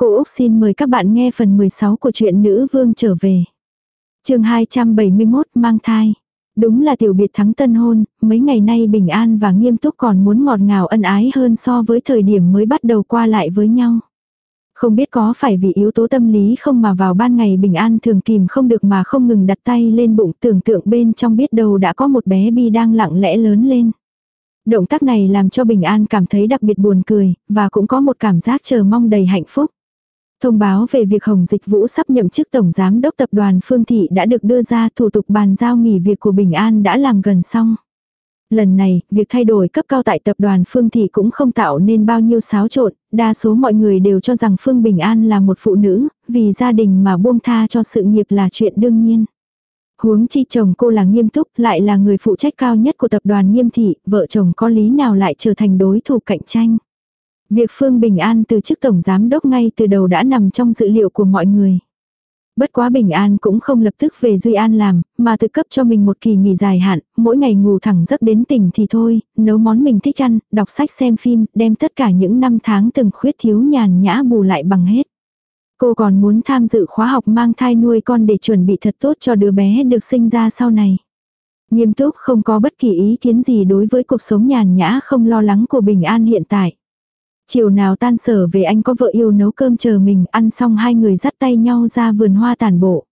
Cô Úc xin mời các bạn nghe phần 16 của truyện Nữ Vương trở về. chương 271 mang thai. Đúng là tiểu biệt thắng tân hôn, mấy ngày nay bình an và nghiêm túc còn muốn ngọt ngào ân ái hơn so với thời điểm mới bắt đầu qua lại với nhau. Không biết có phải vì yếu tố tâm lý không mà vào ban ngày bình an thường kìm không được mà không ngừng đặt tay lên bụng tưởng tượng bên trong biết đầu đã có một bé bi đang lặng lẽ lớn lên. Động tác này làm cho Bình An cảm thấy đặc biệt buồn cười, và cũng có một cảm giác chờ mong đầy hạnh phúc. Thông báo về việc Hồng Dịch Vũ sắp nhậm chức Tổng Giám đốc Tập đoàn Phương Thị đã được đưa ra thủ tục bàn giao nghỉ việc của Bình An đã làm gần xong. Lần này, việc thay đổi cấp cao tại tập đoàn Phương Thị cũng không tạo nên bao nhiêu xáo trộn, đa số mọi người đều cho rằng Phương Bình An là một phụ nữ, vì gia đình mà buông tha cho sự nghiệp là chuyện đương nhiên. Huống chi chồng cô là nghiêm túc, lại là người phụ trách cao nhất của tập đoàn nghiêm thị, vợ chồng có lý nào lại trở thành đối thủ cạnh tranh. Việc Phương Bình An từ chức tổng giám đốc ngay từ đầu đã nằm trong dự liệu của mọi người. Bất quá Bình An cũng không lập tức về Duy An làm, mà tự cấp cho mình một kỳ nghỉ dài hạn, mỗi ngày ngủ thẳng giấc đến tỉnh thì thôi, nấu món mình thích ăn, đọc sách xem phim, đem tất cả những năm tháng từng khuyết thiếu nhàn nhã bù lại bằng hết. Cô còn muốn tham dự khóa học mang thai nuôi con để chuẩn bị thật tốt cho đứa bé được sinh ra sau này. Nghiêm túc không có bất kỳ ý kiến gì đối với cuộc sống nhàn nhã không lo lắng của Bình An hiện tại. Chiều nào tan sở về anh có vợ yêu nấu cơm chờ mình ăn xong hai người dắt tay nhau ra vườn hoa tàn bộ.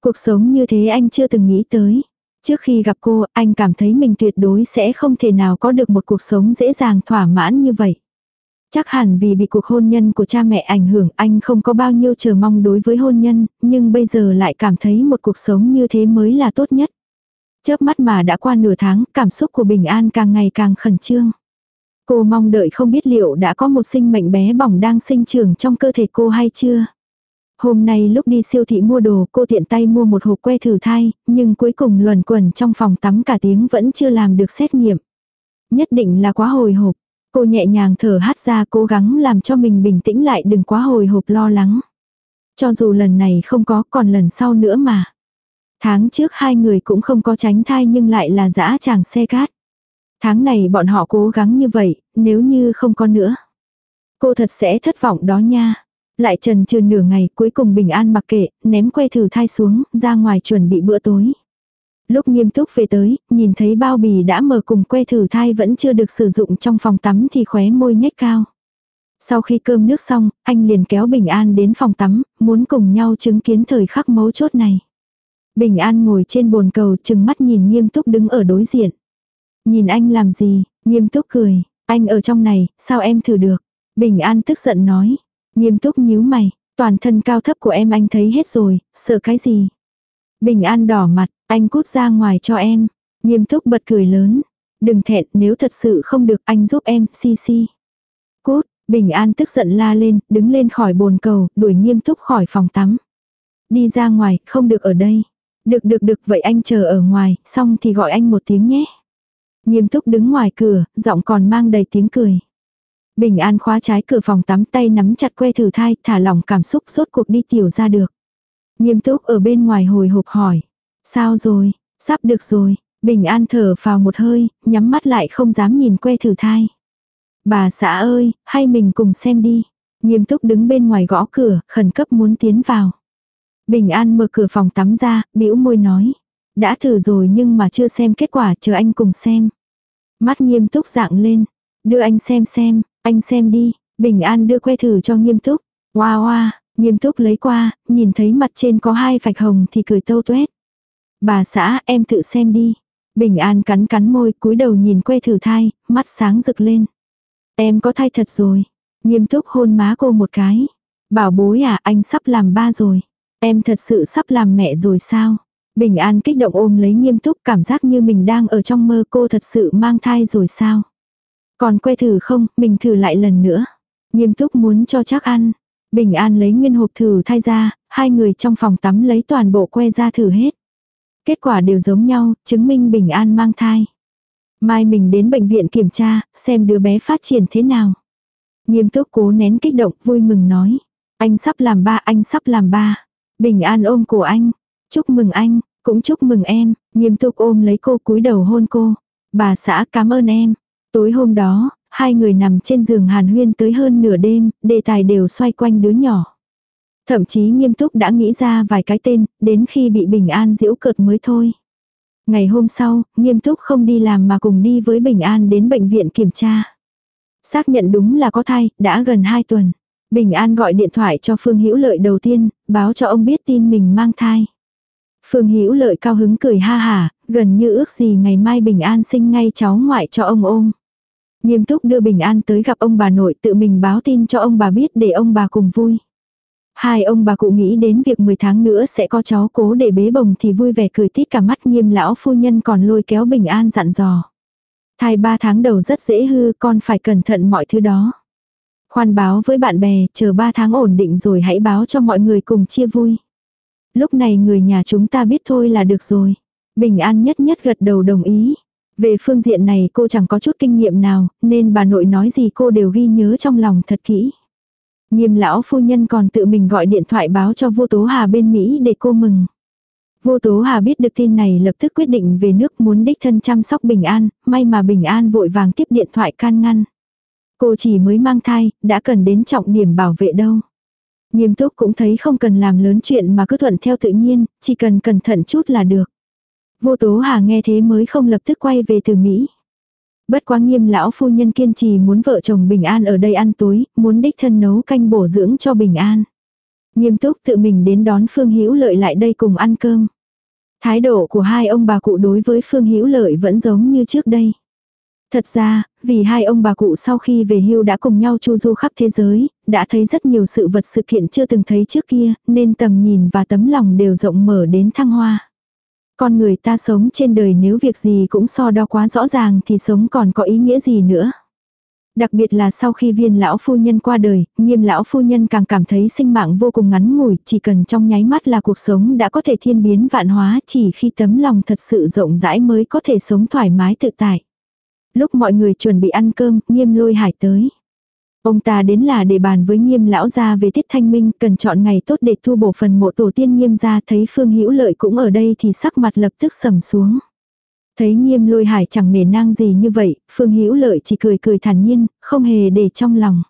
Cuộc sống như thế anh chưa từng nghĩ tới. Trước khi gặp cô, anh cảm thấy mình tuyệt đối sẽ không thể nào có được một cuộc sống dễ dàng thỏa mãn như vậy. Chắc hẳn vì bị cuộc hôn nhân của cha mẹ ảnh hưởng anh không có bao nhiêu chờ mong đối với hôn nhân, nhưng bây giờ lại cảm thấy một cuộc sống như thế mới là tốt nhất. Chớp mắt mà đã qua nửa tháng, cảm xúc của Bình An càng ngày càng khẩn trương. Cô mong đợi không biết liệu đã có một sinh mệnh bé bỏng đang sinh trưởng trong cơ thể cô hay chưa. Hôm nay lúc đi siêu thị mua đồ cô tiện tay mua một hộp que thử thai, nhưng cuối cùng luẩn quẩn trong phòng tắm cả tiếng vẫn chưa làm được xét nghiệm. Nhất định là quá hồi hộp. Cô nhẹ nhàng thở hát ra cố gắng làm cho mình bình tĩnh lại đừng quá hồi hộp lo lắng. Cho dù lần này không có còn lần sau nữa mà. Tháng trước hai người cũng không có tránh thai nhưng lại là dã chàng xe cát. Tháng này bọn họ cố gắng như vậy, nếu như không có nữa. Cô thật sẽ thất vọng đó nha. Lại trần trừ nửa ngày cuối cùng bình an mặc kệ, ném que thử thai xuống, ra ngoài chuẩn bị bữa tối. Lúc nghiêm túc về tới, nhìn thấy bao bì đã mở cùng que thử thai vẫn chưa được sử dụng trong phòng tắm thì khóe môi nhếch cao. Sau khi cơm nước xong, anh liền kéo Bình An đến phòng tắm, muốn cùng nhau chứng kiến thời khắc mấu chốt này. Bình An ngồi trên bồn cầu chừng mắt nhìn nghiêm túc đứng ở đối diện. Nhìn anh làm gì, nghiêm túc cười, anh ở trong này, sao em thử được. Bình An tức giận nói, nghiêm túc nhíu mày, toàn thân cao thấp của em anh thấy hết rồi, sợ cái gì. Bình An đỏ mặt, anh cút ra ngoài cho em. Nghiêm túc bật cười lớn. Đừng thẹn nếu thật sự không được anh giúp em, si si. Cút, Bình An tức giận la lên, đứng lên khỏi bồn cầu, đuổi nghiêm túc khỏi phòng tắm. Đi ra ngoài, không được ở đây. Được được được vậy anh chờ ở ngoài, xong thì gọi anh một tiếng nhé. Nghiêm túc đứng ngoài cửa, giọng còn mang đầy tiếng cười. Bình An khóa trái cửa phòng tắm tay nắm chặt que thử thai, thả lỏng cảm xúc rốt cuộc đi tiểu ra được. Nghiêm túc ở bên ngoài hồi hộp hỏi. Sao rồi, sắp được rồi. Bình An thở vào một hơi, nhắm mắt lại không dám nhìn que thử thai. Bà xã ơi, hay mình cùng xem đi. Nghiêm túc đứng bên ngoài gõ cửa, khẩn cấp muốn tiến vào. Bình An mở cửa phòng tắm ra, bĩu môi nói. Đã thử rồi nhưng mà chưa xem kết quả, chờ anh cùng xem. Mắt nghiêm túc dạng lên. Đưa anh xem xem, anh xem đi. Bình An đưa que thử cho nghiêm túc. Wow wow, nghiêm túc lấy qua, nhìn thấy mặt trên có hai vạch hồng thì cười tâu tuét. Bà xã, em tự xem đi. Bình An cắn cắn môi, cúi đầu nhìn que thử thai, mắt sáng rực lên. Em có thai thật rồi. Nghiêm túc hôn má cô một cái. Bảo bối à, anh sắp làm ba rồi. Em thật sự sắp làm mẹ rồi sao? Bình An kích động ôm lấy nghiêm túc cảm giác như mình đang ở trong mơ cô thật sự mang thai rồi sao? Còn que thử không, mình thử lại lần nữa. Nghiêm túc muốn cho chắc ăn. Bình An lấy nguyên hộp thử thai ra, hai người trong phòng tắm lấy toàn bộ que ra thử hết. Kết quả đều giống nhau, chứng minh Bình An mang thai. Mai mình đến bệnh viện kiểm tra, xem đứa bé phát triển thế nào. Nghiêm túc cố nén kích động, vui mừng nói. Anh sắp làm ba, anh sắp làm ba. Bình An ôm cổ anh. Chúc mừng anh, cũng chúc mừng em. Nghiêm túc ôm lấy cô cúi đầu hôn cô. Bà xã cảm ơn em. Tối hôm đó, Hai người nằm trên giường hàn huyên tới hơn nửa đêm, đề tài đều xoay quanh đứa nhỏ. Thậm chí nghiêm túc đã nghĩ ra vài cái tên, đến khi bị Bình An giễu cợt mới thôi. Ngày hôm sau, nghiêm túc không đi làm mà cùng đi với Bình An đến bệnh viện kiểm tra. Xác nhận đúng là có thai, đã gần 2 tuần. Bình An gọi điện thoại cho Phương Hữu Lợi đầu tiên, báo cho ông biết tin mình mang thai. Phương Hữu Lợi cao hứng cười ha hả, gần như ước gì ngày mai Bình An sinh ngay cháu ngoại cho ông ôm. Nghiêm túc đưa Bình An tới gặp ông bà nội tự mình báo tin cho ông bà biết để ông bà cùng vui. Hai ông bà cụ nghĩ đến việc 10 tháng nữa sẽ có cháu cố để bế bồng thì vui vẻ cười tít cả mắt nghiêm lão phu nhân còn lôi kéo Bình An dặn dò. Thai 3 tháng đầu rất dễ hư con phải cẩn thận mọi thứ đó. Khoan báo với bạn bè, chờ 3 tháng ổn định rồi hãy báo cho mọi người cùng chia vui. Lúc này người nhà chúng ta biết thôi là được rồi. Bình An nhất nhất gật đầu đồng ý. Về phương diện này cô chẳng có chút kinh nghiệm nào, nên bà nội nói gì cô đều ghi nhớ trong lòng thật kỹ. Nghiêm lão phu nhân còn tự mình gọi điện thoại báo cho vô tố hà bên Mỹ để cô mừng. Vô tố hà biết được tin này lập tức quyết định về nước muốn đích thân chăm sóc bình an, may mà bình an vội vàng tiếp điện thoại can ngăn. Cô chỉ mới mang thai, đã cần đến trọng điểm bảo vệ đâu. Nghiêm túc cũng thấy không cần làm lớn chuyện mà cứ thuận theo tự nhiên, chỉ cần cẩn thận chút là được. Vô tố hà nghe thế mới không lập tức quay về từ Mỹ. Bất quá nghiêm lão phu nhân kiên trì muốn vợ chồng bình an ở đây ăn tối, muốn đích thân nấu canh bổ dưỡng cho bình an. Nghiêm túc tự mình đến đón Phương Hữu Lợi lại đây cùng ăn cơm. Thái độ của hai ông bà cụ đối với Phương Hữu Lợi vẫn giống như trước đây. Thật ra, vì hai ông bà cụ sau khi về hưu đã cùng nhau chu du khắp thế giới, đã thấy rất nhiều sự vật sự kiện chưa từng thấy trước kia, nên tầm nhìn và tấm lòng đều rộng mở đến thăng hoa. Con người ta sống trên đời nếu việc gì cũng so đo quá rõ ràng thì sống còn có ý nghĩa gì nữa. Đặc biệt là sau khi viên lão phu nhân qua đời, nghiêm lão phu nhân càng cảm thấy sinh mạng vô cùng ngắn ngủi, chỉ cần trong nháy mắt là cuộc sống đã có thể thiên biến vạn hóa, chỉ khi tấm lòng thật sự rộng rãi mới có thể sống thoải mái tự tại. Lúc mọi người chuẩn bị ăn cơm, nghiêm lôi hải tới. Ông ta đến là để bàn với nghiêm lão gia về tiết thanh minh, cần chọn ngày tốt để thu bổ phần mộ tổ tiên nghiêm gia thấy phương hữu lợi cũng ở đây thì sắc mặt lập tức sầm xuống. Thấy nghiêm lôi hải chẳng nể nang gì như vậy, phương hữu lợi chỉ cười cười thản nhiên, không hề để trong lòng.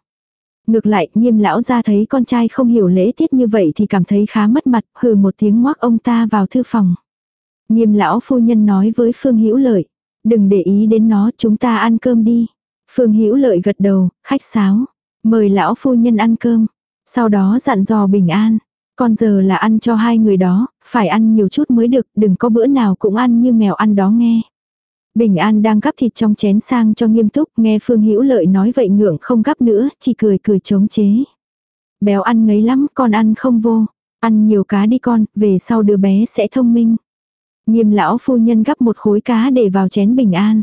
Ngược lại, nghiêm lão gia thấy con trai không hiểu lễ tiết như vậy thì cảm thấy khá mất mặt, hừ một tiếng ngoác ông ta vào thư phòng. Nghiêm lão phu nhân nói với phương hữu lợi, đừng để ý đến nó, chúng ta ăn cơm đi. Phương Hữu Lợi gật đầu, khách sáo, mời lão phu nhân ăn cơm, sau đó dặn dò bình an. con giờ là ăn cho hai người đó, phải ăn nhiều chút mới được, đừng có bữa nào cũng ăn như mèo ăn đó nghe. Bình An đang gắp thịt trong chén sang cho nghiêm túc, nghe Phương Hữu Lợi nói vậy ngượng không gắp nữa, chỉ cười cười chống chế. Béo ăn ngấy lắm, con ăn không vô. Ăn nhiều cá đi con, về sau đứa bé sẽ thông minh. Nghiêm lão phu nhân gắp một khối cá để vào chén Bình An.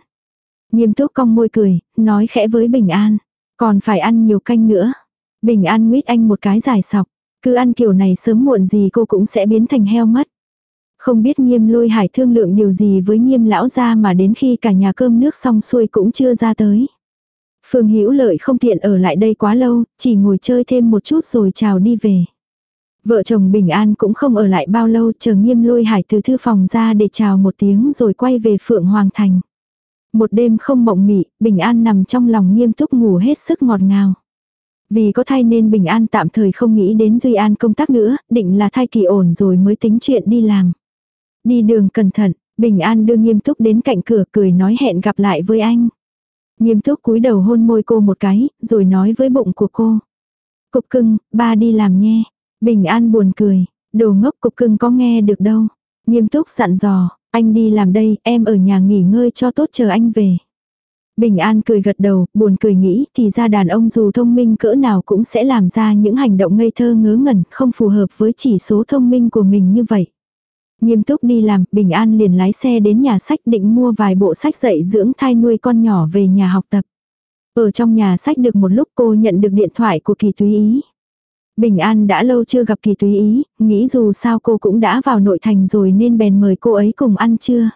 Nghiêm túc cong môi cười, nói khẽ với Bình An. Còn phải ăn nhiều canh nữa. Bình An nguyết anh một cái dài sọc. Cứ ăn kiểu này sớm muộn gì cô cũng sẽ biến thành heo mất. Không biết nghiêm lôi hải thương lượng điều gì với nghiêm lão ra mà đến khi cả nhà cơm nước xong xuôi cũng chưa ra tới. Phương Hữu Lợi không tiện ở lại đây quá lâu, chỉ ngồi chơi thêm một chút rồi chào đi về. Vợ chồng Bình An cũng không ở lại bao lâu chờ nghiêm lôi hải từ thư phòng ra để chào một tiếng rồi quay về Phượng Hoàng Thành. Một đêm không mộng mị, Bình An nằm trong lòng nghiêm túc ngủ hết sức ngọt ngào. Vì có thai nên Bình An tạm thời không nghĩ đến Duy An công tác nữa, định là thai kỳ ổn rồi mới tính chuyện đi làm. Đi đường cẩn thận, Bình An đưa nghiêm túc đến cạnh cửa cười nói hẹn gặp lại với anh. Nghiêm túc cúi đầu hôn môi cô một cái, rồi nói với bụng của cô. Cục cưng, ba đi làm nhé. Bình An buồn cười, đồ ngốc cục cưng có nghe được đâu. Nghiêm túc dặn dò, anh đi làm đây, em ở nhà nghỉ ngơi cho tốt chờ anh về. Bình An cười gật đầu, buồn cười nghĩ thì ra đàn ông dù thông minh cỡ nào cũng sẽ làm ra những hành động ngây thơ ngớ ngẩn không phù hợp với chỉ số thông minh của mình như vậy. Nghiêm túc đi làm, Bình An liền lái xe đến nhà sách định mua vài bộ sách dạy dưỡng thai nuôi con nhỏ về nhà học tập. Ở trong nhà sách được một lúc cô nhận được điện thoại của kỳ túy ý. Bình An đã lâu chưa gặp kỳ túy ý, nghĩ dù sao cô cũng đã vào nội thành rồi nên bèn mời cô ấy cùng ăn chưa.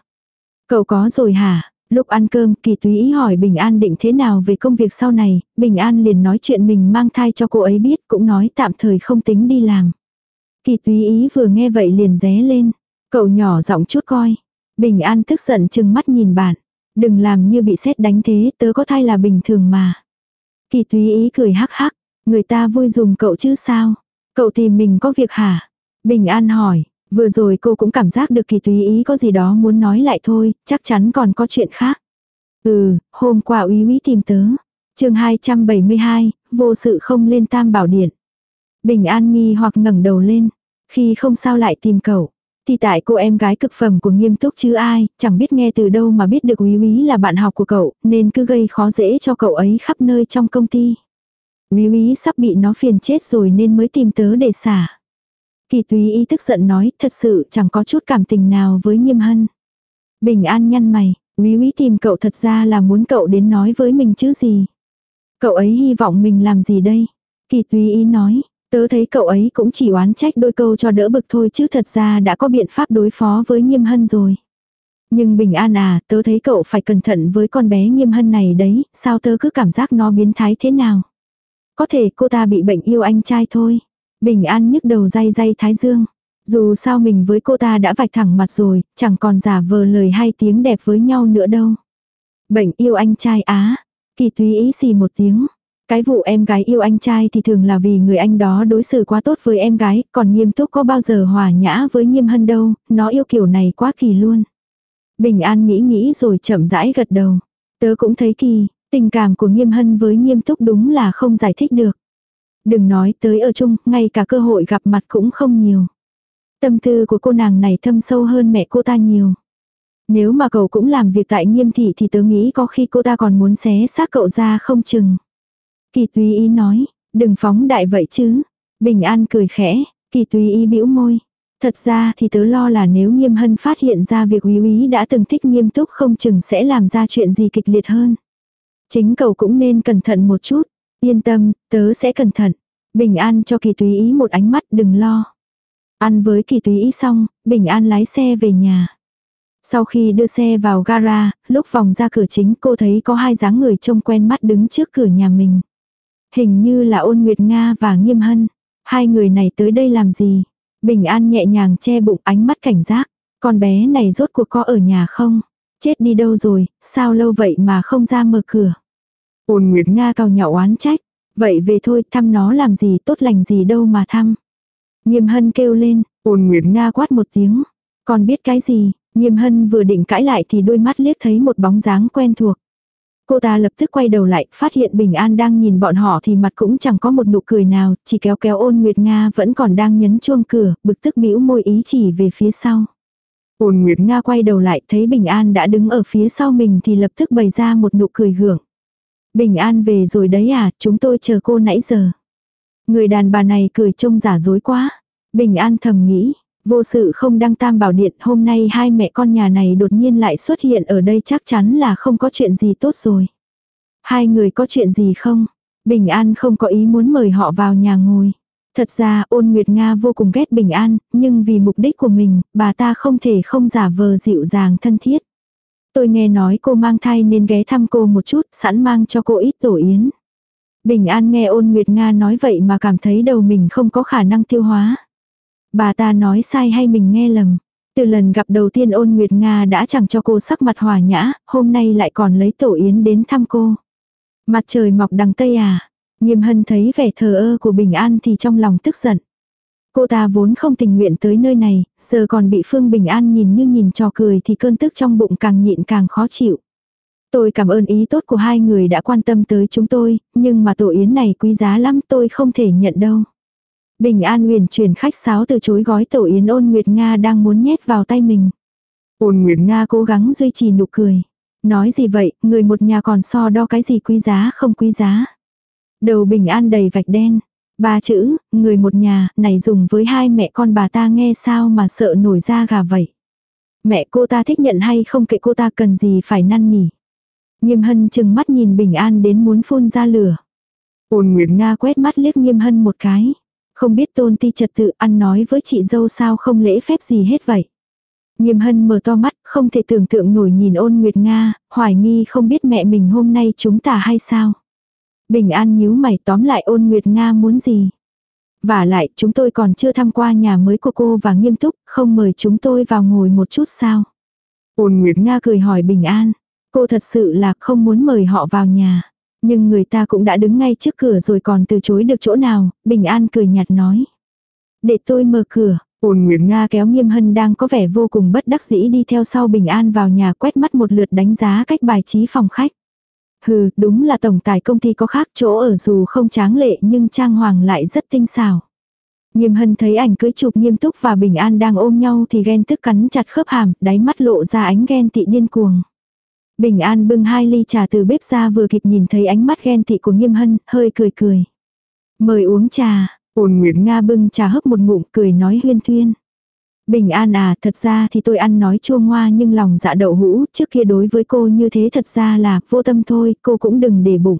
Cậu có rồi hả? Lúc ăn cơm, kỳ túy ý hỏi Bình An định thế nào về công việc sau này, Bình An liền nói chuyện mình mang thai cho cô ấy biết, cũng nói tạm thời không tính đi làm. Kỳ túy ý vừa nghe vậy liền ré lên. Cậu nhỏ giọng chút coi. Bình An tức giận chừng mắt nhìn bạn. Đừng làm như bị xét đánh thế, tớ có thai là bình thường mà. Kỳ túy ý cười hắc hắc, người ta vui dùng cậu chứ sao? Cậu tìm mình có việc hả? Bình An hỏi, vừa rồi cô cũng cảm giác được kỳ túy ý có gì đó muốn nói lại thôi, chắc chắn còn có chuyện khác. Ừ, hôm qua úy úy tìm tớ. chương 272, vô sự không lên tam bảo điện. Bình An nghi hoặc ngẩng đầu lên. Khi không sao lại tìm cậu. Thì tại cô em gái cực phẩm của nghiêm túc chứ ai, chẳng biết nghe từ đâu mà biết được úy úy là bạn học của cậu, nên cứ gây khó dễ cho cậu ấy khắp nơi trong công ty quý úy sắp bị nó phiền chết rồi nên mới tìm tớ để xả. Kỳ túy ý tức giận nói, thật sự chẳng có chút cảm tình nào với nghiêm hân. Bình an nhăn mày, quý úy tìm cậu thật ra là muốn cậu đến nói với mình chứ gì. Cậu ấy hy vọng mình làm gì đây? Kỳ túy ý nói, tớ thấy cậu ấy cũng chỉ oán trách đôi câu cho đỡ bực thôi chứ thật ra đã có biện pháp đối phó với nghiêm hân rồi. Nhưng bình an à, tớ thấy cậu phải cẩn thận với con bé nghiêm hân này đấy, sao tớ cứ cảm giác nó biến thái thế nào? Có thể cô ta bị bệnh yêu anh trai thôi. Bình an nhức đầu day day thái dương. Dù sao mình với cô ta đã vạch thẳng mặt rồi, chẳng còn giả vờ lời hay tiếng đẹp với nhau nữa đâu. Bệnh yêu anh trai á. Kỳ túy ý xì một tiếng. Cái vụ em gái yêu anh trai thì thường là vì người anh đó đối xử quá tốt với em gái, còn nghiêm túc có bao giờ hòa nhã với nghiêm hân đâu, nó yêu kiểu này quá kỳ luôn. Bình an nghĩ nghĩ rồi chậm rãi gật đầu. Tớ cũng thấy kỳ, tình cảm của nghiêm hân với nghiêm túc đúng là không giải thích được. Đừng nói tới ở chung, ngay cả cơ hội gặp mặt cũng không nhiều. Tâm tư của cô nàng này thâm sâu hơn mẹ cô ta nhiều. Nếu mà cậu cũng làm việc tại nghiêm thị thì tớ nghĩ có khi cô ta còn muốn xé xác cậu ra không chừng. Kỳ túy ý nói, đừng phóng đại vậy chứ. Bình an cười khẽ, kỳ túy ý bĩu môi. Thật ra thì tớ lo là nếu nghiêm hân phát hiện ra việc quý ý đã từng thích nghiêm túc không chừng sẽ làm ra chuyện gì kịch liệt hơn. Chính cậu cũng nên cẩn thận một chút. Yên tâm, tớ sẽ cẩn thận. Bình an cho kỳ túy ý một ánh mắt đừng lo. Ăn với kỳ túy ý xong, bình an lái xe về nhà. Sau khi đưa xe vào gara, lúc vòng ra cửa chính cô thấy có hai dáng người trông quen mắt đứng trước cửa nhà mình. Hình như là ôn nguyệt Nga và nghiêm hân. Hai người này tới đây làm gì? Bình an nhẹ nhàng che bụng ánh mắt cảnh giác. Con bé này rốt cuộc có ở nhà không? Chết đi đâu rồi, sao lâu vậy mà không ra mở cửa? Ôn nguyệt Nga cao nhạo oán trách. Vậy về thôi thăm nó làm gì tốt lành gì đâu mà thăm. Nghiêm hân kêu lên, ôn nguyệt Nga quát một tiếng. Còn biết cái gì, nghiêm hân vừa định cãi lại thì đôi mắt liếc thấy một bóng dáng quen thuộc. Cô ta lập tức quay đầu lại, phát hiện Bình An đang nhìn bọn họ thì mặt cũng chẳng có một nụ cười nào, chỉ kéo kéo ôn Nguyệt Nga vẫn còn đang nhấn chuông cửa, bực tức bĩu môi ý chỉ về phía sau. Ôn Nguyệt Nga quay đầu lại thấy Bình An đã đứng ở phía sau mình thì lập tức bày ra một nụ cười gượng. Bình An về rồi đấy à, chúng tôi chờ cô nãy giờ. Người đàn bà này cười trông giả dối quá. Bình An thầm nghĩ, vô sự không đăng tam bảo điện hôm nay hai mẹ con nhà này đột nhiên lại xuất hiện ở đây chắc chắn là không có chuyện gì tốt rồi. Hai người có chuyện gì không? Bình An không có ý muốn mời họ vào nhà ngồi. Thật ra ôn Nguyệt Nga vô cùng ghét Bình An, nhưng vì mục đích của mình, bà ta không thể không giả vờ dịu dàng thân thiết. Tôi nghe nói cô mang thai nên ghé thăm cô một chút, sẵn mang cho cô ít tổ yến. Bình An nghe ôn Nguyệt Nga nói vậy mà cảm thấy đầu mình không có khả năng tiêu hóa. Bà ta nói sai hay mình nghe lầm. Từ lần gặp đầu tiên ôn Nguyệt Nga đã chẳng cho cô sắc mặt hòa nhã, hôm nay lại còn lấy tổ yến đến thăm cô. Mặt trời mọc đằng Tây à. Nghiêm hân thấy vẻ thờ ơ của Bình An thì trong lòng tức giận. Cô ta vốn không tình nguyện tới nơi này, giờ còn bị Phương Bình An nhìn như nhìn trò cười thì cơn tức trong bụng càng nhịn càng khó chịu. Tôi cảm ơn ý tốt của hai người đã quan tâm tới chúng tôi, nhưng mà tổ yến này quý giá lắm tôi không thể nhận đâu. Bình An huyền truyền khách sáo từ chối gói tổ yến ôn Nguyệt Nga đang muốn nhét vào tay mình. Ôn Nguyệt Nga cố gắng duy trì nụ cười. Nói gì vậy, người một nhà còn so đo cái gì quý giá không quý giá. Đầu Bình An đầy vạch đen. Ba chữ, người một nhà, này dùng với hai mẹ con bà ta nghe sao mà sợ nổi da gà vậy. Mẹ cô ta thích nhận hay không kệ cô ta cần gì phải năn nỉ. Nghiêm hân chừng mắt nhìn bình an đến muốn phun ra lửa. Ôn Nguyệt Nga quét mắt liếc nghiêm hân một cái. Không biết tôn ti trật tự ăn nói với chị dâu sao không lễ phép gì hết vậy. Nghiêm hân mở to mắt, không thể tưởng tượng nổi nhìn ôn Nguyệt Nga, hoài nghi không biết mẹ mình hôm nay chúng ta hay sao. Bình an nhíu mày tóm lại ôn Nguyệt Nga muốn gì. Và lại, chúng tôi còn chưa tham qua nhà mới của cô và nghiêm túc, không mời chúng tôi vào ngồi một chút sao. Ôn Nguyệt Nga cười hỏi Bình An. Cô thật sự là không muốn mời họ vào nhà. Nhưng người ta cũng đã đứng ngay trước cửa rồi còn từ chối được chỗ nào, bình an cười nhạt nói. Để tôi mở cửa, ôn Nguyệt Nga kéo nghiêm hân đang có vẻ vô cùng bất đắc dĩ đi theo sau bình an vào nhà quét mắt một lượt đánh giá cách bài trí phòng khách. Hừ, đúng là tổng tài công ty có khác chỗ ở dù không tráng lệ nhưng trang hoàng lại rất tinh xảo. Nghiêm hân thấy ảnh cưới chụp nghiêm túc và bình an đang ôm nhau thì ghen tức cắn chặt khớp hàm, đáy mắt lộ ra ánh ghen tị điên cuồng. Bình an bưng hai ly trà từ bếp ra vừa kịp nhìn thấy ánh mắt ghen tị của nghiêm hân, hơi cười cười. Mời uống trà, ôn nguyệt Nga bưng trà hấp một ngụm cười nói huyên thuyên. Bình an à, thật ra thì tôi ăn nói chua ngoa nhưng lòng dạ đậu hũ, trước kia đối với cô như thế thật ra là vô tâm thôi, cô cũng đừng để bụng.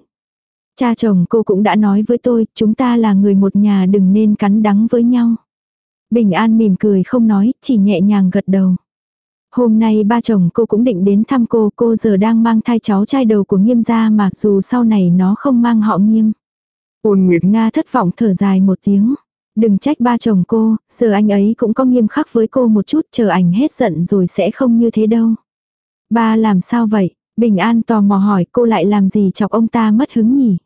Cha chồng cô cũng đã nói với tôi, chúng ta là người một nhà đừng nên cắn đắng với nhau. Bình an mỉm cười không nói, chỉ nhẹ nhàng gật đầu. Hôm nay ba chồng cô cũng định đến thăm cô, cô giờ đang mang thai cháu trai đầu của nghiêm gia mà dù sau này nó không mang họ nghiêm. Ôn Nguyệt Nga thất vọng thở dài một tiếng. Đừng trách ba chồng cô, giờ anh ấy cũng có nghiêm khắc với cô một chút chờ ảnh hết giận rồi sẽ không như thế đâu. Ba làm sao vậy? Bình An tò mò hỏi cô lại làm gì chọc ông ta mất hứng nhỉ?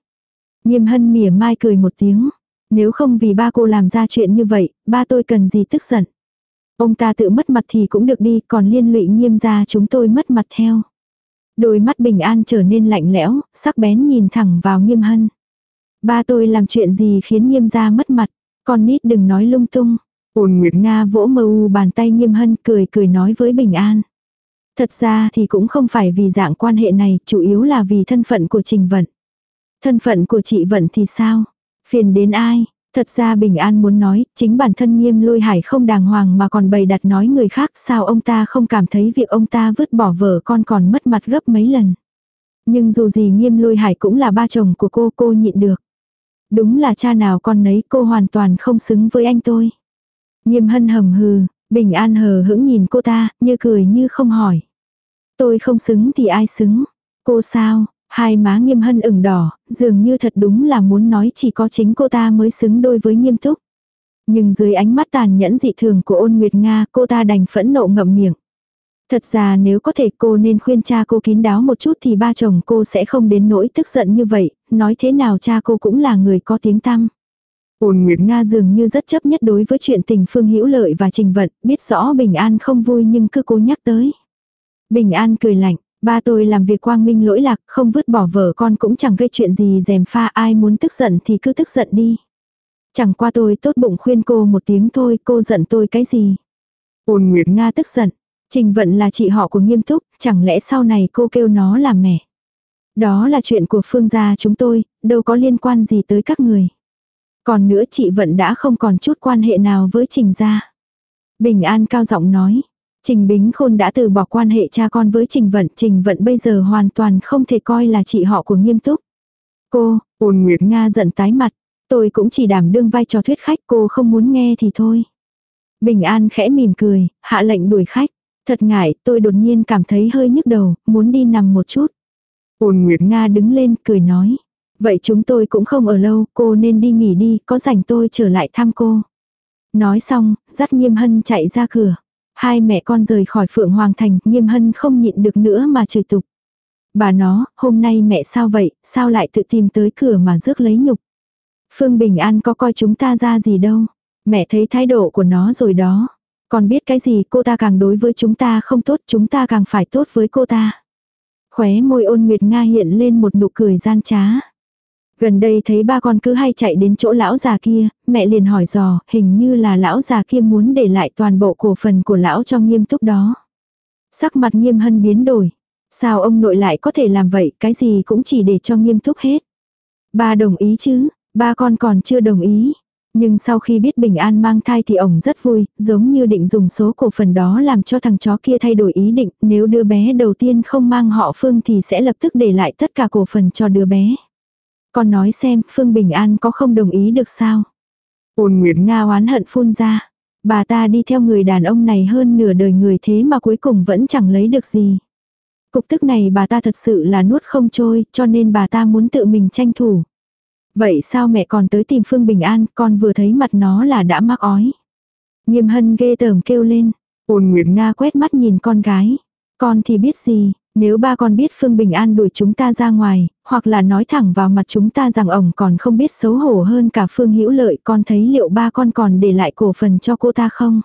Nghiêm hân mỉa mai cười một tiếng. Nếu không vì ba cô làm ra chuyện như vậy, ba tôi cần gì tức giận. Ông ta tự mất mặt thì cũng được đi, còn liên lụy nghiêm ra chúng tôi mất mặt theo. Đôi mắt bình an trở nên lạnh lẽo, sắc bén nhìn thẳng vào nghiêm hân. Ba tôi làm chuyện gì khiến nghiêm ra mất mặt, con nít đừng nói lung tung. Ôn Nguyệt Nga vỗ mơ u bàn tay nghiêm hân cười cười nói với bình an. Thật ra thì cũng không phải vì dạng quan hệ này, chủ yếu là vì thân phận của Trình Vận. Thân phận của chị Vận thì sao? Phiền đến ai? Thật ra Bình An muốn nói, chính bản thân nghiêm lôi hải không đàng hoàng mà còn bày đặt nói người khác sao ông ta không cảm thấy việc ông ta vứt bỏ vợ con còn mất mặt gấp mấy lần. Nhưng dù gì nghiêm lôi hải cũng là ba chồng của cô, cô nhịn được. Đúng là cha nào con nấy cô hoàn toàn không xứng với anh tôi. Nghiêm hân hầm hừ, Bình An hờ hững nhìn cô ta, như cười như không hỏi. Tôi không xứng thì ai xứng? Cô sao? Hai má nghiêm hân ửng đỏ, dường như thật đúng là muốn nói chỉ có chính cô ta mới xứng đôi với nghiêm túc. Nhưng dưới ánh mắt tàn nhẫn dị thường của ôn nguyệt Nga cô ta đành phẫn nộ ngậm miệng. Thật ra nếu có thể cô nên khuyên cha cô kín đáo một chút thì ba chồng cô sẽ không đến nỗi tức giận như vậy, nói thế nào cha cô cũng là người có tiếng tăm. Ôn Nguyệt Nga dường như rất chấp nhất đối với chuyện tình Phương Hữu Lợi và Trình Vận, biết rõ Bình An không vui nhưng cứ cố nhắc tới. Bình An cười lạnh, ba tôi làm việc quang minh lỗi lạc, không vứt bỏ vợ con cũng chẳng gây chuyện gì dèm pha ai muốn tức giận thì cứ tức giận đi. Chẳng qua tôi tốt bụng khuyên cô một tiếng thôi, cô giận tôi cái gì. Ôn Nguyệt Nga tức giận, Trình Vận là chị họ của nghiêm túc, chẳng lẽ sau này cô kêu nó là mẹ. Đó là chuyện của phương gia chúng tôi, đâu có liên quan gì tới các người. Còn nữa chị Vận đã không còn chút quan hệ nào với Trình gia. Bình An cao giọng nói, Trình Bính Khôn đã từ bỏ quan hệ cha con với Trình Vận, Trình Vận bây giờ hoàn toàn không thể coi là chị họ của nghiêm túc. Cô, ôn Nguyệt Nga giận tái mặt, tôi cũng chỉ đảm đương vai trò thuyết khách cô không muốn nghe thì thôi. Bình An khẽ mỉm cười, hạ lệnh đuổi khách. Thật ngại, tôi đột nhiên cảm thấy hơi nhức đầu, muốn đi nằm một chút. Ôn Nguyệt Nga đứng lên, cười nói. Vậy chúng tôi cũng không ở lâu, cô nên đi nghỉ đi, có rảnh tôi trở lại thăm cô. Nói xong, dắt nghiêm hân chạy ra cửa. Hai mẹ con rời khỏi Phượng Hoàng Thành, nghiêm hân không nhịn được nữa mà chửi tục. Bà nó, hôm nay mẹ sao vậy, sao lại tự tìm tới cửa mà rước lấy nhục. Phương Bình An có coi chúng ta ra gì đâu. Mẹ thấy thái độ của nó rồi đó. Còn biết cái gì cô ta càng đối với chúng ta không tốt chúng ta càng phải tốt với cô ta. Khóe môi ôn nguyệt Nga hiện lên một nụ cười gian trá. Gần đây thấy ba con cứ hay chạy đến chỗ lão già kia, mẹ liền hỏi dò, hình như là lão già kia muốn để lại toàn bộ cổ phần của lão cho nghiêm túc đó. Sắc mặt nghiêm hân biến đổi. Sao ông nội lại có thể làm vậy, cái gì cũng chỉ để cho nghiêm túc hết. Ba đồng ý chứ, ba con còn chưa đồng ý. Nhưng sau khi biết Bình An mang thai thì ổng rất vui, giống như định dùng số cổ phần đó làm cho thằng chó kia thay đổi ý định, nếu đứa bé đầu tiên không mang họ Phương thì sẽ lập tức để lại tất cả cổ phần cho đứa bé. Con nói xem, Phương Bình An có không đồng ý được sao? Ôn Nguyệt Nga oán hận phun ra. Bà ta đi theo người đàn ông này hơn nửa đời người thế mà cuối cùng vẫn chẳng lấy được gì. Cục tức này bà ta thật sự là nuốt không trôi, cho nên bà ta muốn tự mình tranh thủ. Vậy sao mẹ còn tới tìm Phương Bình An, con vừa thấy mặt nó là đã mắc ói. Nghiêm hân ghê tởm kêu lên. Ôn Nguyệt Nga quét mắt nhìn con gái. Con thì biết gì, Nếu ba con biết Phương Bình An đuổi chúng ta ra ngoài, hoặc là nói thẳng vào mặt chúng ta rằng ổng còn không biết xấu hổ hơn cả Phương Hữu Lợi, con thấy liệu ba con còn để lại cổ phần cho cô ta không?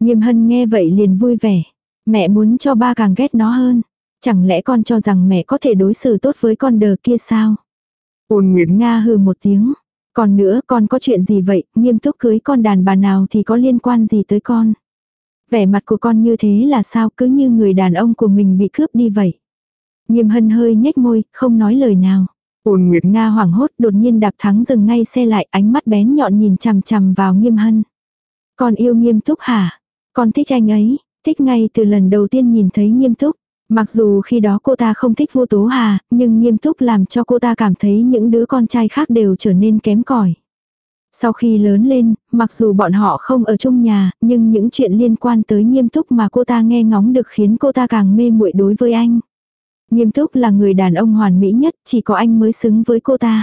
Nghiêm hân nghe vậy liền vui vẻ. Mẹ muốn cho ba càng ghét nó hơn. Chẳng lẽ con cho rằng mẹ có thể đối xử tốt với con đờ kia sao? Ôn Nguyệt Nga hừ một tiếng. Còn nữa con có chuyện gì vậy, nghiêm túc cưới con đàn bà nào thì có liên quan gì tới con? Vẻ mặt của con như thế là sao cứ như người đàn ông của mình bị cướp đi vậy. Nghiêm hân hơi nhếch môi, không nói lời nào. Ôn Nguyệt Nga hoảng hốt đột nhiên đạp thắng dừng ngay xe lại ánh mắt bén nhọn nhìn chằm chằm vào nghiêm hân. Con yêu nghiêm túc hả? Con thích anh ấy, thích ngay từ lần đầu tiên nhìn thấy nghiêm túc. Mặc dù khi đó cô ta không thích vô tố hà, nhưng nghiêm túc làm cho cô ta cảm thấy những đứa con trai khác đều trở nên kém cỏi. Sau khi lớn lên, mặc dù bọn họ không ở chung nhà, nhưng những chuyện liên quan tới nghiêm túc mà cô ta nghe ngóng được khiến cô ta càng mê muội đối với anh. Nghiêm túc là người đàn ông hoàn mỹ nhất, chỉ có anh mới xứng với cô ta.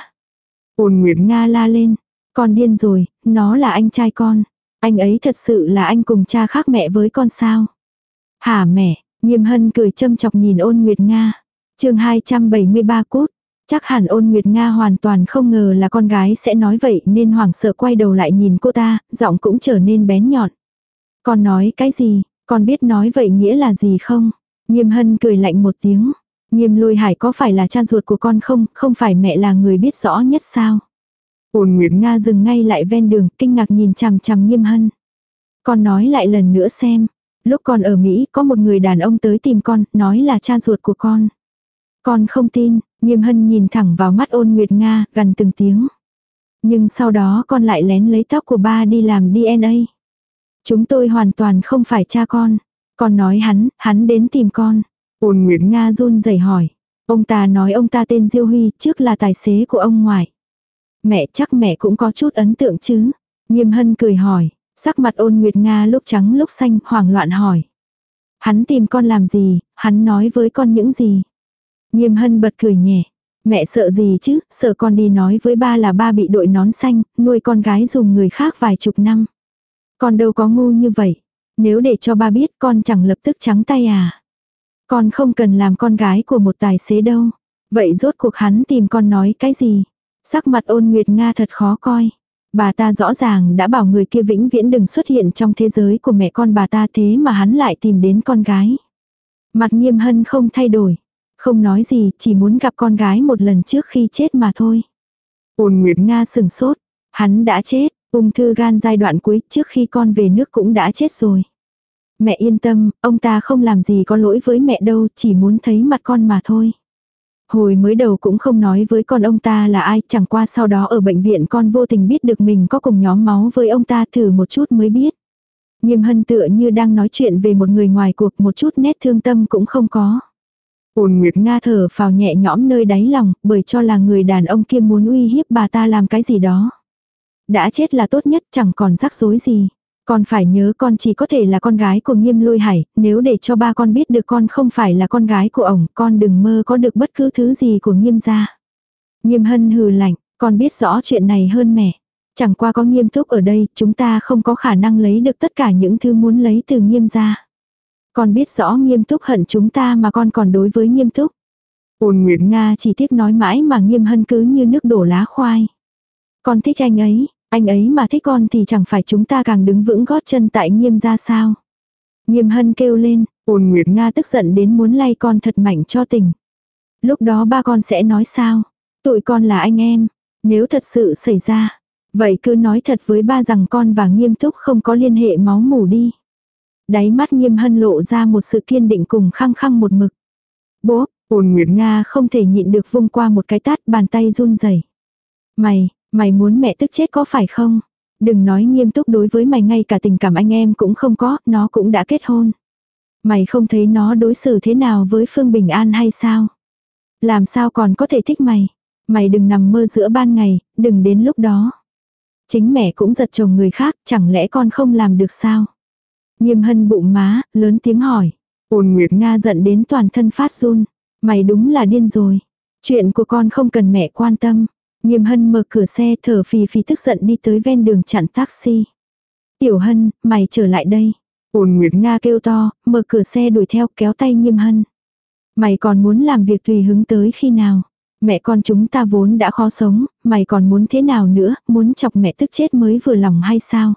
Ôn Nguyệt Nga la lên, con điên rồi, nó là anh trai con. Anh ấy thật sự là anh cùng cha khác mẹ với con sao? Hả mẹ, nghiêm hân cười châm chọc nhìn ôn Nguyệt Nga. chương 273 cút. Chắc hẳn ôn Nguyệt Nga hoàn toàn không ngờ là con gái sẽ nói vậy nên hoảng sợ quay đầu lại nhìn cô ta, giọng cũng trở nên bén nhọn. Con nói cái gì, con biết nói vậy nghĩa là gì không? Nghiêm hân cười lạnh một tiếng. Nghiêm lôi hải có phải là cha ruột của con không, không phải mẹ là người biết rõ nhất sao? Ôn Nguyệt Nga dừng ngay lại ven đường, kinh ngạc nhìn chằm chằm nghiêm hân. Con nói lại lần nữa xem. Lúc con ở Mỹ có một người đàn ông tới tìm con, nói là cha ruột của con. Con không tin, nghiêm hân nhìn thẳng vào mắt ôn Nguyệt Nga, gần từng tiếng. Nhưng sau đó con lại lén lấy tóc của ba đi làm DNA. Chúng tôi hoàn toàn không phải cha con. Con nói hắn, hắn đến tìm con. Ôn Nguyệt Nga run rẩy hỏi. Ông ta nói ông ta tên Diêu Huy, trước là tài xế của ông ngoại. Mẹ chắc mẹ cũng có chút ấn tượng chứ. Nghiêm hân cười hỏi. Sắc mặt ôn Nguyệt Nga lúc trắng lúc xanh hoảng loạn hỏi. Hắn tìm con làm gì, hắn nói với con những gì. Nghiêm hân bật cười nhẹ. Mẹ sợ gì chứ, sợ con đi nói với ba là ba bị đội nón xanh, nuôi con gái dùng người khác vài chục năm. Con đâu có ngu như vậy. Nếu để cho ba biết con chẳng lập tức trắng tay à. Con không cần làm con gái của một tài xế đâu. Vậy rốt cuộc hắn tìm con nói cái gì? Sắc mặt ôn nguyệt Nga thật khó coi. Bà ta rõ ràng đã bảo người kia vĩnh viễn đừng xuất hiện trong thế giới của mẹ con bà ta thế mà hắn lại tìm đến con gái. Mặt nghiêm hân không thay đổi. Không nói gì, chỉ muốn gặp con gái một lần trước khi chết mà thôi. Ôn Nguyệt Nga sừng sốt. Hắn đã chết, ung thư gan giai đoạn cuối trước khi con về nước cũng đã chết rồi. Mẹ yên tâm, ông ta không làm gì có lỗi với mẹ đâu, chỉ muốn thấy mặt con mà thôi. Hồi mới đầu cũng không nói với con ông ta là ai, chẳng qua sau đó ở bệnh viện con vô tình biết được mình có cùng nhóm máu với ông ta thử một chút mới biết. Nghiêm hân tựa như đang nói chuyện về một người ngoài cuộc một chút nét thương tâm cũng không có. Ôn Nguyệt Nga thở phào nhẹ nhõm nơi đáy lòng, bởi cho là người đàn ông kia muốn uy hiếp bà ta làm cái gì đó. Đã chết là tốt nhất chẳng còn rắc rối gì. Con phải nhớ con chỉ có thể là con gái của nghiêm lôi hải, nếu để cho ba con biết được con không phải là con gái của ổng, con đừng mơ có được bất cứ thứ gì của nghiêm gia. Nghiêm hân hừ lạnh, con biết rõ chuyện này hơn mẹ. Chẳng qua có nghiêm túc ở đây, chúng ta không có khả năng lấy được tất cả những thứ muốn lấy từ nghiêm gia. Con biết rõ nghiêm túc hận chúng ta mà con còn đối với nghiêm túc. Ôn Nguyệt Nga chỉ tiếc nói mãi mà nghiêm hân cứ như nước đổ lá khoai. Con thích anh ấy, anh ấy mà thích con thì chẳng phải chúng ta càng đứng vững gót chân tại nghiêm ra sao. Nghiêm hân kêu lên, ôn Nguyệt Nga tức giận đến muốn lay con thật mạnh cho tình. Lúc đó ba con sẽ nói sao? Tụi con là anh em. Nếu thật sự xảy ra, vậy cứ nói thật với ba rằng con và nghiêm túc không có liên hệ máu mủ đi. Đáy mắt nghiêm hân lộ ra một sự kiên định cùng khăng khăng một mực. Bố, ôn Nguyệt Nga không thể nhịn được vung qua một cái tát bàn tay run rẩy. Mày, Mày muốn mẹ tức chết có phải không? Đừng nói nghiêm túc đối với mày ngay cả tình cảm anh em cũng không có, nó cũng đã kết hôn. Mày không thấy nó đối xử thế nào với Phương Bình An hay sao? Làm sao còn có thể thích mày? Mày đừng nằm mơ giữa ban ngày, đừng đến lúc đó. Chính mẹ cũng giật chồng người khác, chẳng lẽ con không làm được sao? Nghiêm hân bụng má, lớn tiếng hỏi. Ôn Nguyệt Nga giận đến toàn thân phát run. Mày đúng là điên rồi. Chuyện của con không cần mẹ quan tâm. Nghiêm hân mở cửa xe thở phì phì tức giận đi tới ven đường chặn taxi. Tiểu hân, mày trở lại đây. Ôn Nguyệt Nga kêu to, mở cửa xe đuổi theo kéo tay nghiêm hân. Mày còn muốn làm việc tùy hứng tới khi nào? Mẹ con chúng ta vốn đã khó sống, mày còn muốn thế nào nữa, muốn chọc mẹ tức chết mới vừa lòng hay sao?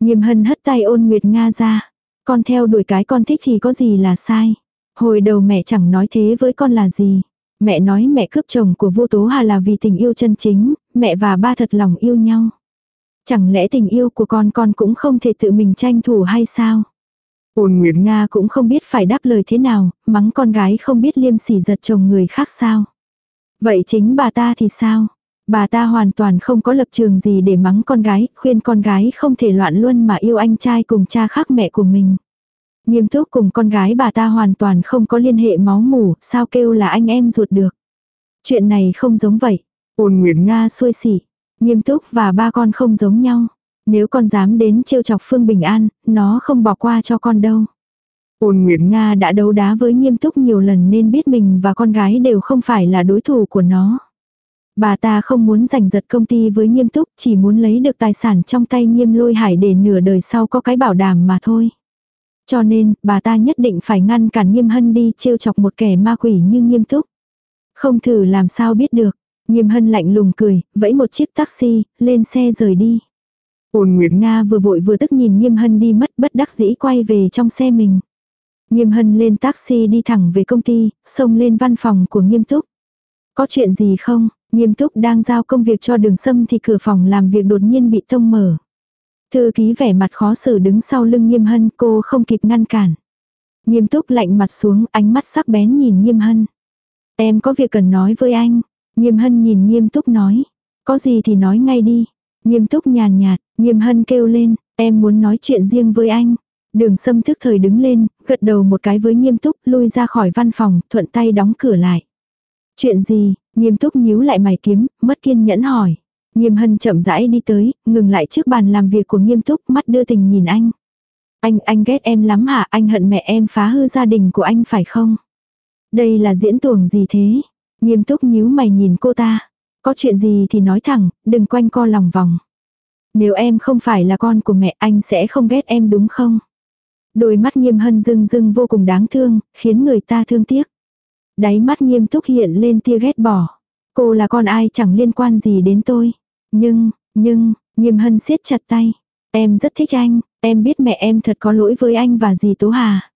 Nghiêm hân hất tay ôn Nguyệt Nga ra. Con theo đuổi cái con thích thì có gì là sai. Hồi đầu mẹ chẳng nói thế với con là gì. Mẹ nói mẹ cướp chồng của vô tố hà là vì tình yêu chân chính, mẹ và ba thật lòng yêu nhau. Chẳng lẽ tình yêu của con con cũng không thể tự mình tranh thủ hay sao? Ôn Nguyệt Nga cũng không biết phải đáp lời thế nào, mắng con gái không biết liêm sỉ giật chồng người khác sao. Vậy chính bà ta thì sao? Bà ta hoàn toàn không có lập trường gì để mắng con gái, khuyên con gái không thể loạn luôn mà yêu anh trai cùng cha khác mẹ của mình. Nghiêm túc cùng con gái bà ta hoàn toàn không có liên hệ máu mủ, sao kêu là anh em ruột được. Chuyện này không giống vậy. Ôn Nguyệt Nga xuôi xỉ. Nghiêm túc và ba con không giống nhau. Nếu con dám đến trêu chọc Phương Bình An, nó không bỏ qua cho con đâu. Ôn Nguyệt Nga đã đấu đá với nghiêm túc nhiều lần nên biết mình và con gái đều không phải là đối thủ của nó. Bà ta không muốn giành giật công ty với nghiêm túc, chỉ muốn lấy được tài sản trong tay nghiêm lôi hải để nửa đời sau có cái bảo đảm mà thôi. Cho nên, bà ta nhất định phải ngăn cản nghiêm hân đi trêu chọc một kẻ ma quỷ như nghiêm túc. Không thử làm sao biết được. Nghiêm hân lạnh lùng cười, vẫy một chiếc taxi, lên xe rời đi. Ôn Nguyệt Nga vừa vội vừa tức nhìn Nghiêm Hân đi mất bất đắc dĩ quay về trong xe mình. Nghiêm Hân lên taxi đi thẳng về công ty, xông lên văn phòng của Nghiêm Túc. Có chuyện gì không? Nghiêm Túc đang giao công việc cho đường sâm thì cửa phòng làm việc đột nhiên bị tông mở. Thư ký vẻ mặt khó xử đứng sau lưng Nghiêm Hân cô không kịp ngăn cản. Nghiêm Túc lạnh mặt xuống ánh mắt sắc bén nhìn Nghiêm Hân. Em có việc cần nói với anh. Nghiêm Hân nhìn Nghiêm Túc nói. Có gì thì nói ngay đi. Nghiêm Túc nhàn nhạt, Nghiêm Hân kêu lên, em muốn nói chuyện riêng với anh. Đường Sâm thức thời đứng lên, gật đầu một cái với Nghiêm Túc, lui ra khỏi văn phòng, thuận tay đóng cửa lại. Chuyện gì? Nghiêm Túc nhíu lại mày kiếm, mất kiên nhẫn hỏi. Nghiêm Hân chậm rãi đi tới, ngừng lại trước bàn làm việc của Nghiêm Túc, mắt đưa tình nhìn anh. Anh, anh ghét em lắm hả? Anh hận mẹ em phá hư gia đình của anh phải không? Đây là diễn tuồng gì thế? Nghiêm Túc nhíu mày nhìn cô ta. Có chuyện gì thì nói thẳng, đừng quanh co lòng vòng. Nếu em không phải là con của mẹ anh sẽ không ghét em đúng không? Đôi mắt nghiêm hân dưng dưng vô cùng đáng thương, khiến người ta thương tiếc. Đáy mắt nghiêm túc hiện lên tia ghét bỏ. Cô là con ai chẳng liên quan gì đến tôi. Nhưng, nhưng, nghiêm hân siết chặt tay. Em rất thích anh, em biết mẹ em thật có lỗi với anh và dì Tố Hà.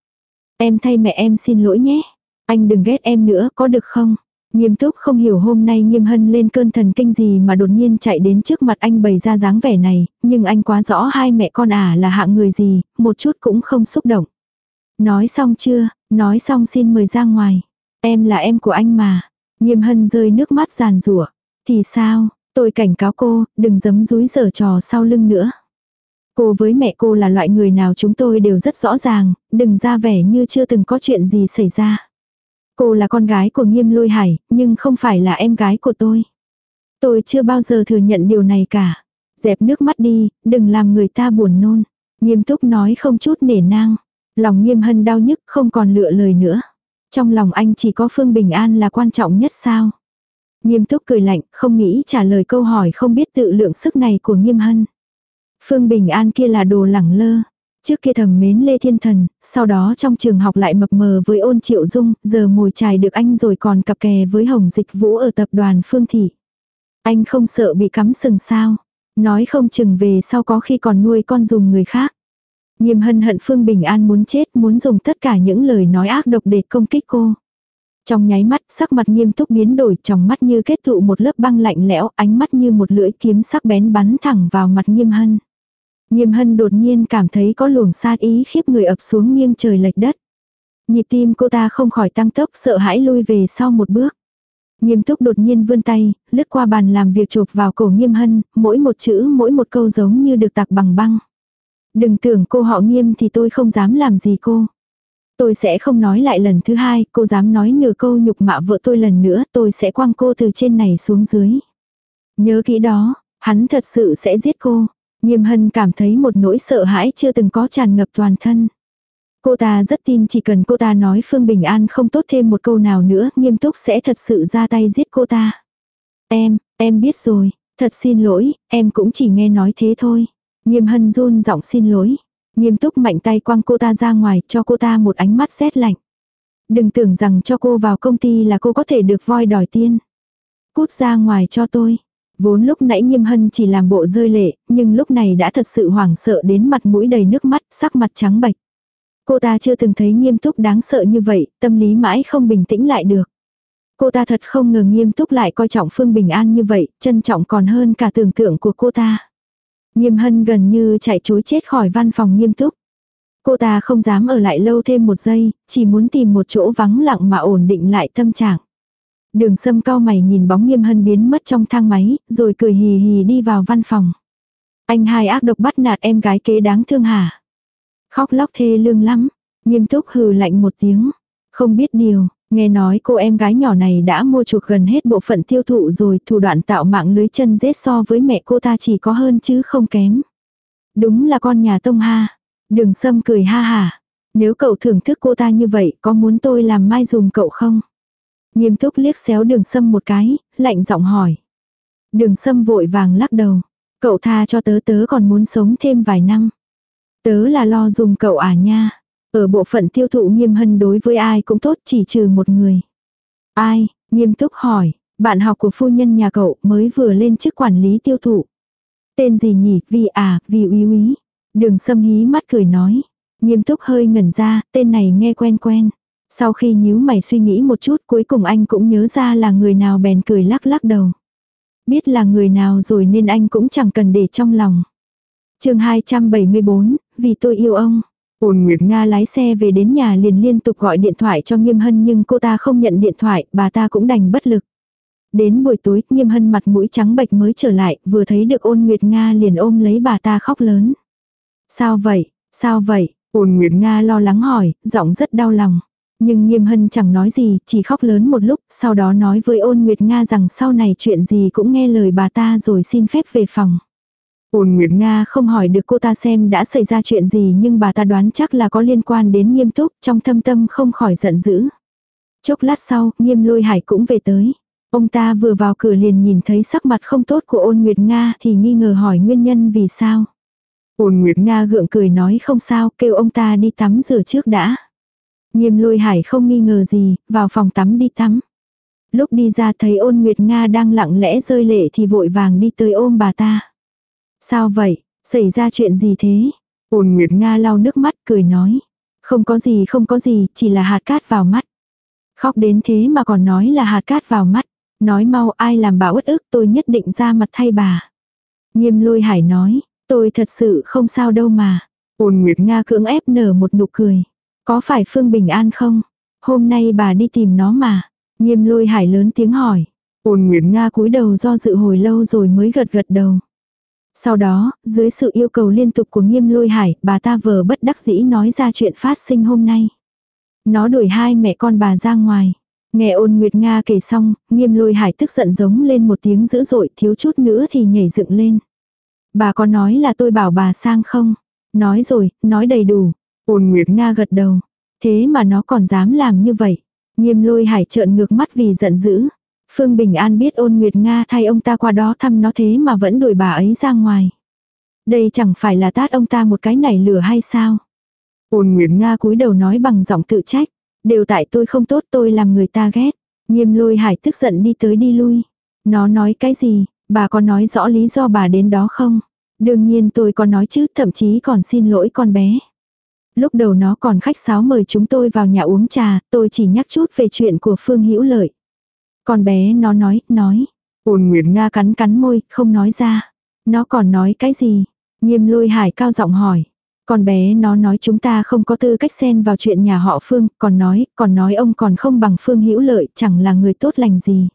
Em thay mẹ em xin lỗi nhé. Anh đừng ghét em nữa, có được không? Nghiêm túc không hiểu hôm nay nghiêm hân lên cơn thần kinh gì mà đột nhiên chạy đến trước mặt anh bày ra dáng vẻ này, nhưng anh quá rõ hai mẹ con à là hạng người gì, một chút cũng không xúc động. Nói xong chưa, nói xong xin mời ra ngoài. Em là em của anh mà. Nghiêm hân rơi nước mắt giàn rủa Thì sao, tôi cảnh cáo cô, đừng giấm rúi giở trò sau lưng nữa. Cô với mẹ cô là loại người nào chúng tôi đều rất rõ ràng, đừng ra vẻ như chưa từng có chuyện gì xảy ra. Cô là con gái của nghiêm lôi hải, nhưng không phải là em gái của tôi. Tôi chưa bao giờ thừa nhận điều này cả. Dẹp nước mắt đi, đừng làm người ta buồn nôn. Nghiêm túc nói không chút nể nang. Lòng nghiêm hân đau nhức không còn lựa lời nữa. Trong lòng anh chỉ có Phương Bình An là quan trọng nhất sao. Nghiêm túc cười lạnh, không nghĩ trả lời câu hỏi không biết tự lượng sức này của nghiêm hân. Phương Bình An kia là đồ lẳng lơ. Trước kia thầm mến Lê Thiên Thần, sau đó trong trường học lại mập mờ với ôn triệu dung, giờ mồi chài được anh rồi còn cặp kè với Hồng Dịch Vũ ở tập đoàn Phương Thị. Anh không sợ bị cắm sừng sao, nói không chừng về sau có khi còn nuôi con dùng người khác. Nghiêm hân hận Phương Bình An muốn chết muốn dùng tất cả những lời nói ác độc để công kích cô. Trong nháy mắt sắc mặt nghiêm túc biến đổi trong mắt như kết tụ một lớp băng lạnh lẽo ánh mắt như một lưỡi kiếm sắc bén bắn thẳng vào mặt nghiêm hân. Nghiêm hân đột nhiên cảm thấy có luồng sát ý khiếp người ập xuống nghiêng trời lệch đất. Nhịp tim cô ta không khỏi tăng tốc sợ hãi lui về sau một bước. Nghiêm túc đột nhiên vươn tay, lướt qua bàn làm việc chộp vào cổ nghiêm hân, mỗi một chữ mỗi một câu giống như được tạc bằng băng. Đừng tưởng cô họ nghiêm thì tôi không dám làm gì cô. Tôi sẽ không nói lại lần thứ hai, cô dám nói nửa câu nhục mạ vợ tôi lần nữa, tôi sẽ quăng cô từ trên này xuống dưới. Nhớ kỹ đó, hắn thật sự sẽ giết cô. Nghiêm hân cảm thấy một nỗi sợ hãi chưa từng có tràn ngập toàn thân. Cô ta rất tin chỉ cần cô ta nói Phương Bình An không tốt thêm một câu nào nữa, nghiêm túc sẽ thật sự ra tay giết cô ta. Em, em biết rồi, thật xin lỗi, em cũng chỉ nghe nói thế thôi. Nghiêm hân run giọng xin lỗi. Nghiêm túc mạnh tay quăng cô ta ra ngoài cho cô ta một ánh mắt rét lạnh. Đừng tưởng rằng cho cô vào công ty là cô có thể được voi đòi tiên. Cút ra ngoài cho tôi. Vốn lúc nãy nghiêm hân chỉ làm bộ rơi lệ, nhưng lúc này đã thật sự hoảng sợ đến mặt mũi đầy nước mắt, sắc mặt trắng bệch. Cô ta chưa từng thấy nghiêm túc đáng sợ như vậy, tâm lý mãi không bình tĩnh lại được. Cô ta thật không ngờ nghiêm túc lại coi trọng Phương Bình An như vậy, trân trọng còn hơn cả tưởng tượng của cô ta. Nghiêm hân gần như chạy chối chết khỏi văn phòng nghiêm túc. Cô ta không dám ở lại lâu thêm một giây, chỉ muốn tìm một chỗ vắng lặng mà ổn định lại tâm trạng. Đường sâm cao mày nhìn bóng nghiêm hân biến mất trong thang máy, rồi cười hì hì đi vào văn phòng. Anh hai ác độc bắt nạt em gái kế đáng thương hả? Khóc lóc thê lương lắm. Nghiêm túc hừ lạnh một tiếng. Không biết điều, nghe nói cô em gái nhỏ này đã mua chuộc gần hết bộ phận tiêu thụ rồi thủ đoạn tạo mạng lưới chân rết so với mẹ cô ta chỉ có hơn chứ không kém. Đúng là con nhà tông ha. Đường sâm cười ha hà. Nếu cậu thưởng thức cô ta như vậy có muốn tôi làm mai dùm cậu không? Nghiêm túc liếc xéo đường sâm một cái, lạnh giọng hỏi. Đường sâm vội vàng lắc đầu. Cậu tha cho tớ tớ còn muốn sống thêm vài năm. Tớ là lo dùm cậu à nha. Ở bộ phận tiêu thụ nghiêm hân đối với ai cũng tốt chỉ trừ một người. Ai, nghiêm túc hỏi, bạn học của phu nhân nhà cậu mới vừa lên chức quản lý tiêu thụ. Tên gì nhỉ, vì à, vì úy úy. Đường sâm hí mắt cười nói. Nghiêm túc hơi ngẩn ra, tên này nghe quen quen. Sau khi nhíu mày suy nghĩ một chút cuối cùng anh cũng nhớ ra là người nào bèn cười lắc lắc đầu. Biết là người nào rồi nên anh cũng chẳng cần để trong lòng. chương 274, vì tôi yêu ông. Ôn Nguyệt Nga lái xe về đến nhà liền liên tục gọi điện thoại cho Nghiêm Hân nhưng cô ta không nhận điện thoại, bà ta cũng đành bất lực. Đến buổi tối, Nghiêm Hân mặt mũi trắng bệch mới trở lại, vừa thấy được ôn Nguyệt Nga liền ôm lấy bà ta khóc lớn. Sao vậy, sao vậy, ôn Nguyệt Nga lo lắng hỏi, giọng rất đau lòng. Nhưng Nghiêm Hân chẳng nói gì, chỉ khóc lớn một lúc, sau đó nói với ôn Nguyệt Nga rằng sau này chuyện gì cũng nghe lời bà ta rồi xin phép về phòng. Ôn Nguyệt Nga không hỏi được cô ta xem đã xảy ra chuyện gì nhưng bà ta đoán chắc là có liên quan đến nghiêm túc, trong thâm tâm không khỏi giận dữ. Chốc lát sau, nghiêm lôi hải cũng về tới. Ông ta vừa vào cửa liền nhìn thấy sắc mặt không tốt của ôn Nguyệt Nga thì nghi ngờ hỏi nguyên nhân vì sao. Ôn Nguyệt Nga gượng cười nói không sao, kêu ông ta đi tắm rửa trước đã. Nghiêm lôi hải không nghi ngờ gì, vào phòng tắm đi tắm. Lúc đi ra thấy ôn Nguyệt Nga đang lặng lẽ rơi lệ thì vội vàng đi tới ôm bà ta. Sao vậy, xảy ra chuyện gì thế? Ôn Nguyệt Nga lau nước mắt cười nói. Không có gì không có gì, chỉ là hạt cát vào mắt. Khóc đến thế mà còn nói là hạt cát vào mắt. Nói mau ai làm bà uất ức tôi nhất định ra mặt thay bà. Nghiêm lôi hải nói, tôi thật sự không sao đâu mà. Ôn Nguyệt Nga cưỡng ép nở một nụ cười. Có phải Phương Bình An không? Hôm nay bà đi tìm nó mà. Nghiêm lôi hải lớn tiếng hỏi. Ôn Nguyệt Nga cúi đầu do dự hồi lâu rồi mới gật gật đầu. Sau đó, dưới sự yêu cầu liên tục của nghiêm lôi hải, bà ta vờ bất đắc dĩ nói ra chuyện phát sinh hôm nay. Nó đuổi hai mẹ con bà ra ngoài. Nghe ôn Nguyệt Nga kể xong, nghiêm lôi hải tức giận giống lên một tiếng dữ dội thiếu chút nữa thì nhảy dựng lên. Bà có nói là tôi bảo bà sang không? Nói rồi, nói đầy đủ. Ôn Nguyệt Nga gật đầu. Thế mà nó còn dám làm như vậy. Nghiêm lôi hải trợn ngược mắt vì giận dữ. Phương Bình An biết ôn Nguyệt Nga thay ông ta qua đó thăm nó thế mà vẫn đuổi bà ấy ra ngoài. Đây chẳng phải là tát ông ta một cái nảy lửa hay sao? Ôn Nguyệt Nga cúi đầu nói bằng giọng tự trách. Đều tại tôi không tốt tôi làm người ta ghét. Nghiêm lôi hải tức giận đi tới đi lui. Nó nói cái gì, bà có nói rõ lý do bà đến đó không? Đương nhiên tôi có nói chứ, thậm chí còn xin lỗi con bé. Lúc đầu nó còn khách sáo mời chúng tôi vào nhà uống trà, tôi chỉ nhắc chút về chuyện của Phương Hữu Lợi. Con bé nó nói, nói. Ôn Nguyệt Nga cắn cắn môi, không nói ra. Nó còn nói cái gì? Nghiêm lôi hải cao giọng hỏi. Con bé nó nói chúng ta không có tư cách xen vào chuyện nhà họ Phương, còn nói, còn nói ông còn không bằng Phương hữu lợi, chẳng là người tốt lành gì.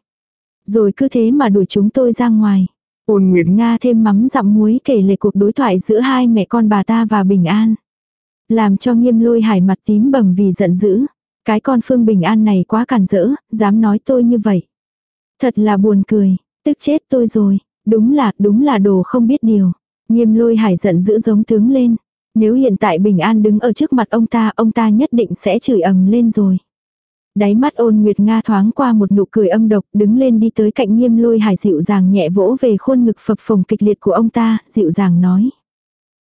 Rồi cứ thế mà đuổi chúng tôi ra ngoài. Ôn Nguyệt Nga thêm mắm dặm muối kể lệ cuộc đối thoại giữa hai mẹ con bà ta và Bình An. Làm cho nghiêm lôi hải mặt tím bầm vì giận dữ. Cái con Phương Bình An này quá cản rỡ, dám nói tôi như vậy. Thật là buồn cười, tức chết tôi rồi. Đúng là, đúng là đồ không biết điều. Nghiêm lôi hải giận dữ giống tướng lên. Nếu hiện tại Bình An đứng ở trước mặt ông ta, ông ta nhất định sẽ chửi ầm lên rồi. Đáy mắt ôn Nguyệt Nga thoáng qua một nụ cười âm độc, đứng lên đi tới cạnh nghiêm lôi hải dịu dàng nhẹ vỗ về khuôn ngực phập phồng kịch liệt của ông ta, dịu dàng nói.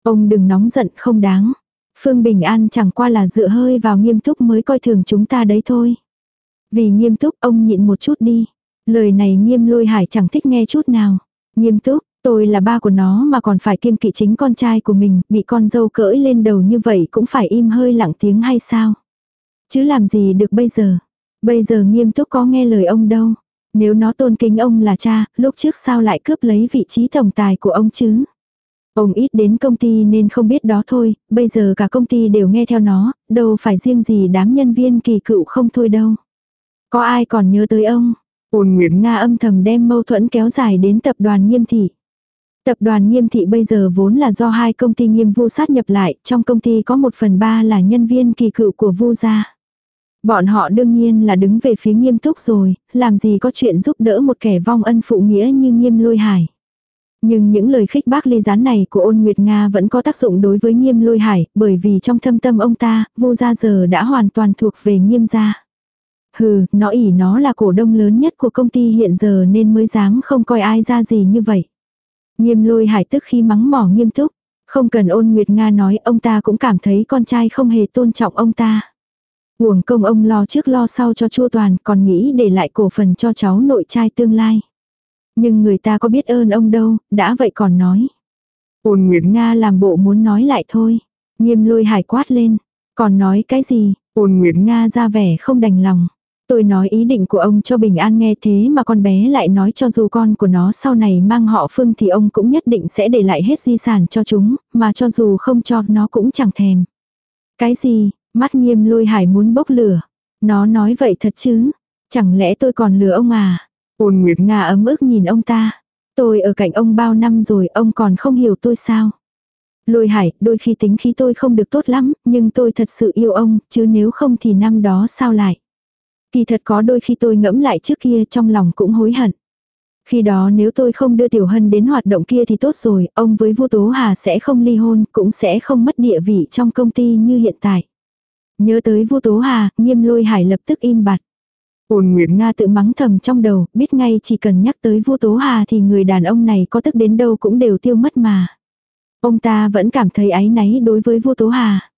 Ông đừng nóng giận không đáng. Phương Bình An chẳng qua là dựa hơi vào nghiêm túc mới coi thường chúng ta đấy thôi. Vì nghiêm túc ông nhịn một chút đi. Lời này nghiêm lôi hải chẳng thích nghe chút nào. Nghiêm túc, tôi là ba của nó mà còn phải kiêng kỵ chính con trai của mình, bị con dâu cỡi lên đầu như vậy cũng phải im hơi lặng tiếng hay sao? Chứ làm gì được bây giờ? Bây giờ nghiêm túc có nghe lời ông đâu. Nếu nó tôn kính ông là cha, lúc trước sao lại cướp lấy vị trí tổng tài của ông chứ? Ông ít đến công ty nên không biết đó thôi, bây giờ cả công ty đều nghe theo nó, đâu phải riêng gì đám nhân viên kỳ cựu không thôi đâu. Có ai còn nhớ tới ông? Ôn Nguyệt Nga âm thầm đem mâu thuẫn kéo dài đến tập đoàn nghiêm thị. Tập đoàn nghiêm thị bây giờ vốn là do hai công ty nghiêm vu sát nhập lại, trong công ty có một phần ba là nhân viên kỳ cựu của vu gia. Bọn họ đương nhiên là đứng về phía nghiêm túc rồi, làm gì có chuyện giúp đỡ một kẻ vong ân phụ nghĩa như nghiêm lôi hải. Nhưng những lời khích bác ly gián này của ôn Nguyệt Nga vẫn có tác dụng đối với nghiêm lôi hải, bởi vì trong thâm tâm ông ta, vô gia giờ đã hoàn toàn thuộc về nghiêm gia. Hừ, nó ỉ nó là cổ đông lớn nhất của công ty hiện giờ nên mới dám không coi ai ra gì như vậy. Nghiêm lôi hải tức khi mắng mỏ nghiêm túc. Không cần ôn Nguyệt Nga nói ông ta cũng cảm thấy con trai không hề tôn trọng ông ta. Uổng công ông lo trước lo sau cho chua toàn còn nghĩ để lại cổ phần cho cháu nội trai tương lai. Nhưng người ta có biết ơn ông đâu, đã vậy còn nói. Ôn Nguyệt Nga làm bộ muốn nói lại thôi. Nghiêm lôi hải quát lên. Còn nói cái gì, ôn Nguyệt Nga ra vẻ không đành lòng. Tôi nói ý định của ông cho Bình An nghe thế mà con bé lại nói cho dù con của nó sau này mang họ Phương thì ông cũng nhất định sẽ để lại hết di sản cho chúng, mà cho dù không cho nó cũng chẳng thèm. Cái gì, mắt nghiêm lôi hải muốn bốc lửa. Nó nói vậy thật chứ, chẳng lẽ tôi còn lừa ông à? Ôn Nguyệt Nga ấm ức nhìn ông ta. Tôi ở cạnh ông bao năm rồi ông còn không hiểu tôi sao? Lôi hải, đôi khi tính khí tôi không được tốt lắm, nhưng tôi thật sự yêu ông, chứ nếu không thì năm đó sao lại? Kỳ thật có đôi khi tôi ngẫm lại trước kia trong lòng cũng hối hận. Khi đó nếu tôi không đưa Tiểu Hân đến hoạt động kia thì tốt rồi, ông với Vu Tố Hà sẽ không ly hôn, cũng sẽ không mất địa vị trong công ty như hiện tại. Nhớ tới Vu Tố Hà, Nghiêm Lôi Hải lập tức im bặt. Ôn Nguyệt Nga tự mắng thầm trong đầu, biết ngay chỉ cần nhắc tới Vu Tố Hà thì người đàn ông này có tức đến đâu cũng đều tiêu mất mà. Ông ta vẫn cảm thấy áy náy đối với Vu Tố Hà.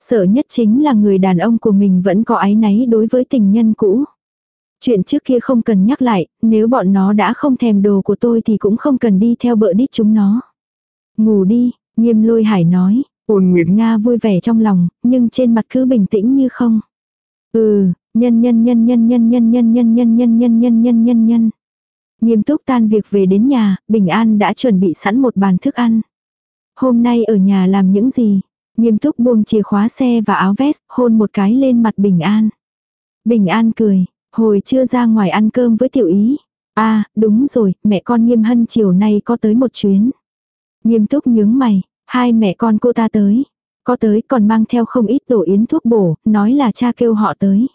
Sợ nhất chính là người đàn ông của mình vẫn có áy náy đối với tình nhân cũ. Chuyện trước kia không cần nhắc lại, nếu bọn nó đã không thèm đồ của tôi thì cũng không cần đi theo bợ đít chúng nó. Ngủ đi, nghiêm lôi hải nói, ôn Nguyệt Nga vui vẻ trong lòng, nhưng trên mặt cứ bình tĩnh như không. Ừ, nhân nhân nhân nhân nhân nhân nhân nhân nhân nhân nhân nhân nhân nhân nhân. Nghiêm túc tan việc về đến nhà, Bình An đã chuẩn bị sẵn một bàn thức ăn. Hôm nay ở nhà làm những gì? Nghiêm túc buông chìa khóa xe và áo vest, hôn một cái lên mặt Bình An. Bình An cười, hồi chưa ra ngoài ăn cơm với tiểu ý. À, đúng rồi, mẹ con nghiêm hân chiều nay có tới một chuyến. Nghiêm túc nhướng mày, hai mẹ con cô ta tới. Có tới còn mang theo không ít đồ yến thuốc bổ, nói là cha kêu họ tới.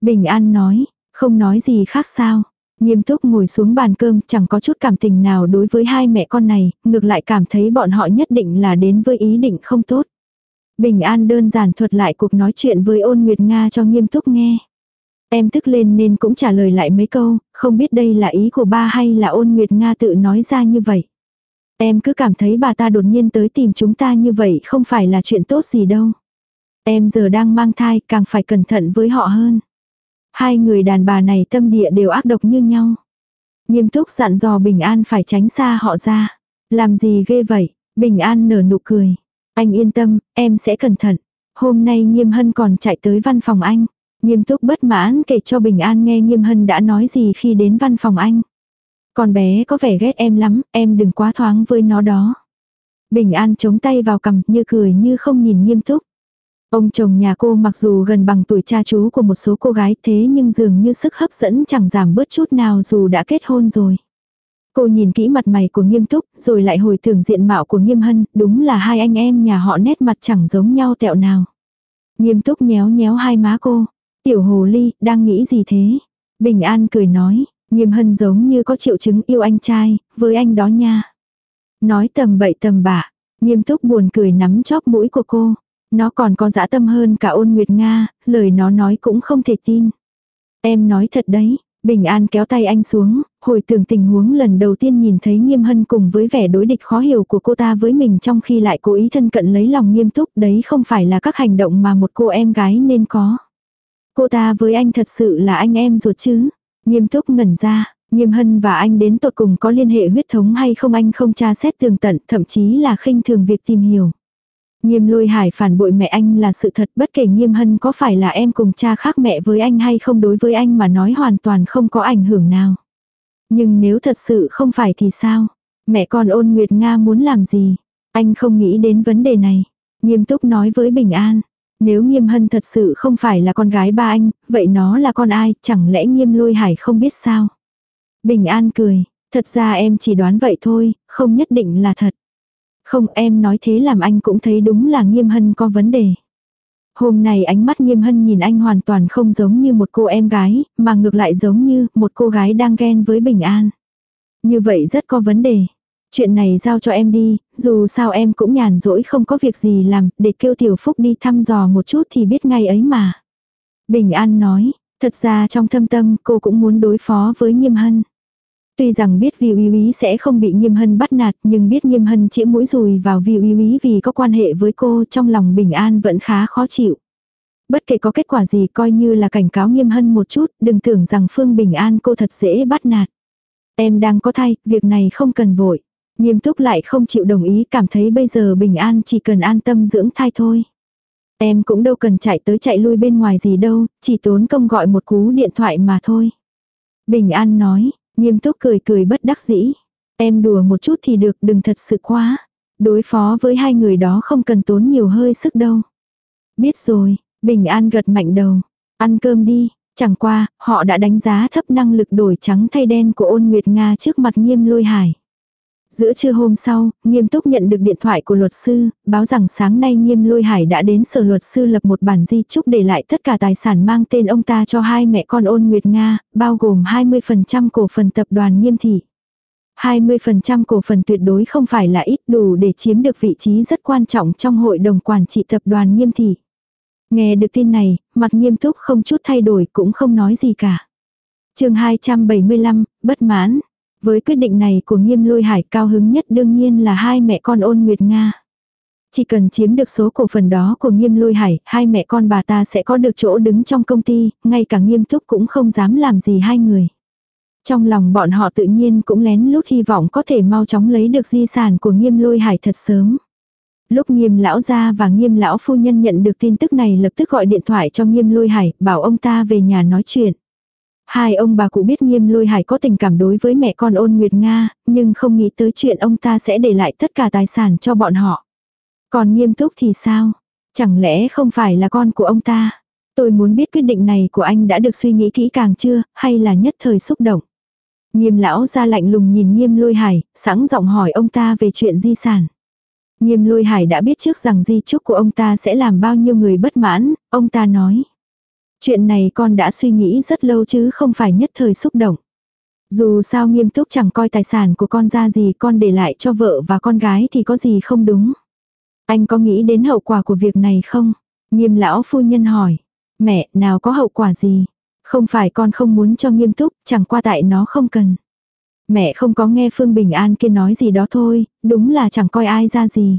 Bình An nói, không nói gì khác sao. Nghiêm túc ngồi xuống bàn cơm chẳng có chút cảm tình nào đối với hai mẹ con này, ngược lại cảm thấy bọn họ nhất định là đến với ý định không tốt. Bình An đơn giản thuật lại cuộc nói chuyện với ôn Nguyệt Nga cho nghiêm túc nghe. Em tức lên nên cũng trả lời lại mấy câu, không biết đây là ý của ba hay là ôn Nguyệt Nga tự nói ra như vậy. Em cứ cảm thấy bà ta đột nhiên tới tìm chúng ta như vậy không phải là chuyện tốt gì đâu. Em giờ đang mang thai càng phải cẩn thận với họ hơn. Hai người đàn bà này tâm địa đều ác độc như nhau. Nghiêm túc dặn dò Bình An phải tránh xa họ ra. Làm gì ghê vậy? Bình An nở nụ cười. Anh yên tâm, em sẽ cẩn thận. Hôm nay Nghiêm Hân còn chạy tới văn phòng anh. Nghiêm túc bất mãn kể cho Bình An nghe Nghiêm Hân đã nói gì khi đến văn phòng anh. Con bé có vẻ ghét em lắm, em đừng quá thoáng với nó đó. Bình An chống tay vào cằm như cười như không nhìn nghiêm túc. Ông chồng nhà cô mặc dù gần bằng tuổi cha chú của một số cô gái thế nhưng dường như sức hấp dẫn chẳng giảm bớt chút nào dù đã kết hôn rồi. Cô nhìn kỹ mặt mày của nghiêm túc, rồi lại hồi tưởng diện mạo của nghiêm hân, đúng là hai anh em nhà họ nét mặt chẳng giống nhau tẹo nào. Nghiêm túc nhéo nhéo hai má cô. Tiểu hồ ly, đang nghĩ gì thế? Bình an cười nói, nghiêm hân giống như có triệu chứng yêu anh trai, với anh đó nha. Nói tầm bậy tầm bạ, nghiêm túc buồn cười nắm chóp mũi của cô. Nó còn có dã tâm hơn cả ôn nguyệt Nga, lời nó nói cũng không thể tin. Em nói thật đấy, Bình An kéo tay anh xuống, hồi tưởng tình huống lần đầu tiên nhìn thấy nghiêm hân cùng với vẻ đối địch khó hiểu của cô ta với mình trong khi lại cố ý thân cận lấy lòng nghiêm túc đấy không phải là các hành động mà một cô em gái nên có. Cô ta với anh thật sự là anh em ruột chứ. Nghiêm túc ngẩn ra, nghiêm hân và anh đến tột cùng có liên hệ huyết thống hay không anh không tra xét tường tận, thậm chí là khinh thường việc tìm hiểu. Nghiêm lôi hải phản bội mẹ anh là sự thật bất kể nghiêm hân có phải là em cùng cha khác mẹ với anh hay không đối với anh mà nói hoàn toàn không có ảnh hưởng nào. Nhưng nếu thật sự không phải thì sao? Mẹ con ôn Nguyệt Nga muốn làm gì? Anh không nghĩ đến vấn đề này. Nghiêm túc nói với Bình An. Nếu nghiêm hân thật sự không phải là con gái ba anh, vậy nó là con ai, chẳng lẽ nghiêm lôi hải không biết sao? Bình An cười, thật ra em chỉ đoán vậy thôi, không nhất định là thật. Không em nói thế làm anh cũng thấy đúng là nghiêm hân có vấn đề. Hôm nay ánh mắt nghiêm hân nhìn anh hoàn toàn không giống như một cô em gái, mà ngược lại giống như một cô gái đang ghen với bình an. Như vậy rất có vấn đề. Chuyện này giao cho em đi, dù sao em cũng nhàn rỗi không có việc gì làm, để kêu tiểu phúc đi thăm dò một chút thì biết ngay ấy mà. Bình an nói, thật ra trong thâm tâm cô cũng muốn đối phó với nghiêm hân. Tuy rằng biết vì uy uy sẽ không bị nghiêm hân bắt nạt nhưng biết nghiêm hân chĩa mũi rùi vào vì uy uy vì có quan hệ với cô trong lòng bình an vẫn khá khó chịu. Bất kể có kết quả gì coi như là cảnh cáo nghiêm hân một chút, đừng tưởng rằng Phương Bình An cô thật dễ bắt nạt. Em đang có thai, việc này không cần vội. Nghiêm túc lại không chịu đồng ý cảm thấy bây giờ Bình An chỉ cần an tâm dưỡng thai thôi. Em cũng đâu cần chạy tới chạy lui bên ngoài gì đâu, chỉ tốn công gọi một cú điện thoại mà thôi. Bình An nói, Nghiêm túc cười cười bất đắc dĩ. Em đùa một chút thì được đừng thật sự quá. Đối phó với hai người đó không cần tốn nhiều hơi sức đâu. Biết rồi, Bình An gật mạnh đầu. Ăn cơm đi, chẳng qua, họ đã đánh giá thấp năng lực đổi trắng thay đen của ôn Nguyệt Nga trước mặt nghiêm lôi hải. Giữa trưa hôm sau, nghiêm túc nhận được điện thoại của luật sư, báo rằng sáng nay nghiêm lôi hải đã đến sở luật sư lập một bản di chúc để lại tất cả tài sản mang tên ông ta cho hai mẹ con ôn Nguyệt Nga, bao gồm 20% cổ phần tập đoàn nghiêm thị. 20% cổ phần tuyệt đối không phải là ít đủ để chiếm được vị trí rất quan trọng trong hội đồng quản trị tập đoàn nghiêm thị. Nghe được tin này, mặt nghiêm túc không chút thay đổi cũng không nói gì cả. chương 275, bất mãn. Với quyết định này của nghiêm lôi hải cao hứng nhất đương nhiên là hai mẹ con ôn nguyệt Nga. Chỉ cần chiếm được số cổ phần đó của nghiêm lôi hải, hai mẹ con bà ta sẽ có được chỗ đứng trong công ty, ngay cả nghiêm túc cũng không dám làm gì hai người. Trong lòng bọn họ tự nhiên cũng lén lút hy vọng có thể mau chóng lấy được di sản của nghiêm lôi hải thật sớm. Lúc nghiêm lão gia và nghiêm lão phu nhân nhận được tin tức này lập tức gọi điện thoại cho nghiêm lôi hải, bảo ông ta về nhà nói chuyện. Hai ông bà cụ biết nghiêm lôi hải có tình cảm đối với mẹ con ôn Nguyệt Nga, nhưng không nghĩ tới chuyện ông ta sẽ để lại tất cả tài sản cho bọn họ. Còn nghiêm túc thì sao? Chẳng lẽ không phải là con của ông ta? Tôi muốn biết quyết định này của anh đã được suy nghĩ kỹ càng chưa, hay là nhất thời xúc động? Nghiêm lão ra lạnh lùng nhìn nghiêm lôi hải, sẵn giọng hỏi ông ta về chuyện di sản. Nghiêm lôi hải đã biết trước rằng di chúc của ông ta sẽ làm bao nhiêu người bất mãn, ông ta nói. Chuyện này con đã suy nghĩ rất lâu chứ không phải nhất thời xúc động. Dù sao nghiêm túc chẳng coi tài sản của con ra gì con để lại cho vợ và con gái thì có gì không đúng. Anh có nghĩ đến hậu quả của việc này không? Nghiêm lão phu nhân hỏi. Mẹ, nào có hậu quả gì? Không phải con không muốn cho nghiêm túc, chẳng qua tại nó không cần. Mẹ không có nghe Phương Bình An kia nói gì đó thôi, đúng là chẳng coi ai ra gì.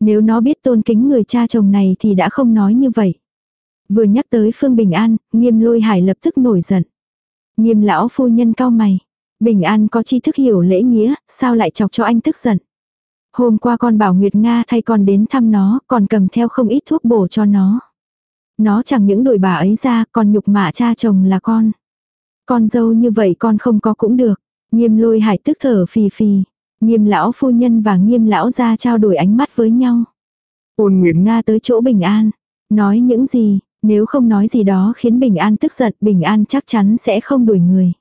Nếu nó biết tôn kính người cha chồng này thì đã không nói như vậy. Vừa nhắc tới Phương Bình An, nghiêm lôi hải lập tức nổi giận. Nghiêm lão phu nhân cao mày. Bình An có tri thức hiểu lễ nghĩa, sao lại chọc cho anh tức giận. Hôm qua con bảo Nguyệt Nga thay con đến thăm nó, còn cầm theo không ít thuốc bổ cho nó. Nó chẳng những đổi bà ấy ra, còn nhục mạ cha chồng là con. Con dâu như vậy con không có cũng được. Nghiêm lôi hải tức thở phì phì. Nghiêm lão phu nhân và nghiêm lão ra trao đổi ánh mắt với nhau. Ôn Nguyệt Nga tới chỗ Bình An. Nói những gì, nếu không nói gì đó khiến Bình An tức giận, Bình An chắc chắn sẽ không đuổi người.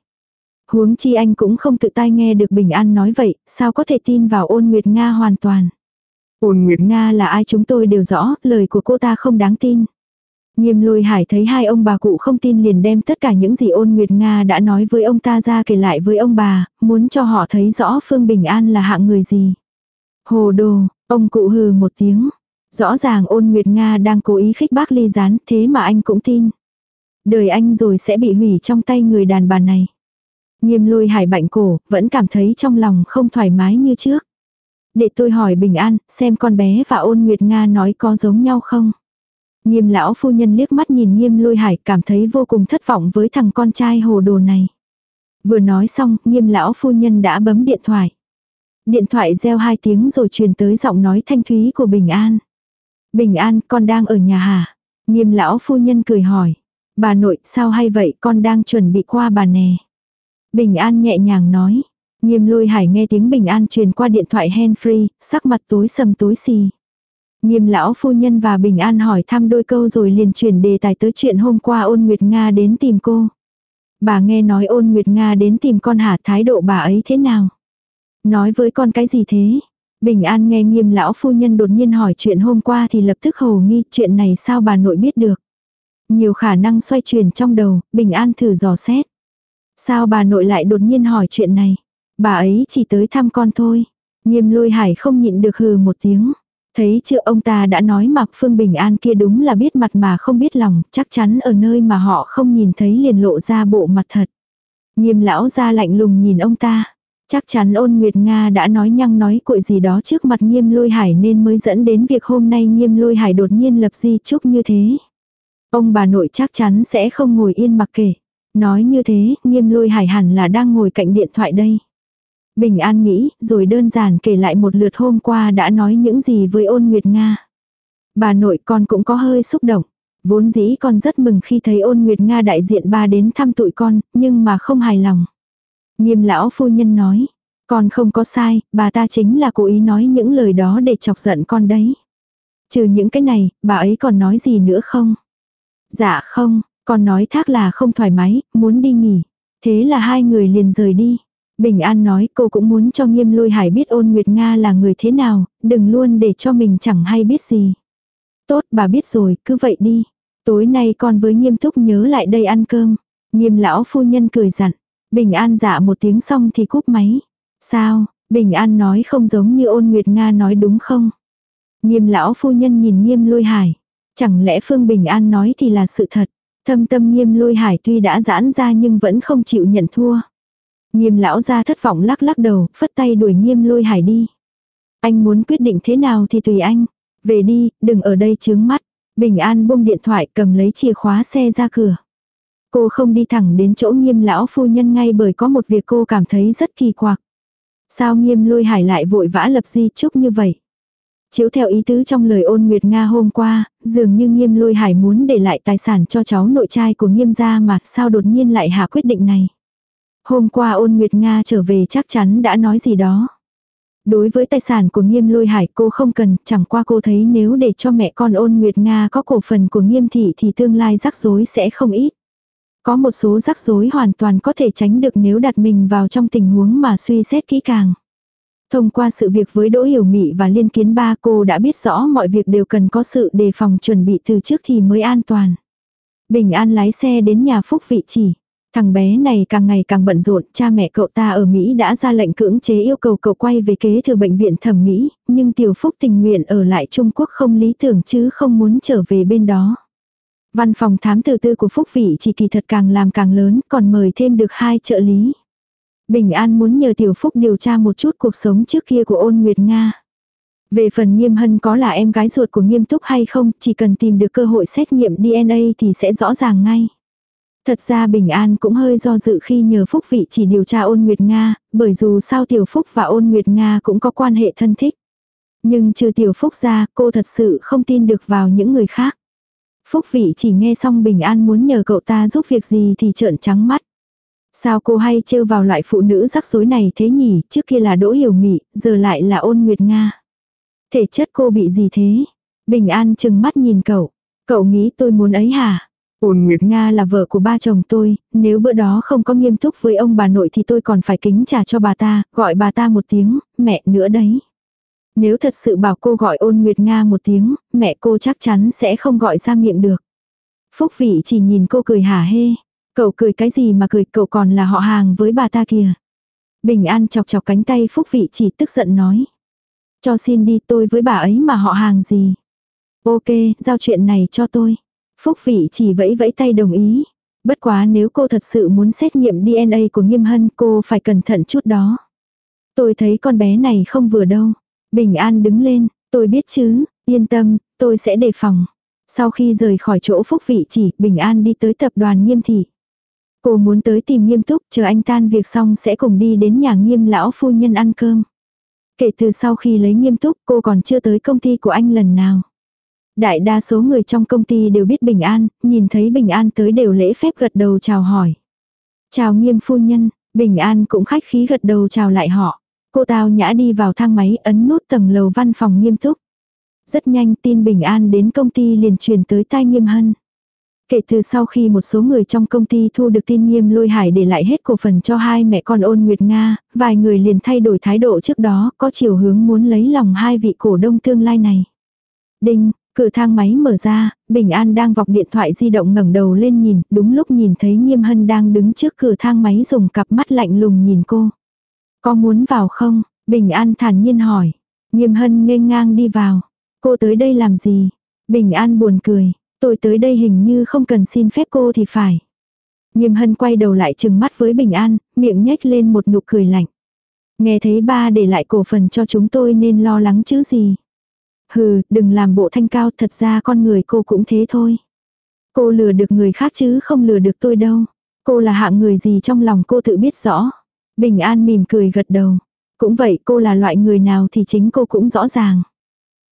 Huống chi anh cũng không tự tai nghe được Bình An nói vậy, sao có thể tin vào ôn Nguyệt Nga hoàn toàn. Ôn Nguyệt Nga là ai chúng tôi đều rõ, lời của cô ta không đáng tin. Nghiêm lôi hải thấy hai ông bà cụ không tin liền đem tất cả những gì ôn Nguyệt Nga đã nói với ông ta ra kể lại với ông bà, muốn cho họ thấy rõ Phương Bình An là hạng người gì. Hồ đồ, ông cụ hừ một tiếng, Rõ ràng ôn Nguyệt Nga đang cố ý khích bác ly gián thế mà anh cũng tin. Đời anh rồi sẽ bị hủy trong tay người đàn bà này. Nghiêm lôi hải bạnh cổ, vẫn cảm thấy trong lòng không thoải mái như trước. Để tôi hỏi bình an, xem con bé và ôn nguyệt Nga nói có giống nhau không? Nghiêm lão phu nhân liếc mắt nhìn nghiêm lôi hải cảm thấy vô cùng thất vọng với thằng con trai hồ đồ này. Vừa nói xong, nghiêm lão phu nhân đã bấm điện thoại. Điện thoại reo hai tiếng rồi truyền tới giọng nói thanh thúy của Bình An. Bình An, con đang ở nhà hả? Nghiêm lão phu nhân cười hỏi. Bà nội, sao hay vậy, con đang chuẩn bị qua bà nè. Bình An nhẹ nhàng nói. Nghiêm lôi hải nghe tiếng Bình An truyền qua điện thoại handfree, sắc mặt tối sầm tối xì. Nghiêm lão phu nhân và Bình An hỏi thăm đôi câu rồi liền chuyển đề tài tới chuyện hôm qua ôn Nguyệt Nga đến tìm cô. Bà nghe nói ôn Nguyệt Nga đến tìm con hả thái độ bà ấy thế nào? Nói với con cái gì thế? Bình An nghe nghiêm lão phu nhân đột nhiên hỏi chuyện hôm qua thì lập tức hồ nghi chuyện này sao bà nội biết được. Nhiều khả năng xoay chuyển trong đầu, Bình An thử dò xét. Sao bà nội lại đột nhiên hỏi chuyện này? Bà ấy chỉ tới thăm con thôi. Nghiêm lôi hải không nhịn được hừ một tiếng. Thấy chưa ông ta đã nói mặc Phương Bình An kia đúng là biết mặt mà không biết lòng, chắc chắn ở nơi mà họ không nhìn thấy liền lộ ra bộ mặt thật. Nghiêm lão ra lạnh lùng nhìn ông ta. Chắc chắn ôn Nguyệt Nga đã nói nhăng nói cuội gì đó trước mặt nghiêm lôi hải nên mới dẫn đến việc hôm nay nghiêm lôi hải đột nhiên lập di chúc như thế. Ông bà nội chắc chắn sẽ không ngồi yên mặc kể. Nói như thế, nghiêm lôi hải hẳn là đang ngồi cạnh điện thoại đây. Bình an nghĩ, rồi đơn giản kể lại một lượt hôm qua đã nói những gì với ôn Nguyệt Nga. Bà nội con cũng có hơi xúc động. Vốn dĩ con rất mừng khi thấy ôn Nguyệt Nga đại diện ba đến thăm tụi con, nhưng mà không hài lòng. Nghiêm lão phu nhân nói, con không có sai, bà ta chính là cố ý nói những lời đó để chọc giận con đấy. Trừ những cái này, bà ấy còn nói gì nữa không? Dạ không, con nói thác là không thoải mái, muốn đi nghỉ. Thế là hai người liền rời đi. Bình An nói cô cũng muốn cho nghiêm lôi hải biết ôn Nguyệt Nga là người thế nào, đừng luôn để cho mình chẳng hay biết gì. Tốt bà biết rồi, cứ vậy đi. Tối nay con với nghiêm túc nhớ lại đây ăn cơm. Nghiêm lão phu nhân cười dặn. Bình An dạ một tiếng xong thì cúp máy. Sao, Bình An nói không giống như ôn Nguyệt Nga nói đúng không? Nghiêm lão phu nhân nhìn nghiêm lôi hải. Chẳng lẽ Phương Bình An nói thì là sự thật. Thâm tâm nghiêm lôi hải tuy đã giãn ra nhưng vẫn không chịu nhận thua. Nghiêm lão ra thất vọng lắc lắc đầu, phất tay đuổi nghiêm lôi hải đi. Anh muốn quyết định thế nào thì tùy anh. Về đi, đừng ở đây chướng mắt. Bình An buông điện thoại cầm lấy chìa khóa xe ra cửa. Cô không đi thẳng đến chỗ nghiêm lão phu nhân ngay bởi có một việc cô cảm thấy rất kỳ quặc. Sao nghiêm lôi hải lại vội vã lập di chúc như vậy? Chiếu theo ý tứ trong lời ôn Nguyệt Nga hôm qua, dường như nghiêm lôi hải muốn để lại tài sản cho cháu nội trai của nghiêm gia mà sao đột nhiên lại hạ quyết định này. Hôm qua ôn Nguyệt Nga trở về chắc chắn đã nói gì đó. Đối với tài sản của nghiêm lôi hải cô không cần, chẳng qua cô thấy nếu để cho mẹ con ôn Nguyệt Nga có cổ phần của nghiêm thị thì tương lai rắc rối sẽ không ít. Có một số rắc rối hoàn toàn có thể tránh được nếu đặt mình vào trong tình huống mà suy xét kỹ càng. Thông qua sự việc với Đỗ Hiểu Mị và Liên Kiến Ba cô đã biết rõ mọi việc đều cần có sự đề phòng chuẩn bị từ trước thì mới an toàn. Bình An lái xe đến nhà Phúc vị chỉ. Thằng bé này càng ngày càng bận rộn, cha mẹ cậu ta ở Mỹ đã ra lệnh cưỡng chế yêu cầu cậu quay về kế thừa bệnh viện thẩm mỹ, nhưng Tiểu Phúc tình nguyện ở lại Trung Quốc không lý tưởng chứ không muốn trở về bên đó. Văn phòng thám tử tư của Phúc Vị chỉ kỳ thật càng làm càng lớn, còn mời thêm được hai trợ lý. Bình An muốn nhờ Tiểu Phúc điều tra một chút cuộc sống trước kia của ôn Nguyệt Nga. Về phần Nghiêm Hân có là em gái ruột của Nghiêm Túc hay không, chỉ cần tìm được cơ hội xét nghiệm DNA thì sẽ rõ ràng ngay. Thật ra Bình An cũng hơi do dự khi nhờ Phúc Vị chỉ điều tra ôn Nguyệt Nga, bởi dù sao Tiểu Phúc và ôn Nguyệt Nga cũng có quan hệ thân thích. Nhưng trừ Tiểu Phúc ra, cô thật sự không tin được vào những người khác. Phúc Vị chỉ nghe xong Bình An muốn nhờ cậu ta giúp việc gì thì trợn trắng mắt. Sao cô hay trêu vào loại phụ nữ rắc rối này thế nhỉ, trước kia là Đỗ Hiểu Mị, giờ lại là ôn Nguyệt Nga. Thể chất cô bị gì thế? Bình An chừng mắt nhìn cậu. Cậu nghĩ tôi muốn ấy hả? Ôn Nguyệt Nga là vợ của ba chồng tôi, nếu bữa đó không có nghiêm túc với ông bà nội thì tôi còn phải kính trả cho bà ta, gọi bà ta một tiếng, mẹ nữa đấy. Nếu thật sự bảo cô gọi ôn Nguyệt Nga một tiếng, mẹ cô chắc chắn sẽ không gọi ra miệng được. Phúc vị chỉ nhìn cô cười hả hê. Cậu cười cái gì mà cười cậu còn là họ hàng với bà ta kìa. Bình An chọc chọc cánh tay Phúc vị chỉ tức giận nói. Cho xin đi tôi với bà ấy mà họ hàng gì. Ok, giao chuyện này cho tôi. Phúc vị chỉ vẫy vẫy tay đồng ý. Bất quá nếu cô thật sự muốn xét nghiệm DNA của nghiêm hân cô phải cẩn thận chút đó. Tôi thấy con bé này không vừa đâu. Bình an đứng lên, tôi biết chứ, yên tâm, tôi sẽ đề phòng. Sau khi rời khỏi chỗ phúc vị chỉ, Bình An đi tới tập đoàn nghiêm thị. Cô muốn tới tìm nghiêm túc, chờ anh tan việc xong sẽ cùng đi đến nhà nghiêm lão phu nhân ăn cơm. Kể từ sau khi lấy nghiêm túc cô còn chưa tới công ty của anh lần nào. Đại đa số người trong công ty đều biết Bình An, nhìn thấy Bình An tới đều lễ phép gật đầu chào hỏi. Chào nghiêm phu nhân, Bình An cũng khách khí gật đầu chào lại họ. Cô tao nhã đi vào thang máy ấn nút tầng lầu văn phòng nghiêm túc. Rất nhanh tin Bình An đến công ty liền truyền tới tai nghiêm hân. Kể từ sau khi một số người trong công ty thu được tin nghiêm lôi hải để lại hết cổ phần cho hai mẹ con ôn Nguyệt Nga, vài người liền thay đổi thái độ trước đó có chiều hướng muốn lấy lòng hai vị cổ đông tương lai này. Đinh, cửa thang máy mở ra, Bình An đang vọc điện thoại di động ngẩng đầu lên nhìn, đúng lúc nhìn thấy nghiêm hân đang đứng trước cửa thang máy dùng cặp mắt lạnh lùng nhìn cô. Có muốn vào không? Bình An thản nhiên hỏi. Nghiêm hân nghênh ngang đi vào. Cô tới đây làm gì? Bình An buồn cười. Tôi tới đây hình như không cần xin phép cô thì phải. Nghiêm hân quay đầu lại chừng mắt với Bình An, miệng nhếch lên một nụ cười lạnh. Nghe thấy ba để lại cổ phần cho chúng tôi nên lo lắng chứ gì. Hừ, đừng làm bộ thanh cao, thật ra con người cô cũng thế thôi. Cô lừa được người khác chứ không lừa được tôi đâu. Cô là hạng người gì trong lòng cô tự biết rõ. Bình An mỉm cười gật đầu. Cũng vậy cô là loại người nào thì chính cô cũng rõ ràng.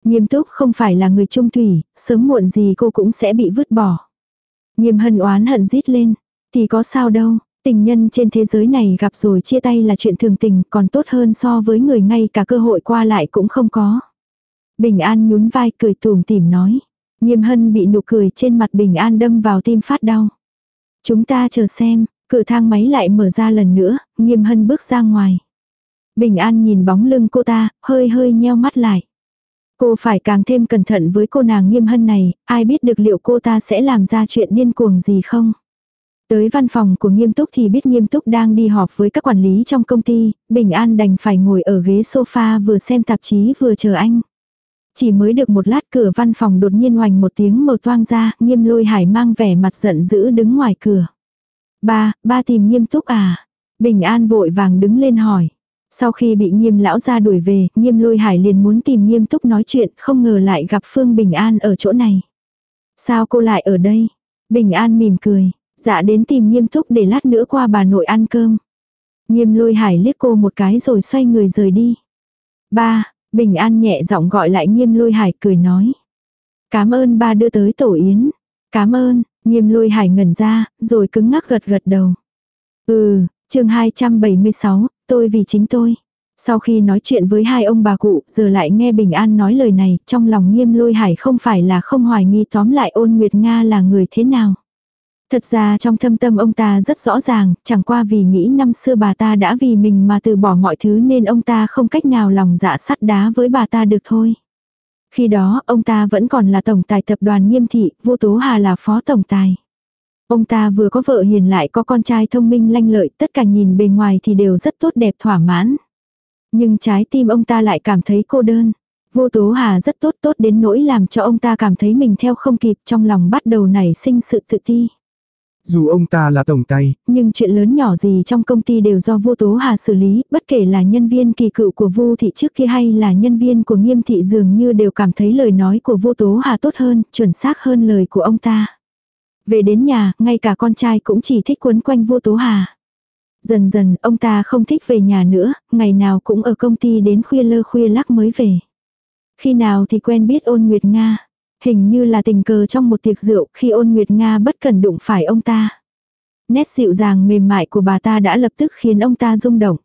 Nghiêm túc không phải là người trung thủy, sớm muộn gì cô cũng sẽ bị vứt bỏ. Nghiêm hân oán hận rít lên. Thì có sao đâu, tình nhân trên thế giới này gặp rồi chia tay là chuyện thường tình còn tốt hơn so với người ngay cả cơ hội qua lại cũng không có. Bình An nhún vai cười tùm tìm nói. Nghiêm hân bị nụ cười trên mặt Bình An đâm vào tim phát đau. Chúng ta chờ xem, cửa thang máy lại mở ra lần nữa, nghiêm hân bước ra ngoài. Bình An nhìn bóng lưng cô ta, hơi hơi nheo mắt lại. Cô phải càng thêm cẩn thận với cô nàng nghiêm hân này, ai biết được liệu cô ta sẽ làm ra chuyện điên cuồng gì không. Tới văn phòng của nghiêm túc thì biết nghiêm túc đang đi họp với các quản lý trong công ty, Bình An đành phải ngồi ở ghế sofa vừa xem tạp chí vừa chờ anh. Chỉ mới được một lát cửa văn phòng đột nhiên hoành một tiếng màu toang ra, nghiêm lôi hải mang vẻ mặt giận dữ đứng ngoài cửa. Ba, ba tìm nghiêm túc à? Bình An vội vàng đứng lên hỏi. Sau khi bị nghiêm lão ra đuổi về, nghiêm lôi hải liền muốn tìm nghiêm túc nói chuyện, không ngờ lại gặp Phương Bình An ở chỗ này. Sao cô lại ở đây? Bình An mỉm cười, dạ đến tìm nghiêm túc để lát nữa qua bà nội ăn cơm. Nghiêm lôi hải liếc cô một cái rồi xoay người rời đi. Ba, Bình An nhẹ giọng gọi lại nghiêm lôi hải cười nói. Cảm ơn ba đưa tới tổ yến. Cảm ơn, nghiêm lôi hải ngẩn ra, rồi cứng ngắc gật gật đầu. Ừ, chương 276, tôi vì chính tôi. Sau khi nói chuyện với hai ông bà cụ, giờ lại nghe Bình An nói lời này, trong lòng nghiêm lôi hải không phải là không hoài nghi tóm lại ôn Nguyệt Nga là người thế nào. Thật ra trong thâm tâm ông ta rất rõ ràng, chẳng qua vì nghĩ năm xưa bà ta đã vì mình mà từ bỏ mọi thứ nên ông ta không cách nào lòng dạ sắt đá với bà ta được thôi. Khi đó, ông ta vẫn còn là tổng tài tập đoàn nghiêm thị, vô tố hà là phó tổng tài. Ông ta vừa có vợ hiền lại có con trai thông minh lanh lợi, tất cả nhìn bề ngoài thì đều rất tốt đẹp thỏa mãn. Nhưng trái tim ông ta lại cảm thấy cô đơn. Vô Tố Hà rất tốt tốt đến nỗi làm cho ông ta cảm thấy mình theo không kịp trong lòng bắt đầu nảy sinh sự tự ti. Dù ông ta là tổng tay, nhưng chuyện lớn nhỏ gì trong công ty đều do Vô Tố Hà xử lý, bất kể là nhân viên kỳ cựu của Vu thị trước kia hay là nhân viên của Nghiêm thị dường như đều cảm thấy lời nói của Vô Tố Hà tốt hơn, chuẩn xác hơn lời của ông ta. Về đến nhà, ngay cả con trai cũng chỉ thích quấn quanh vô tố hà. Dần dần, ông ta không thích về nhà nữa, ngày nào cũng ở công ty đến khuya lơ khuya lắc mới về. Khi nào thì quen biết ôn Nguyệt Nga. Hình như là tình cờ trong một tiệc rượu khi ôn Nguyệt Nga bất cần đụng phải ông ta. Nét dịu dàng mềm mại của bà ta đã lập tức khiến ông ta rung động.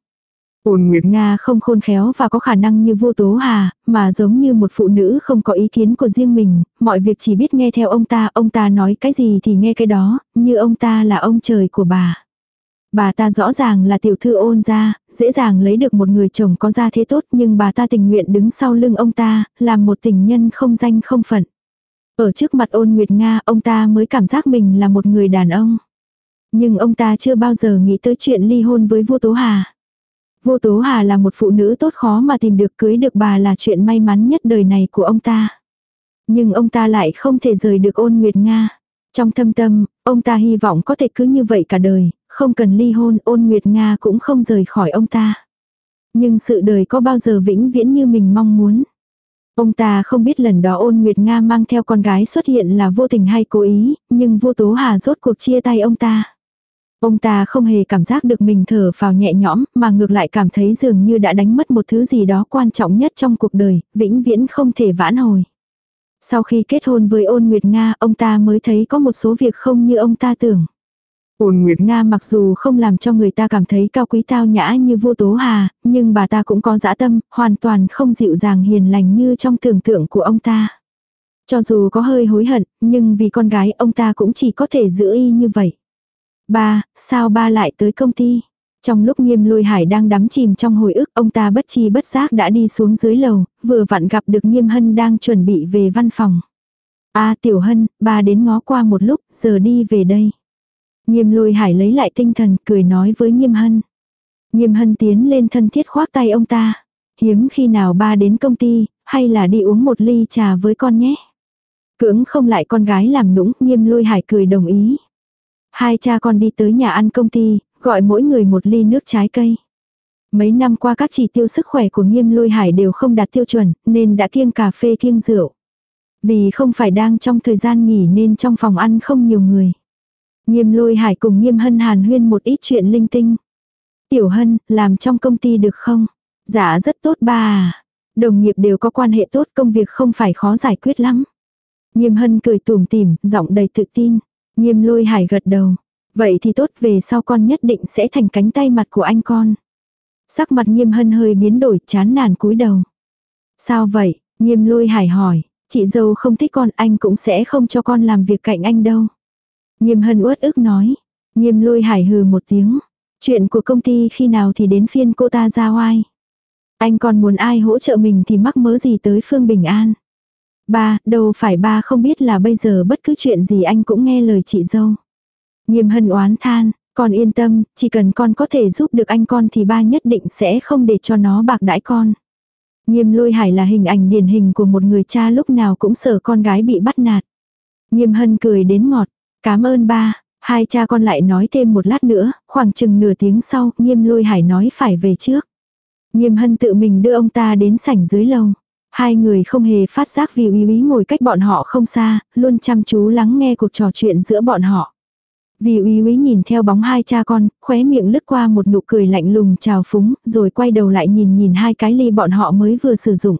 Ôn Nguyệt Nga không khôn khéo và có khả năng như vô tố hà, mà giống như một phụ nữ không có ý kiến của riêng mình, mọi việc chỉ biết nghe theo ông ta, ông ta nói cái gì thì nghe cái đó, như ông ta là ông trời của bà. Bà ta rõ ràng là tiểu thư ôn gia, dễ dàng lấy được một người chồng có gia thế tốt nhưng bà ta tình nguyện đứng sau lưng ông ta, làm một tình nhân không danh không phận. Ở trước mặt ôn Nguyệt Nga ông ta mới cảm giác mình là một người đàn ông. Nhưng ông ta chưa bao giờ nghĩ tới chuyện ly hôn với vua Tố Hà. Vô Tố Hà là một phụ nữ tốt khó mà tìm được cưới được bà là chuyện may mắn nhất đời này của ông ta. Nhưng ông ta lại không thể rời được ôn Nguyệt Nga. Trong thâm tâm, Ông ta hy vọng có thể cứ như vậy cả đời, không cần ly hôn ôn Nguyệt Nga cũng không rời khỏi ông ta. Nhưng sự đời có bao giờ vĩnh viễn như mình mong muốn. Ông ta không biết lần đó ôn Nguyệt Nga mang theo con gái xuất hiện là vô tình hay cố ý, nhưng vô tố hà rốt cuộc chia tay ông ta. Ông ta không hề cảm giác được mình thở vào nhẹ nhõm, mà ngược lại cảm thấy dường như đã đánh mất một thứ gì đó quan trọng nhất trong cuộc đời, vĩnh viễn không thể vãn hồi. Sau khi kết hôn với ôn Nguyệt Nga, ông ta mới thấy có một số việc không như ông ta tưởng. Ôn Nguyệt Nga mặc dù không làm cho người ta cảm thấy cao quý tao nhã như vua Tố Hà, nhưng bà ta cũng có dã tâm, hoàn toàn không dịu dàng hiền lành như trong tưởng tượng của ông ta. Cho dù có hơi hối hận, nhưng vì con gái ông ta cũng chỉ có thể giữ y như vậy. Ba, sao ba lại tới công ty? Trong lúc nghiêm lôi hải đang đắm chìm trong hồi ức, ông ta bất chi bất giác đã đi xuống dưới lầu, vừa vặn gặp được nghiêm hân đang chuẩn bị về văn phòng. a tiểu hân, ba đến ngó qua một lúc, giờ đi về đây. Nghiêm lôi hải lấy lại tinh thần, cười nói với nghiêm hân. Nghiêm hân tiến lên thân thiết khoác tay ông ta. Hiếm khi nào ba đến công ty, hay là đi uống một ly trà với con nhé. Cưỡng không lại con gái làm nũng, nghiêm lôi hải cười đồng ý. Hai cha con đi tới nhà ăn công ty, gọi mỗi người một ly nước trái cây. Mấy năm qua các chỉ tiêu sức khỏe của nghiêm lôi hải đều không đạt tiêu chuẩn, nên đã kiêng cà phê kiêng rượu. Vì không phải đang trong thời gian nghỉ nên trong phòng ăn không nhiều người. Nghiêm lôi hải cùng nghiêm hân hàn huyên một ít chuyện linh tinh. Tiểu hân, làm trong công ty được không? Dạ rất tốt ba à. Đồng nghiệp đều có quan hệ tốt công việc không phải khó giải quyết lắm. Nghiêm hân cười tủm tỉm, giọng đầy tự tin. Nghiêm lôi hải gật đầu. Vậy thì tốt về sau con nhất định sẽ thành cánh tay mặt của anh con. Sắc mặt nghiêm hân hơi biến đổi chán nản cúi đầu. Sao vậy? Nghiêm lôi hải hỏi. Chị dâu không thích con anh cũng sẽ không cho con làm việc cạnh anh đâu. Nghiêm hân uất ức nói. Nghiêm lôi hải hừ một tiếng. Chuyện của công ty khi nào thì đến phiên cô ta ra oai. Anh còn muốn ai hỗ trợ mình thì mắc mớ gì tới Phương Bình An. Ba, đâu phải ba không biết là bây giờ bất cứ chuyện gì anh cũng nghe lời chị dâu. Nghiêm hân oán than, con yên tâm, chỉ cần con có thể giúp được anh con thì ba nhất định sẽ không để cho nó bạc đãi con. Nghiêm lôi hải là hình ảnh điển hình của một người cha lúc nào cũng sợ con gái bị bắt nạt. Nghiêm hân cười đến ngọt, cảm ơn ba, hai cha con lại nói thêm một lát nữa, khoảng chừng nửa tiếng sau, nghiêm lôi hải nói phải về trước. Nghiêm hân tự mình đưa ông ta đến sảnh dưới lầu. Hai người không hề phát giác vì uy uy ngồi cách bọn họ không xa, luôn chăm chú lắng nghe cuộc trò chuyện giữa bọn họ. Vì uy uy nhìn theo bóng hai cha con, khóe miệng lướt qua một nụ cười lạnh lùng chào phúng, rồi quay đầu lại nhìn nhìn hai cái ly bọn họ mới vừa sử dụng.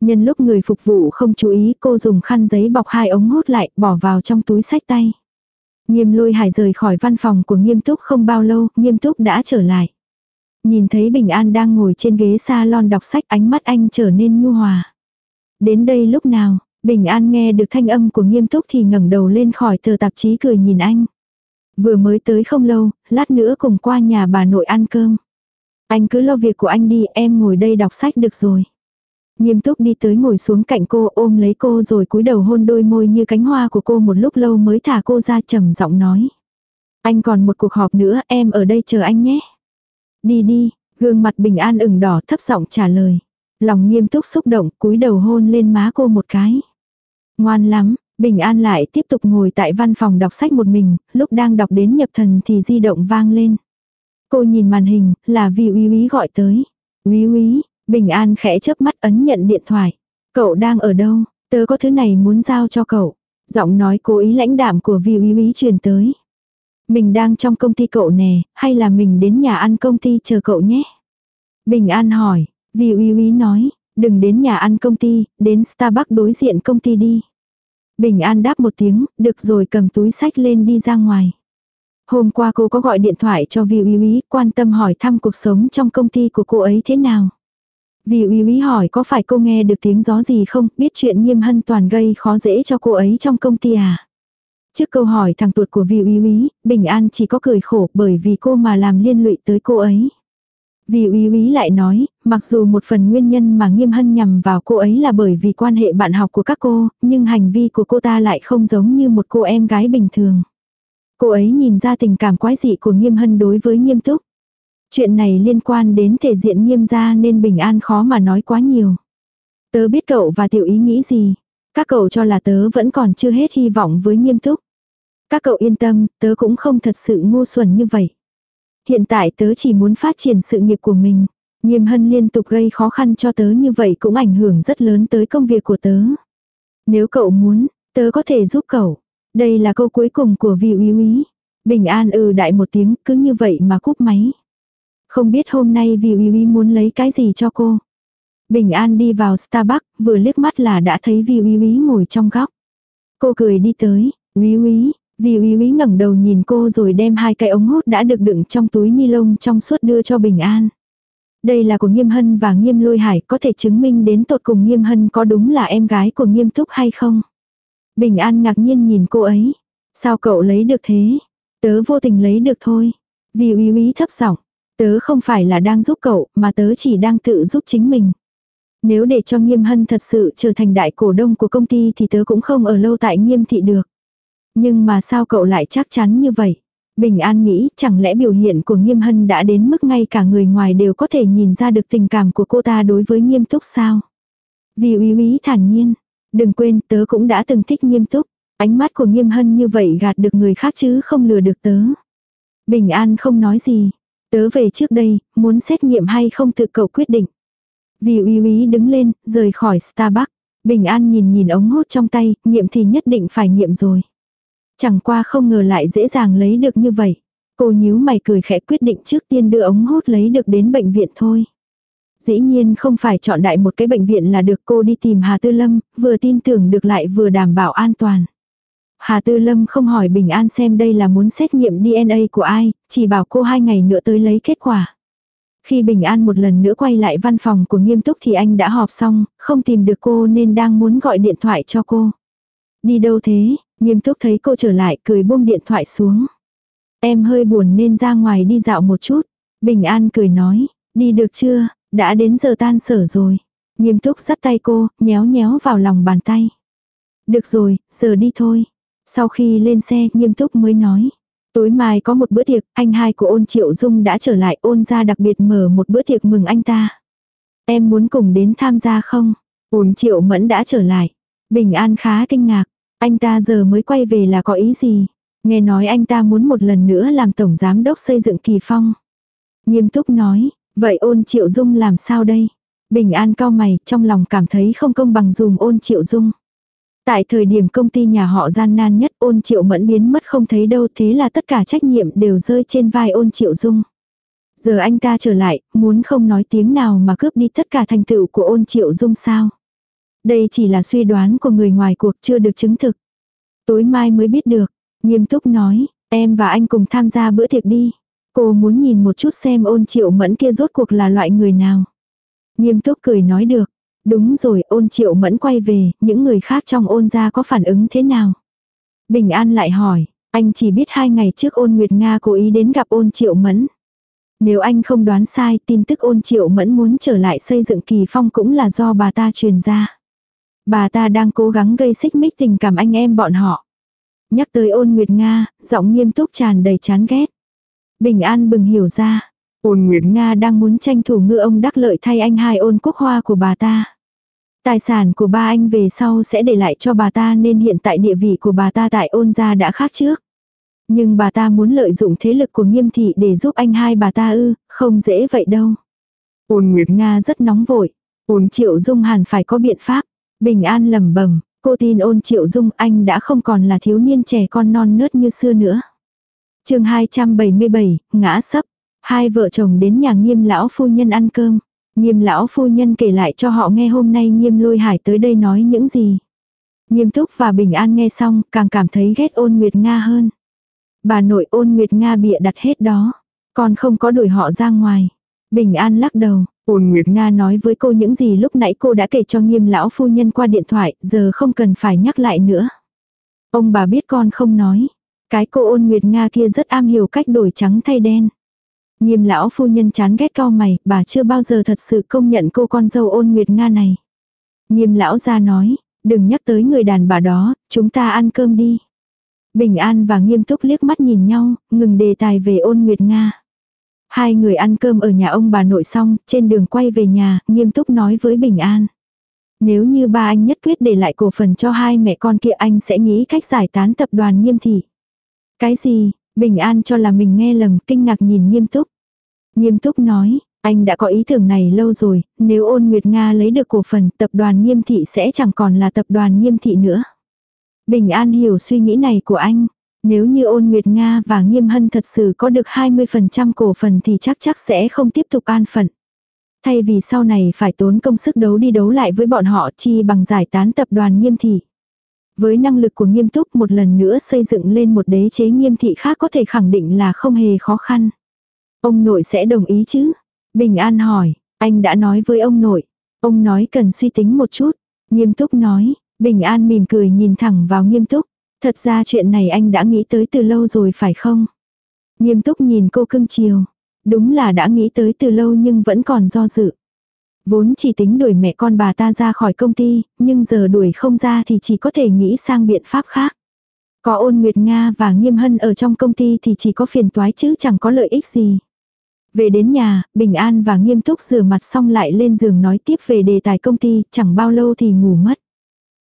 Nhân lúc người phục vụ không chú ý cô dùng khăn giấy bọc hai ống hút lại, bỏ vào trong túi sách tay. Nghiêm lôi hải rời khỏi văn phòng của nghiêm túc không bao lâu, nghiêm túc đã trở lại. Nhìn thấy Bình An đang ngồi trên ghế salon đọc sách ánh mắt anh trở nên nhu hòa. Đến đây lúc nào, Bình An nghe được thanh âm của nghiêm túc thì ngẩng đầu lên khỏi tờ tạp chí cười nhìn anh. Vừa mới tới không lâu, lát nữa cùng qua nhà bà nội ăn cơm. Anh cứ lo việc của anh đi, em ngồi đây đọc sách được rồi. Nghiêm túc đi tới ngồi xuống cạnh cô ôm lấy cô rồi cúi đầu hôn đôi môi như cánh hoa của cô một lúc lâu mới thả cô ra trầm giọng nói. Anh còn một cuộc họp nữa, em ở đây chờ anh nhé. Đi đi, gương mặt bình an ửng đỏ thấp giọng trả lời. Lòng nghiêm túc xúc động cúi đầu hôn lên má cô một cái. Ngoan lắm, Bình An lại tiếp tục ngồi tại văn phòng đọc sách một mình, lúc đang đọc đến nhập thần thì di động vang lên. Cô nhìn màn hình, là vì Uy Uy gọi tới. Uy Uy, Bình An khẽ chớp mắt ấn nhận điện thoại. Cậu đang ở đâu? Tớ có thứ này muốn giao cho cậu. Giọng nói cố ý lãnh đạm của Vi Uy Uy truyền tới. Mình đang trong công ty cậu nè, hay là mình đến nhà ăn công ty chờ cậu nhé? Bình An hỏi, Vi Uy Uy nói, đừng đến nhà ăn công ty, đến Starbucks đối diện công ty đi. Bình An đáp một tiếng, được rồi cầm túi sách lên đi ra ngoài. Hôm qua cô có gọi điện thoại cho Vi Uy Uy, quan tâm hỏi thăm cuộc sống trong công ty của cô ấy thế nào. Vi Uy Uy hỏi có phải cô nghe được tiếng gió gì không, biết chuyện nghiêm hân toàn gây khó dễ cho cô ấy trong công ty à. Trước câu hỏi thằng tuột của Vi Uy Uy, Bình An chỉ có cười khổ bởi vì cô mà làm liên lụy tới cô ấy. Vì Uy Uy lại nói, mặc dù một phần nguyên nhân mà nghiêm hân nhằm vào cô ấy là bởi vì quan hệ bạn học của các cô, nhưng hành vi của cô ta lại không giống như một cô em gái bình thường. Cô ấy nhìn ra tình cảm quái dị của nghiêm hân đối với nghiêm túc. Chuyện này liên quan đến thể diện nghiêm gia nên bình an khó mà nói quá nhiều. Tớ biết cậu và tiểu ý nghĩ gì. Các cậu cho là tớ vẫn còn chưa hết hy vọng với nghiêm túc. Các cậu yên tâm, tớ cũng không thật sự ngu xuẩn như vậy. Hiện tại tớ chỉ muốn phát triển sự nghiệp của mình. Nghiêm hân liên tục gây khó khăn cho tớ như vậy cũng ảnh hưởng rất lớn tới công việc của tớ. Nếu cậu muốn, tớ có thể giúp cậu. Đây là câu cuối cùng của vị úy úy. Bình an ừ đại một tiếng, cứ như vậy mà cúp máy. Không biết hôm nay vì úy úy muốn lấy cái gì cho cô. Bình an đi vào Starbucks, vừa liếc mắt là đã thấy vì úy úy ngồi trong góc. Cô cười đi tới, úy úy, vì úy úy ngẩng đầu nhìn cô rồi đem hai cái ống hút đã được đựng trong túi ni lông trong suốt đưa cho Bình An. Đây là của Nghiêm Hân và Nghiêm Lôi Hải có thể chứng minh đến tột cùng Nghiêm Hân có đúng là em gái của Nghiêm Túc hay không. Bình An ngạc nhiên nhìn cô ấy. Sao cậu lấy được thế? Tớ vô tình lấy được thôi. Vì uy uy thấp giọng Tớ không phải là đang giúp cậu, mà tớ chỉ đang tự giúp chính mình. Nếu để cho Nghiêm Hân thật sự trở thành đại cổ đông của công ty thì tớ cũng không ở lâu tại Nghiêm thị được. Nhưng mà sao cậu lại chắc chắn như vậy? Bình An nghĩ, chẳng lẽ biểu hiện của Nghiêm Hân đã đến mức ngay cả người ngoài đều có thể nhìn ra được tình cảm của cô ta đối với Nghiêm Túc sao? Vì úy úy thản nhiên. Đừng quên, tớ cũng đã từng thích Nghiêm Túc. Ánh mắt của Nghiêm Hân như vậy gạt được người khác chứ không lừa được tớ. Bình An không nói gì. Tớ về trước đây, muốn xét nghiệm hay không tự cậu quyết định. Vì uy uy đứng lên, rời khỏi Starbucks. Bình An nhìn nhìn ống hút trong tay, nghiệm thì nhất định phải nghiệm rồi. Chẳng qua không ngờ lại dễ dàng lấy được như vậy. Cô nhíu mày cười khẽ quyết định trước tiên đưa ống hút lấy được đến bệnh viện thôi. Dĩ nhiên không phải chọn đại một cái bệnh viện là được cô đi tìm Hà Tư Lâm, vừa tin tưởng được lại vừa đảm bảo an toàn. Hà Tư Lâm không hỏi Bình An xem đây là muốn xét nghiệm DNA của ai, chỉ bảo cô hai ngày nữa tới lấy kết quả. Khi Bình An một lần nữa quay lại văn phòng của nghiêm túc thì anh đã họp xong, không tìm được cô nên đang muốn gọi điện thoại cho cô. Đi đâu thế? Nghiêm túc thấy cô trở lại cười buông điện thoại xuống. Em hơi buồn nên ra ngoài đi dạo một chút. Bình An cười nói, đi được chưa, đã đến giờ tan sở rồi. Nghiêm túc dắt tay cô, nhéo nhéo vào lòng bàn tay. Được rồi, giờ đi thôi. Sau khi lên xe, nghiêm túc mới nói. Tối mai có một bữa tiệc, anh hai của ôn triệu dung đã trở lại ôn ra đặc biệt mở một bữa tiệc mừng anh ta. Em muốn cùng đến tham gia không? Ôn triệu mẫn đã trở lại. Bình an khá kinh ngạc. Anh ta giờ mới quay về là có ý gì? Nghe nói anh ta muốn một lần nữa làm tổng giám đốc xây dựng kỳ phong. Nghiêm túc nói, vậy ôn triệu dung làm sao đây? Bình an cao mày, trong lòng cảm thấy không công bằng dùm ôn triệu dung. Tại thời điểm công ty nhà họ gian nan nhất ôn triệu mẫn biến mất không thấy đâu thế là tất cả trách nhiệm đều rơi trên vai ôn triệu dung. Giờ anh ta trở lại, muốn không nói tiếng nào mà cướp đi tất cả thành tựu của ôn triệu dung sao. Đây chỉ là suy đoán của người ngoài cuộc chưa được chứng thực. Tối mai mới biết được, nghiêm túc nói, em và anh cùng tham gia bữa tiệc đi. Cô muốn nhìn một chút xem ôn triệu mẫn kia rốt cuộc là loại người nào. Nghiêm túc cười nói được, Đúng rồi, ôn triệu mẫn quay về, những người khác trong ôn gia có phản ứng thế nào? Bình An lại hỏi, anh chỉ biết hai ngày trước ôn Nguyệt Nga cố ý đến gặp ôn triệu mẫn. Nếu anh không đoán sai, tin tức ôn triệu mẫn muốn trở lại xây dựng kỳ phong cũng là do bà ta truyền ra. Bà ta đang cố gắng gây xích mích tình cảm anh em bọn họ. Nhắc tới ôn Nguyệt Nga, giọng nghiêm túc tràn đầy chán ghét. Bình An bừng hiểu ra. Ôn Nguyệt Nga đang muốn tranh thủ ngư ông đắc lợi thay anh hai ôn quốc hoa của bà ta. Tài sản của ba anh về sau sẽ để lại cho bà ta nên hiện tại địa vị của bà ta tại ôn gia đã khác trước. Nhưng bà ta muốn lợi dụng thế lực của nghiêm thị để giúp anh hai bà ta ư, không dễ vậy đâu. Ôn Nguyệt Nga rất nóng vội. Ôn Triệu Dung hẳn phải có biện pháp. Bình an lầm bẩm cô tin ôn Triệu Dung anh đã không còn là thiếu niên trẻ con non nớt như xưa nữa. chương 277, ngã sấp. Hai vợ chồng đến nhà nghiêm lão phu nhân ăn cơm. Nghiêm lão phu nhân kể lại cho họ nghe hôm nay nghiêm lôi hải tới đây nói những gì. Nghiêm túc và bình an nghe xong càng cảm thấy ghét ôn nguyệt Nga hơn. Bà nội ôn nguyệt Nga bịa đặt hết đó. Còn không có đuổi họ ra ngoài. Bình an lắc đầu. Ôn Nguyệt Nga nói với cô những gì lúc nãy cô đã kể cho nghiêm lão phu nhân qua điện thoại, giờ không cần phải nhắc lại nữa. Ông bà biết con không nói. Cái cô ôn Nguyệt Nga kia rất am hiểu cách đổi trắng thay đen. Nghiêm lão phu nhân chán ghét cao mày, bà chưa bao giờ thật sự công nhận cô con dâu ôn nguyệt Nga này. Nghiêm lão ra nói, đừng nhắc tới người đàn bà đó, chúng ta ăn cơm đi. Bình an và nghiêm túc liếc mắt nhìn nhau, ngừng đề tài về ôn nguyệt Nga. Hai người ăn cơm ở nhà ông bà nội xong, trên đường quay về nhà, nghiêm túc nói với Bình An. Nếu như ba anh nhất quyết để lại cổ phần cho hai mẹ con kia anh sẽ nghĩ cách giải tán tập đoàn nghiêm thị. Cái gì, Bình An cho là mình nghe lầm, kinh ngạc nhìn nghiêm túc. Nghiêm túc nói, anh đã có ý tưởng này lâu rồi, nếu ôn Nguyệt Nga lấy được cổ phần, tập đoàn nghiêm thị sẽ chẳng còn là tập đoàn nghiêm thị nữa. Bình An hiểu suy nghĩ này của anh. Nếu như ôn Nguyệt Nga và Nghiêm Hân thật sự có được 20% cổ phần thì chắc chắc sẽ không tiếp tục an phận. Thay vì sau này phải tốn công sức đấu đi đấu lại với bọn họ chi bằng giải tán tập đoàn nghiêm thị. Với năng lực của nghiêm túc một lần nữa xây dựng lên một đế chế nghiêm thị khác có thể khẳng định là không hề khó khăn. Ông nội sẽ đồng ý chứ? Bình An hỏi, anh đã nói với ông nội. Ông nói cần suy tính một chút. Nghiêm túc nói, Bình An mỉm cười nhìn thẳng vào nghiêm túc. Thật ra chuyện này anh đã nghĩ tới từ lâu rồi phải không? Nghiêm túc nhìn cô cưng chiều. Đúng là đã nghĩ tới từ lâu nhưng vẫn còn do dự. Vốn chỉ tính đuổi mẹ con bà ta ra khỏi công ty, nhưng giờ đuổi không ra thì chỉ có thể nghĩ sang biện pháp khác. Có ôn Nguyệt Nga và Nghiêm Hân ở trong công ty thì chỉ có phiền toái chứ chẳng có lợi ích gì. Về đến nhà, Bình An và Nghiêm Túc rửa mặt xong lại lên giường nói tiếp về đề tài công ty, chẳng bao lâu thì ngủ mất.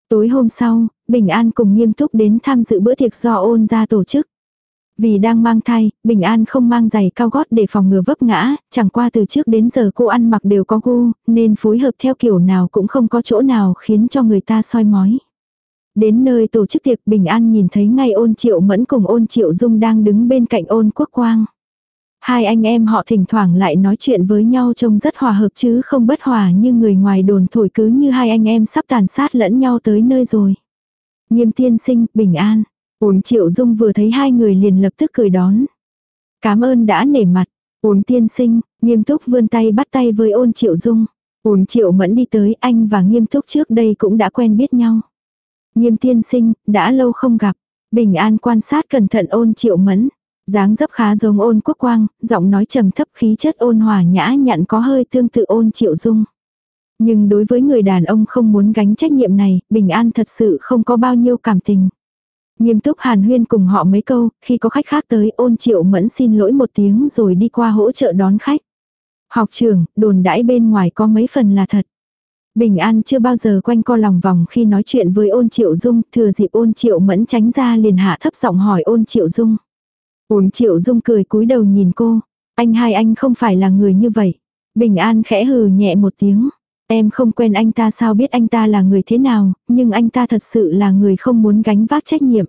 Tối hôm sau, Bình An cùng Nghiêm Túc đến tham dự bữa tiệc do ôn ra tổ chức. Vì đang mang thai, Bình An không mang giày cao gót để phòng ngừa vấp ngã, chẳng qua từ trước đến giờ cô ăn mặc đều có gu, nên phối hợp theo kiểu nào cũng không có chỗ nào khiến cho người ta soi mói. Đến nơi tổ chức tiệc Bình An nhìn thấy ngay ôn triệu mẫn cùng ôn triệu dung đang đứng bên cạnh ôn quốc quang. Hai anh em họ thỉnh thoảng lại nói chuyện với nhau trông rất hòa hợp chứ không bất hòa như người ngoài đồn thổi cứ như hai anh em sắp tàn sát lẫn nhau tới nơi rồi. Nghiêm tiên sinh, bình an. Ôn triệu dung vừa thấy hai người liền lập tức cười đón. Cảm ơn đã nể mặt. Ôn tiên sinh, nghiêm túc vươn tay bắt tay với ôn triệu dung. Ôn triệu mẫn đi tới anh và nghiêm túc trước đây cũng đã quen biết nhau. Nghiêm tiên sinh, đã lâu không gặp. Bình an quan sát cẩn thận ôn triệu mẫn dáng dấp khá giống ôn quốc quang, giọng nói trầm thấp khí chất ôn hòa nhã nhặn có hơi tương tự ôn triệu dung. Nhưng đối với người đàn ông không muốn gánh trách nhiệm này, bình an thật sự không có bao nhiêu cảm tình. Nghiêm túc hàn huyên cùng họ mấy câu, khi có khách khác tới ôn triệu mẫn xin lỗi một tiếng rồi đi qua hỗ trợ đón khách. Học trường, đồn đãi bên ngoài có mấy phần là thật. Bình An chưa bao giờ quanh co lòng vòng khi nói chuyện với ôn triệu dung, thừa dịp ôn triệu mẫn tránh ra liền hạ thấp giọng hỏi ôn triệu dung. Ôn triệu dung cười cúi đầu nhìn cô. Anh hai anh không phải là người như vậy. Bình an khẽ hừ nhẹ một tiếng. Em không quen anh ta sao biết anh ta là người thế nào, nhưng anh ta thật sự là người không muốn gánh vác trách nhiệm.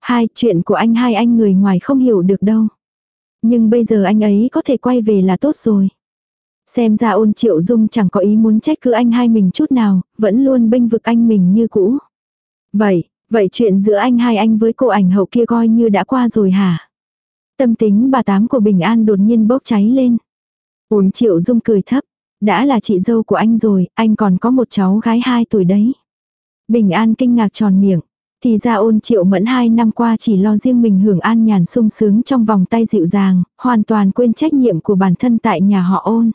Hai, chuyện của anh hai anh người ngoài không hiểu được đâu. Nhưng bây giờ anh ấy có thể quay về là tốt rồi. Xem ra ôn triệu dung chẳng có ý muốn trách cứ anh hai mình chút nào, vẫn luôn bênh vực anh mình như cũ. Vậy, vậy chuyện giữa anh hai anh với cô ảnh hậu kia coi như đã qua rồi hả? Tâm tính bà tám của Bình An đột nhiên bốc cháy lên. Ôn triệu dung cười thấp. Đã là chị dâu của anh rồi, anh còn có một cháu gái 2 tuổi đấy. Bình An kinh ngạc tròn miệng. Thì ra ôn triệu mẫn hai năm qua chỉ lo riêng mình hưởng an nhàn sung sướng trong vòng tay dịu dàng, hoàn toàn quên trách nhiệm của bản thân tại nhà họ ôn.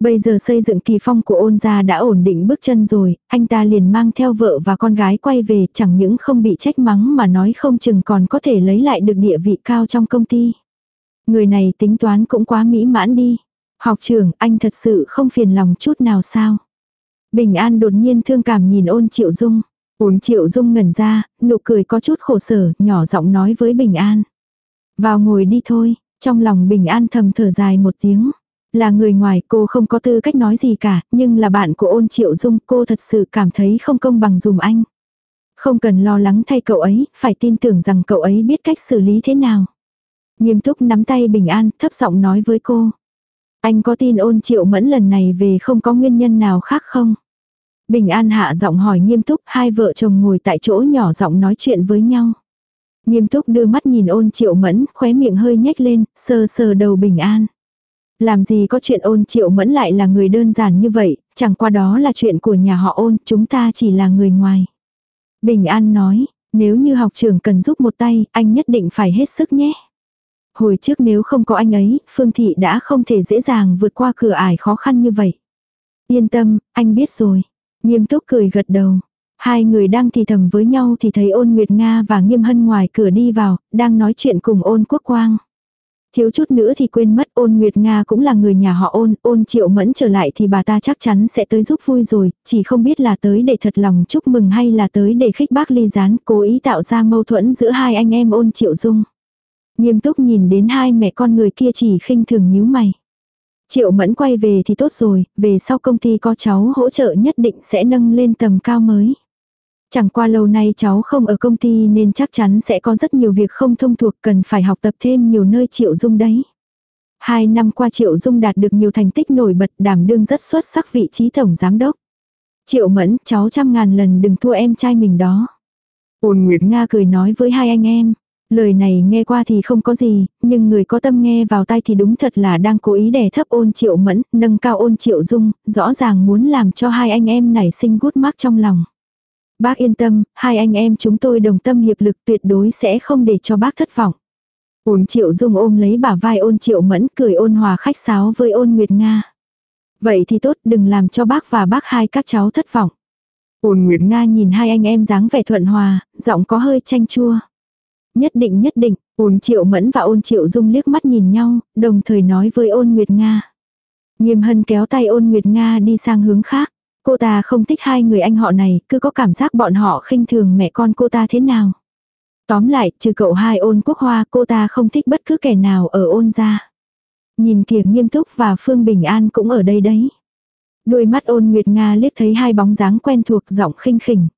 Bây giờ xây dựng kỳ phong của ôn gia đã ổn định bước chân rồi, anh ta liền mang theo vợ và con gái quay về chẳng những không bị trách mắng mà nói không chừng còn có thể lấy lại được địa vị cao trong công ty. Người này tính toán cũng quá mỹ mãn đi. Học trưởng, anh thật sự không phiền lòng chút nào sao? Bình An đột nhiên thương cảm nhìn ôn triệu dung. Ôn triệu dung ngẩn ra, nụ cười có chút khổ sở, nhỏ giọng nói với Bình An. Vào ngồi đi thôi, trong lòng Bình An thầm thở dài một tiếng. Là người ngoài cô không có tư cách nói gì cả, nhưng là bạn của ôn triệu dung cô thật sự cảm thấy không công bằng dùm anh. Không cần lo lắng thay cậu ấy, phải tin tưởng rằng cậu ấy biết cách xử lý thế nào. Nghiêm túc nắm tay bình an, thấp giọng nói với cô. Anh có tin ôn triệu mẫn lần này về không có nguyên nhân nào khác không? Bình an hạ giọng hỏi nghiêm túc, hai vợ chồng ngồi tại chỗ nhỏ giọng nói chuyện với nhau. Nghiêm túc đưa mắt nhìn ôn triệu mẫn, khóe miệng hơi nhếch lên, sờ sờ đầu bình an. Làm gì có chuyện ôn triệu mẫn lại là người đơn giản như vậy, chẳng qua đó là chuyện của nhà họ ôn, chúng ta chỉ là người ngoài. Bình An nói, nếu như học trường cần giúp một tay, anh nhất định phải hết sức nhé. Hồi trước nếu không có anh ấy, Phương Thị đã không thể dễ dàng vượt qua cửa ải khó khăn như vậy. Yên tâm, anh biết rồi. Nghiêm túc cười gật đầu. Hai người đang thì thầm với nhau thì thấy ôn Nguyệt Nga và Nghiêm Hân ngoài cửa đi vào, đang nói chuyện cùng ôn quốc quang. Thiếu chút nữa thì quên mất ôn Nguyệt Nga cũng là người nhà họ ôn, ôn triệu mẫn trở lại thì bà ta chắc chắn sẽ tới giúp vui rồi, chỉ không biết là tới để thật lòng chúc mừng hay là tới để khích bác ly gián, cố ý tạo ra mâu thuẫn giữa hai anh em ôn triệu dung. Nghiêm túc nhìn đến hai mẹ con người kia chỉ khinh thường nhíu mày. Triệu mẫn quay về thì tốt rồi, về sau công ty có cháu hỗ trợ nhất định sẽ nâng lên tầm cao mới. Chẳng qua lâu nay cháu không ở công ty nên chắc chắn sẽ có rất nhiều việc không thông thuộc cần phải học tập thêm nhiều nơi Triệu Dung đấy. Hai năm qua Triệu Dung đạt được nhiều thành tích nổi bật đảm đương rất xuất sắc vị trí tổng giám đốc. Triệu Mẫn, cháu trăm ngàn lần đừng thua em trai mình đó. Ôn Nguyệt Nga cười nói với hai anh em. Lời này nghe qua thì không có gì, nhưng người có tâm nghe vào tai thì đúng thật là đang cố ý đè thấp ôn triệu mẫn, nâng cao ôn triệu dung, rõ ràng muốn làm cho hai anh em nảy sinh gút mắc trong lòng. Bác yên tâm, hai anh em chúng tôi đồng tâm hiệp lực tuyệt đối sẽ không để cho bác thất vọng. Ôn triệu dung ôm lấy bả vai ôn triệu mẫn cười ôn hòa khách sáo với ôn nguyệt Nga. Vậy thì tốt đừng làm cho bác và bác hai các cháu thất vọng. Ôn nguyệt Nga nhìn hai anh em dáng vẻ thuận hòa, giọng có hơi chanh chua. Nhất định nhất định, ôn triệu mẫn và ôn triệu dung liếc mắt nhìn nhau, đồng thời nói với ôn nguyệt Nga. Nghiêm hân kéo tay ôn nguyệt Nga đi sang hướng khác. Cô ta không thích hai người anh họ này, cứ có cảm giác bọn họ khinh thường mẹ con cô ta thế nào. Tóm lại, trừ cậu hai ôn quốc hoa, cô ta không thích bất cứ kẻ nào ở ôn gia. Nhìn kìa nghiêm túc và Phương Bình An cũng ở đây đấy. Đôi mắt ôn Nguyệt Nga liếc thấy hai bóng dáng quen thuộc giọng khinh khỉnh.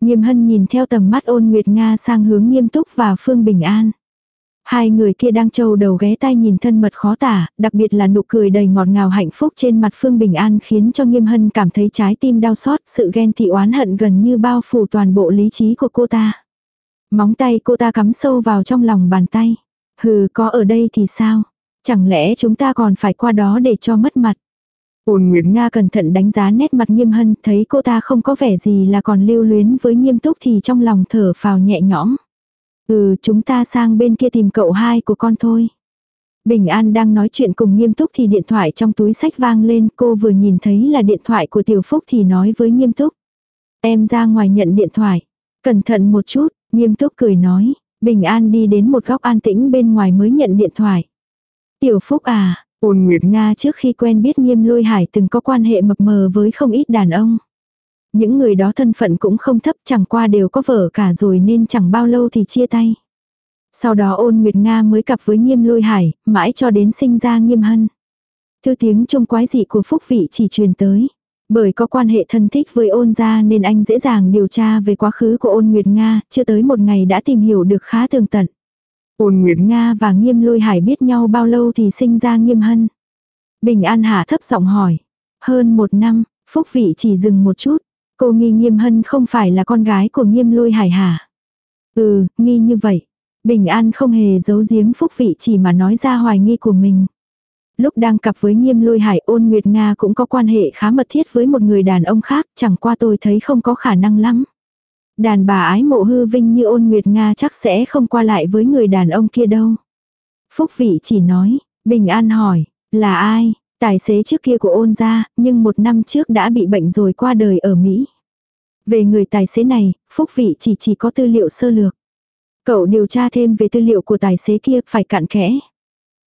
Nghiêm hân nhìn theo tầm mắt ôn Nguyệt Nga sang hướng nghiêm túc và Phương Bình An. Hai người kia đang trâu đầu ghé tai nhìn thân mật khó tả, đặc biệt là nụ cười đầy ngọt ngào hạnh phúc trên mặt Phương Bình An khiến cho Nghiêm Hân cảm thấy trái tim đau xót, sự ghen tị oán hận gần như bao phủ toàn bộ lý trí của cô ta. Móng tay cô ta cắm sâu vào trong lòng bàn tay. Hừ, có ở đây thì sao? Chẳng lẽ chúng ta còn phải qua đó để cho mất mặt? Ôn Nguyệt Nga cẩn thận đánh giá nét mặt nghiêm hân, thấy cô ta không có vẻ gì là còn lưu luyến với nghiêm túc thì trong lòng thở phào nhẹ nhõm. Ừ, chúng ta sang bên kia tìm cậu hai của con thôi. Bình An đang nói chuyện cùng nghiêm túc thì điện thoại trong túi sách vang lên, cô vừa nhìn thấy là điện thoại của Tiểu Phúc thì nói với nghiêm túc. Em ra ngoài nhận điện thoại. Cẩn thận một chút, nghiêm túc cười nói. Bình An đi đến một góc an tĩnh bên ngoài mới nhận điện thoại. Tiểu Phúc à, ôn Nguyệt Nga trước khi quen biết nghiêm lôi hải từng có quan hệ mập mờ với không ít đàn ông. Những người đó thân phận cũng không thấp chẳng qua đều có vợ cả rồi nên chẳng bao lâu thì chia tay. Sau đó ôn Nguyệt Nga mới cặp với nghiêm lôi hải, mãi cho đến sinh ra nghiêm hân. Thư tiếng trung quái dị của Phúc Vị chỉ truyền tới. Bởi có quan hệ thân thích với ôn gia nên anh dễ dàng điều tra về quá khứ của ôn Nguyệt Nga, chưa tới một ngày đã tìm hiểu được khá tường tận. Ôn Nguyệt Nga và nghiêm lôi hải biết nhau bao lâu thì sinh ra nghiêm hân. Bình An hạ thấp giọng hỏi. Hơn một năm, Phúc Vị chỉ dừng một chút. Cô nghi nghiêm hân không phải là con gái của nghiêm lôi hải hả? Ừ, nghi như vậy. Bình an không hề giấu giếm phúc vị chỉ mà nói ra hoài nghi của mình. Lúc đang cặp với nghiêm lôi hải ôn Nguyệt Nga cũng có quan hệ khá mật thiết với một người đàn ông khác, chẳng qua tôi thấy không có khả năng lắm. Đàn bà ái mộ hư vinh như ôn Nguyệt Nga chắc sẽ không qua lại với người đàn ông kia đâu. Phúc vị chỉ nói, Bình An hỏi, là ai? Tài xế trước kia của ôn gia, nhưng một năm trước đã bị bệnh rồi qua đời ở Mỹ. Về người tài xế này, Phúc Vị chỉ chỉ có tư liệu sơ lược. Cậu điều tra thêm về tư liệu của tài xế kia phải cặn kẽ.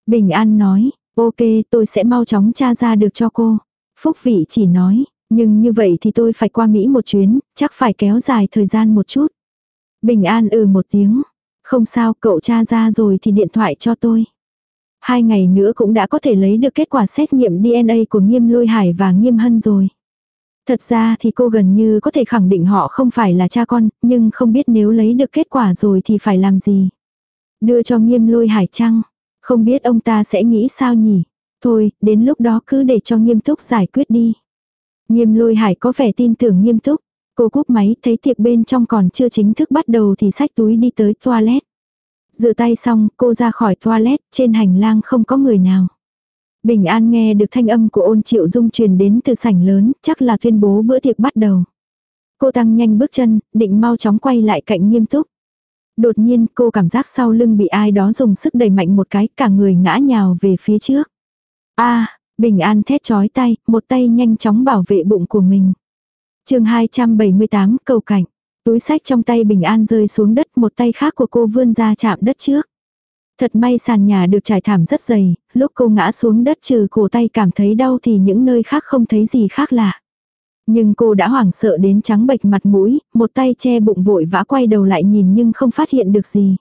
Bình An nói, ok tôi sẽ mau chóng tra ra được cho cô. Phúc Vị chỉ nói, nhưng như vậy thì tôi phải qua Mỹ một chuyến, chắc phải kéo dài thời gian một chút. Bình An ừ một tiếng. Không sao, cậu cha ra rồi thì điện thoại cho tôi. Hai ngày nữa cũng đã có thể lấy được kết quả xét nghiệm DNA của Nghiêm Lôi Hải và Nghiêm Hân rồi. Thật ra thì cô gần như có thể khẳng định họ không phải là cha con, nhưng không biết nếu lấy được kết quả rồi thì phải làm gì. Đưa cho Nghiêm Lôi Hải chăng? Không biết ông ta sẽ nghĩ sao nhỉ? Thôi, đến lúc đó cứ để cho nghiêm túc giải quyết đi. Nghiêm lôi hải có vẻ tin tưởng nghiêm túc. Cô cúp máy thấy tiệc bên trong còn chưa chính thức bắt đầu thì xách túi đi tới toilet. Rửa tay xong, cô ra khỏi toilet, trên hành lang không có người nào. Bình An nghe được thanh âm của ôn triệu dung truyền đến từ sảnh lớn, chắc là tuyên bố bữa tiệc bắt đầu. Cô tăng nhanh bước chân, định mau chóng quay lại cạnh nghiêm túc. Đột nhiên cô cảm giác sau lưng bị ai đó dùng sức đẩy mạnh một cái, cả người ngã nhào về phía trước. a Bình An thét chói tay, một tay nhanh chóng bảo vệ bụng của mình. chương 278 cầu cảnh. Túi sách trong tay bình an rơi xuống đất một tay khác của cô vươn ra chạm đất trước. Thật may sàn nhà được trải thảm rất dày, lúc cô ngã xuống đất trừ cổ tay cảm thấy đau thì những nơi khác không thấy gì khác lạ. Nhưng cô đã hoảng sợ đến trắng bệch mặt mũi, một tay che bụng vội vã quay đầu lại nhìn nhưng không phát hiện được gì.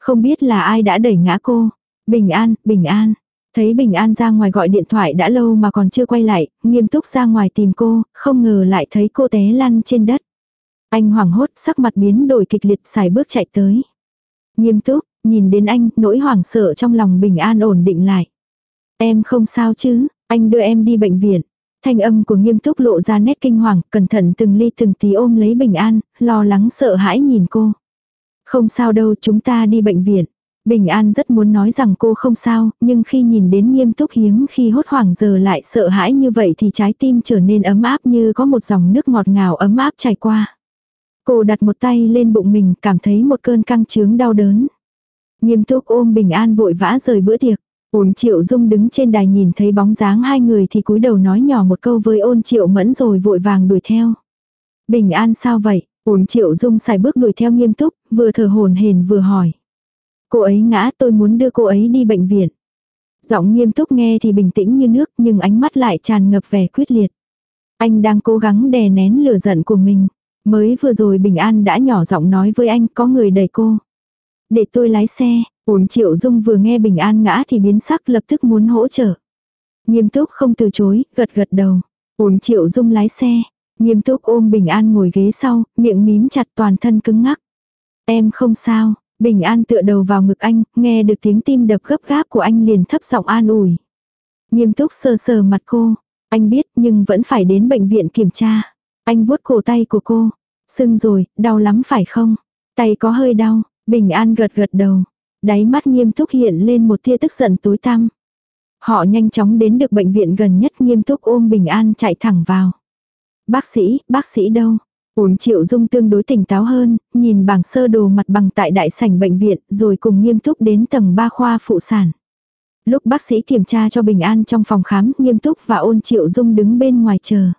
Không biết là ai đã đẩy ngã cô. Bình an, bình an. Thấy Bình An ra ngoài gọi điện thoại đã lâu mà còn chưa quay lại, nghiêm túc ra ngoài tìm cô, không ngờ lại thấy cô té lăn trên đất. Anh hoảng hốt, sắc mặt biến đổi kịch liệt xài bước chạy tới. Nghiêm túc, nhìn đến anh, nỗi hoảng sợ trong lòng Bình An ổn định lại. Em không sao chứ, anh đưa em đi bệnh viện. Thanh âm của nghiêm túc lộ ra nét kinh hoàng, cẩn thận từng ly từng tí ôm lấy Bình An, lo lắng sợ hãi nhìn cô. Không sao đâu, chúng ta đi bệnh viện. Bình An rất muốn nói rằng cô không sao, nhưng khi nhìn đến nghiêm túc hiếm khi hốt hoảng giờ lại sợ hãi như vậy thì trái tim trở nên ấm áp như có một dòng nước ngọt ngào ấm áp chảy qua. Cô đặt một tay lên bụng mình, cảm thấy một cơn căng trướng đau đớn. Nghiêm túc ôm Bình An vội vã rời bữa tiệc. Ôn triệu dung đứng trên đài nhìn thấy bóng dáng hai người thì cúi đầu nói nhỏ một câu với ôn triệu mẫn rồi vội vàng đuổi theo. Bình an sao vậy? Ôn triệu dung xài bước đuổi theo nghiêm túc, vừa thở hồn hển vừa hỏi. Cô ấy ngã tôi muốn đưa cô ấy đi bệnh viện. Giọng nghiêm túc nghe thì bình tĩnh như nước nhưng ánh mắt lại tràn ngập vẻ quyết liệt. Anh đang cố gắng đè nén lửa giận của mình. Mới vừa rồi Bình An đã nhỏ giọng nói với anh có người đẩy cô. Để tôi lái xe, ổn triệu dung vừa nghe Bình An ngã thì biến sắc lập tức muốn hỗ trợ. Nghiêm túc không từ chối, gật gật đầu. ổn triệu dung lái xe. Nghiêm túc ôm Bình An ngồi ghế sau, miệng mím chặt toàn thân cứng ngắc. Em không sao, Bình An tựa đầu vào ngực anh, nghe được tiếng tim đập gấp gáp của anh liền thấp giọng an ủi. Nghiêm túc sờ sờ mặt cô. Anh biết nhưng vẫn phải đến bệnh viện kiểm tra. Anh vuốt cổ tay của cô. Sưng rồi, đau lắm phải không? Tay có hơi đau. Bình An gật gật đầu. Đáy mắt nghiêm túc hiện lên một tia tức giận tối tăm. Họ nhanh chóng đến được bệnh viện gần nhất nghiêm túc ôm Bình An chạy thẳng vào. Bác sĩ, bác sĩ đâu? Uống triệu dung tương đối tỉnh táo hơn, nhìn bảng sơ đồ mặt bằng tại đại sảnh bệnh viện rồi cùng nghiêm túc đến tầng 3 khoa phụ sản. Lúc bác sĩ kiểm tra cho Bình An trong phòng khám, nghiêm túc và ôn triệu dung đứng bên ngoài chờ.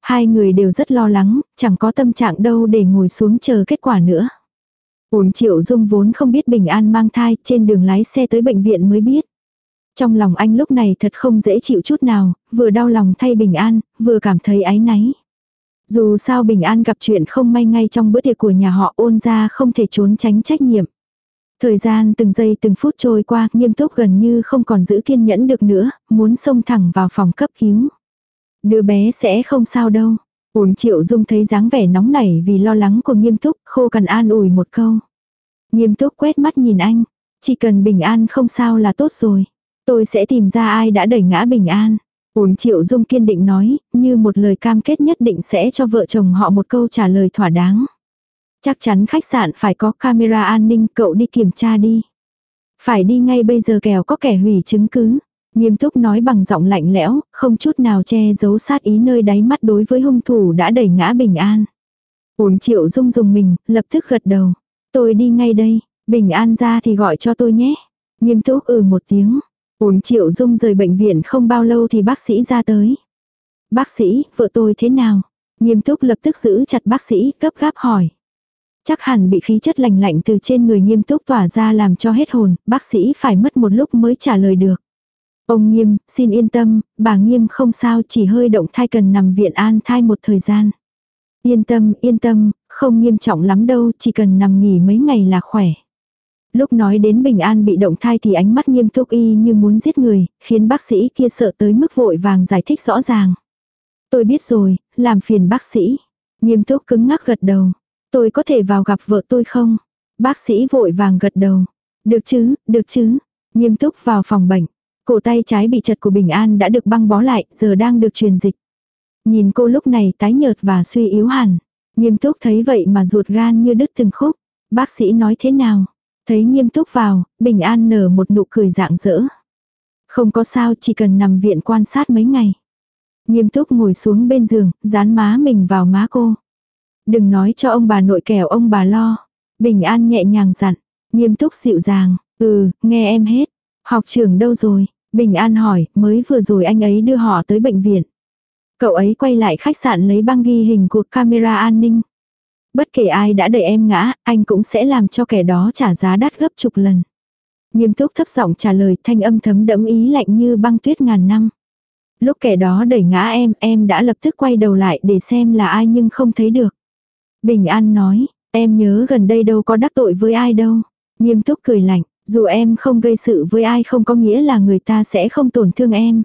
Hai người đều rất lo lắng, chẳng có tâm trạng đâu để ngồi xuống chờ kết quả nữa. Ôn triệu dung vốn không biết Bình An mang thai, trên đường lái xe tới bệnh viện mới biết. Trong lòng anh lúc này thật không dễ chịu chút nào, vừa đau lòng thay Bình An, vừa cảm thấy áy náy. Dù sao Bình An gặp chuyện không may ngay trong bữa tiệc của nhà họ ôn ra không thể trốn tránh trách nhiệm. Thời gian từng giây từng phút trôi qua, nghiêm túc gần như không còn giữ kiên nhẫn được nữa, muốn xông thẳng vào phòng cấp cứu. Đứa bé sẽ không sao đâu. Ôn triệu dung thấy dáng vẻ nóng nảy vì lo lắng của nghiêm túc, khô cần an ủi một câu. Nghiêm túc quét mắt nhìn anh. Chỉ cần bình an không sao là tốt rồi. Tôi sẽ tìm ra ai đã đẩy ngã bình an. Uống triệu dung kiên định nói, như một lời cam kết nhất định sẽ cho vợ chồng họ một câu trả lời thỏa đáng. Chắc chắn khách sạn phải có camera an ninh, cậu đi kiểm tra đi. Phải đi ngay bây giờ kèo có kẻ hủy chứng cứ. Nghiêm túc nói bằng giọng lạnh lẽo, không chút nào che giấu sát ý nơi đáy mắt đối với hung thủ đã đẩy ngã bình an. Uống triệu dung dùng mình, lập tức gật đầu. Tôi đi ngay đây, bình an ra thì gọi cho tôi nhé. Nghiêm túc ừ một tiếng uống triệu dung rời bệnh viện không bao lâu thì bác sĩ ra tới. Bác sĩ, vợ tôi thế nào? Nghiêm túc lập tức giữ chặt bác sĩ, gấp gáp hỏi. Chắc hẳn bị khí chất lành lạnh từ trên người nghiêm túc tỏa ra làm cho hết hồn, bác sĩ phải mất một lúc mới trả lời được. Ông nghiêm, xin yên tâm, bà nghiêm không sao chỉ hơi động thai cần nằm viện an thai một thời gian. Yên tâm, yên tâm, không nghiêm trọng lắm đâu, chỉ cần nằm nghỉ mấy ngày là khỏe. Lúc nói đến bình an bị động thai thì ánh mắt nghiêm túc y như muốn giết người, khiến bác sĩ kia sợ tới mức vội vàng giải thích rõ ràng. Tôi biết rồi, làm phiền bác sĩ. Nghiêm túc cứng ngắc gật đầu. Tôi có thể vào gặp vợ tôi không? Bác sĩ vội vàng gật đầu. Được chứ, được chứ. Nghiêm túc vào phòng bệnh. Cổ tay trái bị chật của Bình An đã được băng bó lại, giờ đang được truyền dịch. Nhìn cô lúc này tái nhợt và suy yếu hẳn. Nghiêm túc thấy vậy mà ruột gan như đứt từng khúc. Bác sĩ nói thế nào? Thấy nghiêm túc vào, Bình An nở một nụ cười dạng dỡ. Không có sao chỉ cần nằm viện quan sát mấy ngày. Nghiêm túc ngồi xuống bên giường, dán má mình vào má cô. Đừng nói cho ông bà nội kẻo ông bà lo. Bình An nhẹ nhàng dặn. Nghiêm túc dịu dàng. Ừ, nghe em hết. Học trường đâu rồi? Bình An hỏi, mới vừa rồi anh ấy đưa họ tới bệnh viện. Cậu ấy quay lại khách sạn lấy băng ghi hình của camera an ninh. Bất kể ai đã đẩy em ngã, anh cũng sẽ làm cho kẻ đó trả giá đắt gấp chục lần. Nghiêm túc thấp giọng trả lời thanh âm thấm đẫm ý lạnh như băng tuyết ngàn năm. Lúc kẻ đó đẩy ngã em, em đã lập tức quay đầu lại để xem là ai nhưng không thấy được. Bình An nói, em nhớ gần đây đâu có đắc tội với ai đâu. Nghiêm túc cười lạnh, dù em không gây sự với ai không có nghĩa là người ta sẽ không tổn thương em.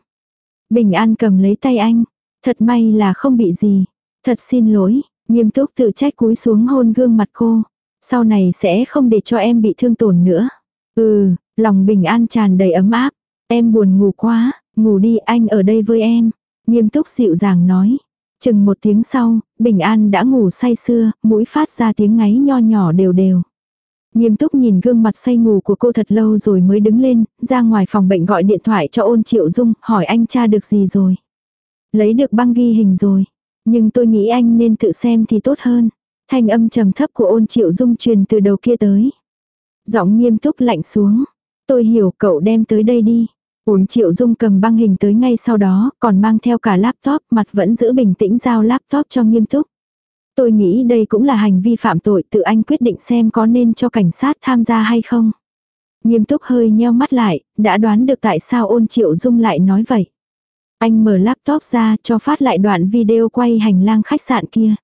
Bình an cầm lấy tay anh. Thật may là không bị gì. Thật xin lỗi, nghiêm túc tự trách cúi xuống hôn gương mặt cô. Sau này sẽ không để cho em bị thương tổn nữa. Ừ, lòng bình an tràn đầy ấm áp. Em buồn ngủ quá, ngủ đi anh ở đây với em. Nghiêm túc dịu dàng nói. Chừng một tiếng sau, Bình An đã ngủ say sưa, mũi phát ra tiếng ngáy nho nhỏ đều đều. Nghiêm túc nhìn gương mặt say ngủ của cô thật lâu rồi mới đứng lên, ra ngoài phòng bệnh gọi điện thoại cho ôn triệu dung, hỏi anh cha được gì rồi. Lấy được băng ghi hình rồi. Nhưng tôi nghĩ anh nên tự xem thì tốt hơn. Thanh âm trầm thấp của ôn triệu dung truyền từ đầu kia tới. Giọng nghiêm túc lạnh xuống. Tôi hiểu cậu đem tới đây đi. Ôn triệu dung cầm băng hình tới ngay sau đó, còn mang theo cả laptop, mặt vẫn giữ bình tĩnh giao laptop cho nghiêm túc. Tôi nghĩ đây cũng là hành vi phạm tội tự anh quyết định xem có nên cho cảnh sát tham gia hay không. Nghiêm túc hơi nheo mắt lại, đã đoán được tại sao ôn triệu dung lại nói vậy. Anh mở laptop ra cho phát lại đoạn video quay hành lang khách sạn kia.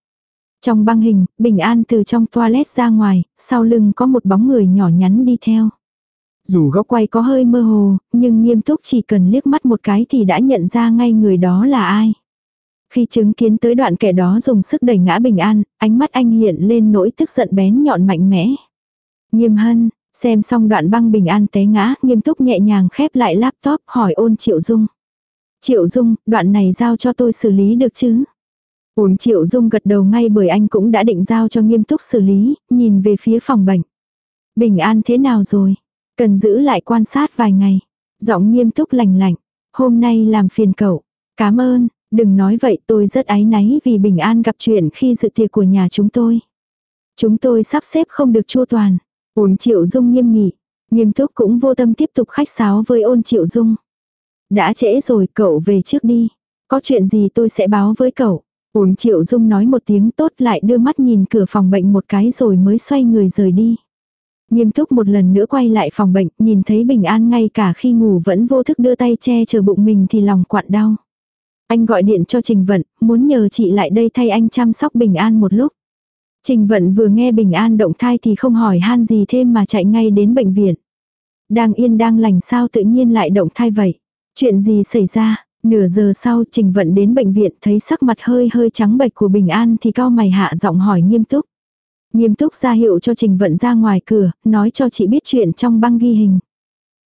Trong băng hình, Bình An từ trong toilet ra ngoài, sau lưng có một bóng người nhỏ nhắn đi theo. Dù góc quay có hơi mơ hồ, nhưng nghiêm túc chỉ cần liếc mắt một cái thì đã nhận ra ngay người đó là ai. Khi chứng kiến tới đoạn kẻ đó dùng sức đẩy ngã bình an, ánh mắt anh hiện lên nỗi tức giận bén nhọn mạnh mẽ. Nghiêm hân, xem xong đoạn băng bình an té ngã, nghiêm túc nhẹ nhàng khép lại laptop hỏi ôn triệu dung. Triệu dung, đoạn này giao cho tôi xử lý được chứ? Ổn triệu dung gật đầu ngay bởi anh cũng đã định giao cho nghiêm túc xử lý, nhìn về phía phòng bệnh. Bình an thế nào rồi? Cần giữ lại quan sát vài ngày. Giọng nghiêm túc lành lạnh. Hôm nay làm phiền cậu. Cảm ơn, đừng nói vậy tôi rất áy náy vì bình an gặp chuyện khi dự tiệc của nhà chúng tôi. Chúng tôi sắp xếp không được chua toàn. Ổn triệu dung nghiêm nghị. Nghiêm túc cũng vô tâm tiếp tục khách sáo với ôn triệu dung. Đã trễ rồi cậu về trước đi. Có chuyện gì tôi sẽ báo với cậu. Uống triệu dung nói một tiếng tốt lại đưa mắt nhìn cửa phòng bệnh một cái rồi mới xoay người rời đi. Nghiêm túc một lần nữa quay lại phòng bệnh, nhìn thấy bình an ngay cả khi ngủ vẫn vô thức đưa tay che chở bụng mình thì lòng quặn đau. Anh gọi điện cho Trình Vận, muốn nhờ chị lại đây thay anh chăm sóc bình an một lúc. Trình Vận vừa nghe bình an động thai thì không hỏi han gì thêm mà chạy ngay đến bệnh viện. Đang yên đang lành sao tự nhiên lại động thai vậy. Chuyện gì xảy ra, nửa giờ sau Trình Vận đến bệnh viện thấy sắc mặt hơi hơi trắng bệch của Bình An thì cao mày hạ giọng hỏi nghiêm túc. Nghiêm túc ra hiệu cho Trình Vận ra ngoài cửa, nói cho chị biết chuyện trong băng ghi hình.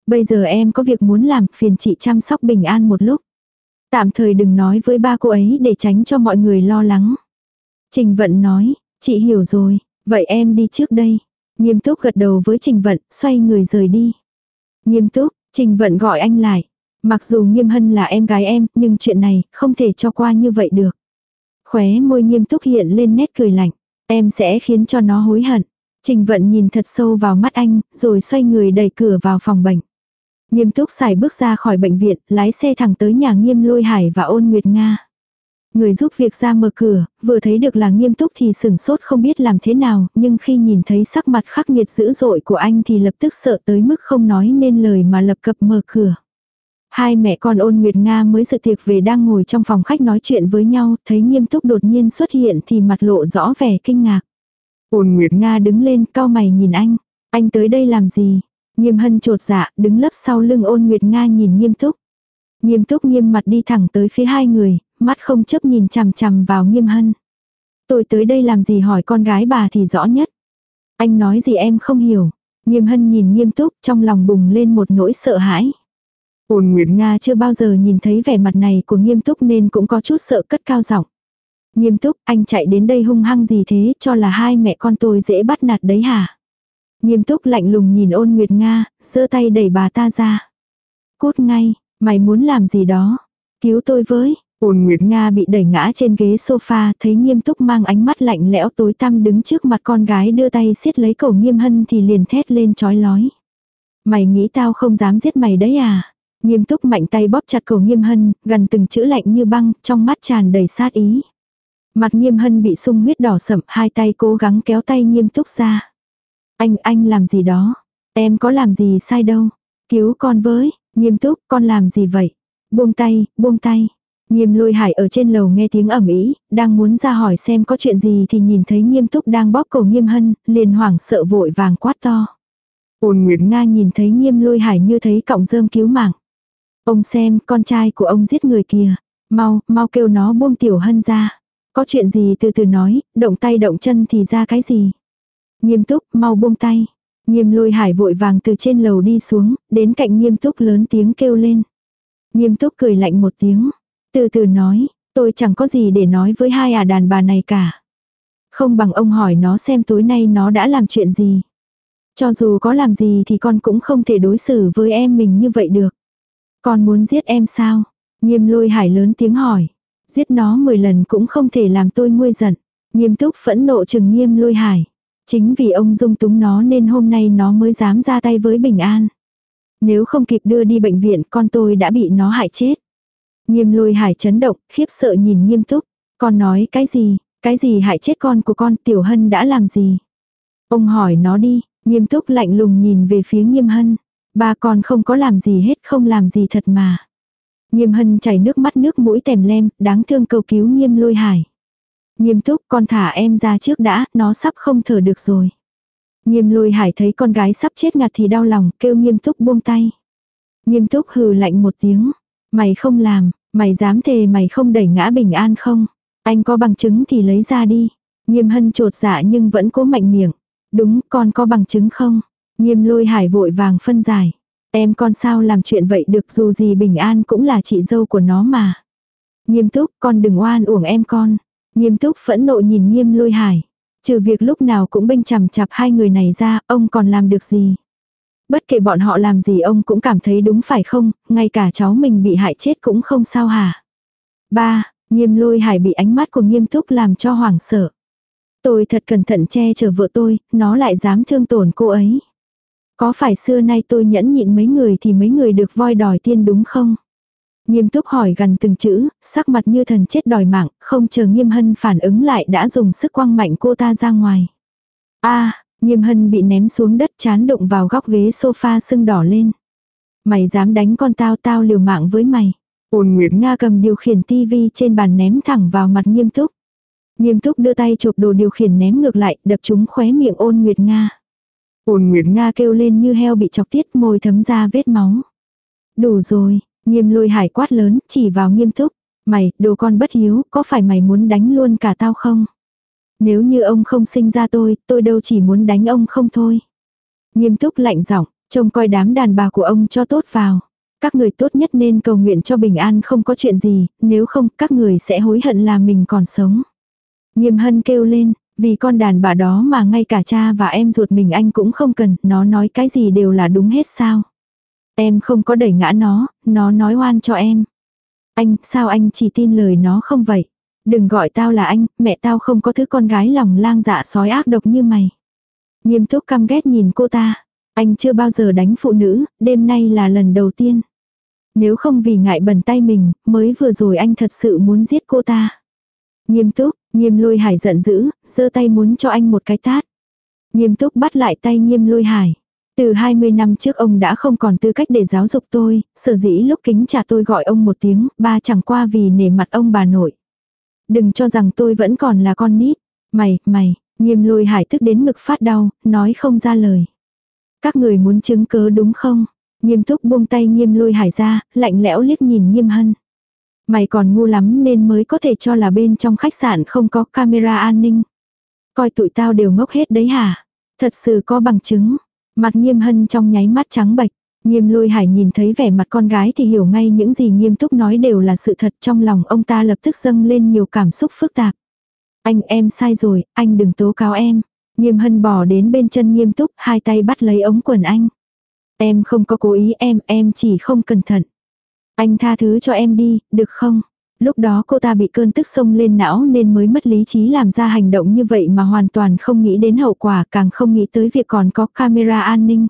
Bây giờ em có việc muốn làm, phiền chị chăm sóc bình an một lúc. Tạm thời đừng nói với ba cô ấy để tránh cho mọi người lo lắng. Trình Vận nói, chị hiểu rồi, vậy em đi trước đây. Nghiêm túc gật đầu với Trình Vận, xoay người rời đi. Nghiêm túc, Trình Vận gọi anh lại. Mặc dù Nghiêm Hân là em gái em, nhưng chuyện này không thể cho qua như vậy được. Khóe môi nghiêm túc hiện lên nét cười lạnh. Em sẽ khiến cho nó hối hận. Trình vận nhìn thật sâu vào mắt anh, rồi xoay người đẩy cửa vào phòng bệnh. Nghiêm túc xài bước ra khỏi bệnh viện, lái xe thẳng tới nhà nghiêm lôi hải và ôn nguyệt Nga. Người giúp việc ra mở cửa, vừa thấy được là nghiêm túc thì sừng sốt không biết làm thế nào, nhưng khi nhìn thấy sắc mặt khắc nghiệt dữ dội của anh thì lập tức sợ tới mức không nói nên lời mà lập cập mở cửa. Hai mẹ con ôn Nguyệt Nga mới sự tiệc về đang ngồi trong phòng khách nói chuyện với nhau, thấy nghiêm túc đột nhiên xuất hiện thì mặt lộ rõ vẻ kinh ngạc. Ôn Nguyệt Nga đứng lên, cao mày nhìn anh. Anh tới đây làm gì? Nghiêm hân trột dạ, đứng lấp sau lưng ôn Nguyệt Nga nhìn nghiêm túc. Nghiêm túc nghiêm mặt đi thẳng tới phía hai người, mắt không chấp nhìn chằm chằm vào nghiêm hân. Tôi tới đây làm gì hỏi con gái bà thì rõ nhất. Anh nói gì em không hiểu. Nghiêm hân nhìn nghiêm túc trong lòng bùng lên một nỗi sợ hãi. Ôn Nguyệt Nga chưa bao giờ nhìn thấy vẻ mặt này của nghiêm túc nên cũng có chút sợ cất cao giọng. Nghiêm túc, anh chạy đến đây hung hăng gì thế cho là hai mẹ con tôi dễ bắt nạt đấy hả? Nghiêm túc lạnh lùng nhìn ôn Nguyệt Nga, giơ tay đẩy bà ta ra. Cút ngay, mày muốn làm gì đó? Cứu tôi với. Ôn Nguyệt Nga bị đẩy ngã trên ghế sofa, thấy nghiêm túc mang ánh mắt lạnh lẽo tối tăm đứng trước mặt con gái đưa tay siết lấy cổ nghiêm hân thì liền thét lên chói lói. Mày nghĩ tao không dám giết mày đấy à? Nghiêm túc mạnh tay bóp chặt cổ nghiêm hân, gần từng chữ lạnh như băng, trong mắt tràn đầy sát ý. Mặt nghiêm hân bị sung huyết đỏ sậm, hai tay cố gắng kéo tay nghiêm túc ra. Anh, anh làm gì đó? Em có làm gì sai đâu? Cứu con với, nghiêm túc, con làm gì vậy? Buông tay, buông tay. Nghiêm lôi hải ở trên lầu nghe tiếng ẩm ý, đang muốn ra hỏi xem có chuyện gì thì nhìn thấy nghiêm túc đang bóp cổ nghiêm hân, liền hoảng sợ vội vàng quát to. Ôn Nguyệt Nga nhìn thấy nghiêm lôi hải như thấy cọng rơm cứu mạng. Ông xem, con trai của ông giết người kìa. Mau, mau kêu nó buông tiểu hân ra. Có chuyện gì từ từ nói, động tay động chân thì ra cái gì. Nghiêm túc, mau buông tay. Nghiêm lôi hải vội vàng từ trên lầu đi xuống, đến cạnh nghiêm túc lớn tiếng kêu lên. Nghiêm túc cười lạnh một tiếng. Từ từ nói, tôi chẳng có gì để nói với hai à đàn bà này cả. Không bằng ông hỏi nó xem tối nay nó đã làm chuyện gì. Cho dù có làm gì thì con cũng không thể đối xử với em mình như vậy được. Con muốn giết em sao? Nghiêm lôi hải lớn tiếng hỏi. Giết nó 10 lần cũng không thể làm tôi nguôi giận. Nghiêm túc phẫn nộ chừng nghiêm lôi hải. Chính vì ông dung túng nó nên hôm nay nó mới dám ra tay với Bình An. Nếu không kịp đưa đi bệnh viện con tôi đã bị nó hại chết. Nghiêm lôi hải chấn động, khiếp sợ nhìn nghiêm túc. Con nói cái gì, cái gì hại chết con của con tiểu hân đã làm gì? Ông hỏi nó đi, nghiêm túc lạnh lùng nhìn về phía nghiêm hân. Ba con không có làm gì hết không làm gì thật mà. Nghiêm hân chảy nước mắt nước mũi tèm lem, đáng thương cầu cứu nghiêm lôi hải. Nghiêm túc con thả em ra trước đã, nó sắp không thở được rồi. Nghiêm lôi hải thấy con gái sắp chết ngạt thì đau lòng, kêu nghiêm túc buông tay. Nghiêm túc hừ lạnh một tiếng. Mày không làm, mày dám thề mày không đẩy ngã bình an không? Anh có bằng chứng thì lấy ra đi. Nghiêm hân trột dạ nhưng vẫn cố mạnh miệng. Đúng, con có bằng chứng không? Nghiêm lôi hải vội vàng phân giải. Em con sao làm chuyện vậy được dù gì bình an cũng là chị dâu của nó mà. Nghiêm túc, con đừng oan uổng em con. Nghiêm túc phẫn nộ nhìn nghiêm lôi hải. Trừ việc lúc nào cũng bênh chằm chặp hai người này ra, ông còn làm được gì? Bất kể bọn họ làm gì ông cũng cảm thấy đúng phải không, ngay cả cháu mình bị hại chết cũng không sao hả? Ba, nghiêm lôi hải bị ánh mắt của nghiêm túc làm cho hoảng sợ. Tôi thật cẩn thận che chở vợ tôi, nó lại dám thương tổn cô ấy. Có phải xưa nay tôi nhẫn nhịn mấy người thì mấy người được voi đòi tiên đúng không? Nghiêm túc hỏi gần từng chữ, sắc mặt như thần chết đòi mạng, không chờ nghiêm hân phản ứng lại đã dùng sức quăng mạnh cô ta ra ngoài. a nghiêm hân bị ném xuống đất chán đụng vào góc ghế sofa sưng đỏ lên. Mày dám đánh con tao tao liều mạng với mày. Ôn Nguyệt Nga cầm điều khiển tivi trên bàn ném thẳng vào mặt nghiêm túc. Nghiêm túc đưa tay chụp đồ điều khiển ném ngược lại, đập trúng khóe miệng ôn Nguyệt Nga. Ôn Nguyệt Nga kêu lên như heo bị chọc tiết môi thấm ra vết máu. Đủ rồi, nghiêm lôi hải quát lớn, chỉ vào nghiêm túc. Mày, đồ con bất hiếu, có phải mày muốn đánh luôn cả tao không? Nếu như ông không sinh ra tôi, tôi đâu chỉ muốn đánh ông không thôi. Nghiêm túc lạnh giọng, trông coi đám đàn bà của ông cho tốt vào. Các người tốt nhất nên cầu nguyện cho bình an không có chuyện gì, nếu không các người sẽ hối hận là mình còn sống. Nghiêm hân kêu lên, vì con đàn bà đó mà ngay cả cha và em ruột mình anh cũng không cần, nó nói cái gì đều là đúng hết sao. Em không có đẩy ngã nó, nó nói oan cho em. Anh, sao anh chỉ tin lời nó không vậy? Đừng gọi tao là anh, mẹ tao không có thứ con gái lòng lang dạ sói ác độc như mày. Nghiêm túc căm ghét nhìn cô ta. Anh chưa bao giờ đánh phụ nữ, đêm nay là lần đầu tiên. Nếu không vì ngại bẩn tay mình, mới vừa rồi anh thật sự muốn giết cô ta. Nghiêm túc, nghiêm lôi hải giận dữ, giơ tay muốn cho anh một cái tát. Nghiêm túc bắt lại tay nghiêm lôi hải. Từ 20 năm trước ông đã không còn tư cách để giáo dục tôi, sở dĩ lúc kính trả tôi gọi ông một tiếng, ba chẳng qua vì nể mặt ông bà nội. Đừng cho rằng tôi vẫn còn là con nít. Mày, mày, nghiêm lôi hải tức đến ngực phát đau, nói không ra lời. Các người muốn chứng cớ đúng không? Nghiêm túc buông tay nghiêm lôi hải ra, lạnh lẽo liếc nhìn nghiêm hân. Mày còn ngu lắm nên mới có thể cho là bên trong khách sạn không có camera an ninh. Coi tụi tao đều ngốc hết đấy hả? Thật sự có bằng chứng. Mặt nghiêm hân trong nháy mắt trắng bệch. Nghiêm lôi hải nhìn thấy vẻ mặt con gái thì hiểu ngay những gì nghiêm túc nói đều là sự thật trong lòng ông ta lập tức dâng lên nhiều cảm xúc phức tạp. Anh em sai rồi, anh đừng tố cáo em. Nghiêm hân bỏ đến bên chân nghiêm túc, hai tay bắt lấy ống quần anh. Em không có cố ý em, em chỉ không cẩn thận. Anh tha thứ cho em đi, được không? Lúc đó cô ta bị cơn tức sông lên não nên mới mất lý trí làm ra hành động như vậy mà hoàn toàn không nghĩ đến hậu quả càng không nghĩ tới việc còn có camera an ninh.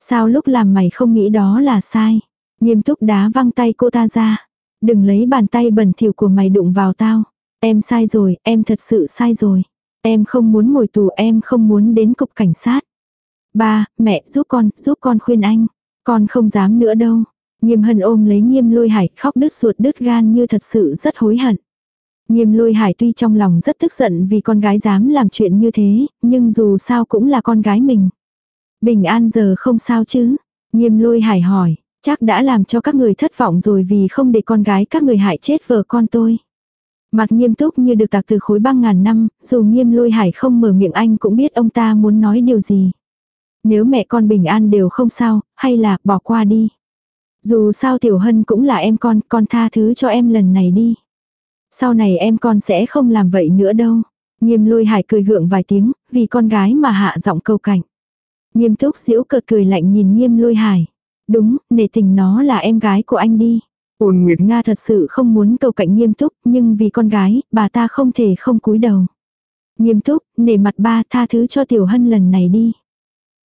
Sao lúc làm mày không nghĩ đó là sai? Nghiêm túc đá văng tay cô ta ra. Đừng lấy bàn tay bẩn thỉu của mày đụng vào tao. Em sai rồi, em thật sự sai rồi. Em không muốn ngồi tù, em không muốn đến cục cảnh sát. Ba, mẹ giúp con, giúp con khuyên anh. Con không dám nữa đâu. Nghiêm hân ôm lấy nghiêm lôi hải khóc đứt ruột đứt gan như thật sự rất hối hận. Nghiêm lôi hải tuy trong lòng rất tức giận vì con gái dám làm chuyện như thế, nhưng dù sao cũng là con gái mình. Bình an giờ không sao chứ? Nghiêm lôi hải hỏi, chắc đã làm cho các người thất vọng rồi vì không để con gái các người hại chết vợ con tôi. Mặt nghiêm túc như được tạc từ khối băng ngàn năm, dù nghiêm lôi hải không mở miệng anh cũng biết ông ta muốn nói điều gì. Nếu mẹ con bình an đều không sao, hay là bỏ qua đi. Dù sao Tiểu Hân cũng là em con, con tha thứ cho em lần này đi. Sau này em con sẽ không làm vậy nữa đâu. Nghiêm lôi hải cười gượng vài tiếng, vì con gái mà hạ giọng câu cảnh. Nghiêm túc diễu cợt cười lạnh nhìn nghiêm lôi hải. Đúng, nể tình nó là em gái của anh đi. Ôn Nguyệt Nga thật sự không muốn cầu cạnh nghiêm túc, nhưng vì con gái, bà ta không thể không cúi đầu. Nghiêm túc, nể mặt ba tha thứ cho Tiểu Hân lần này đi.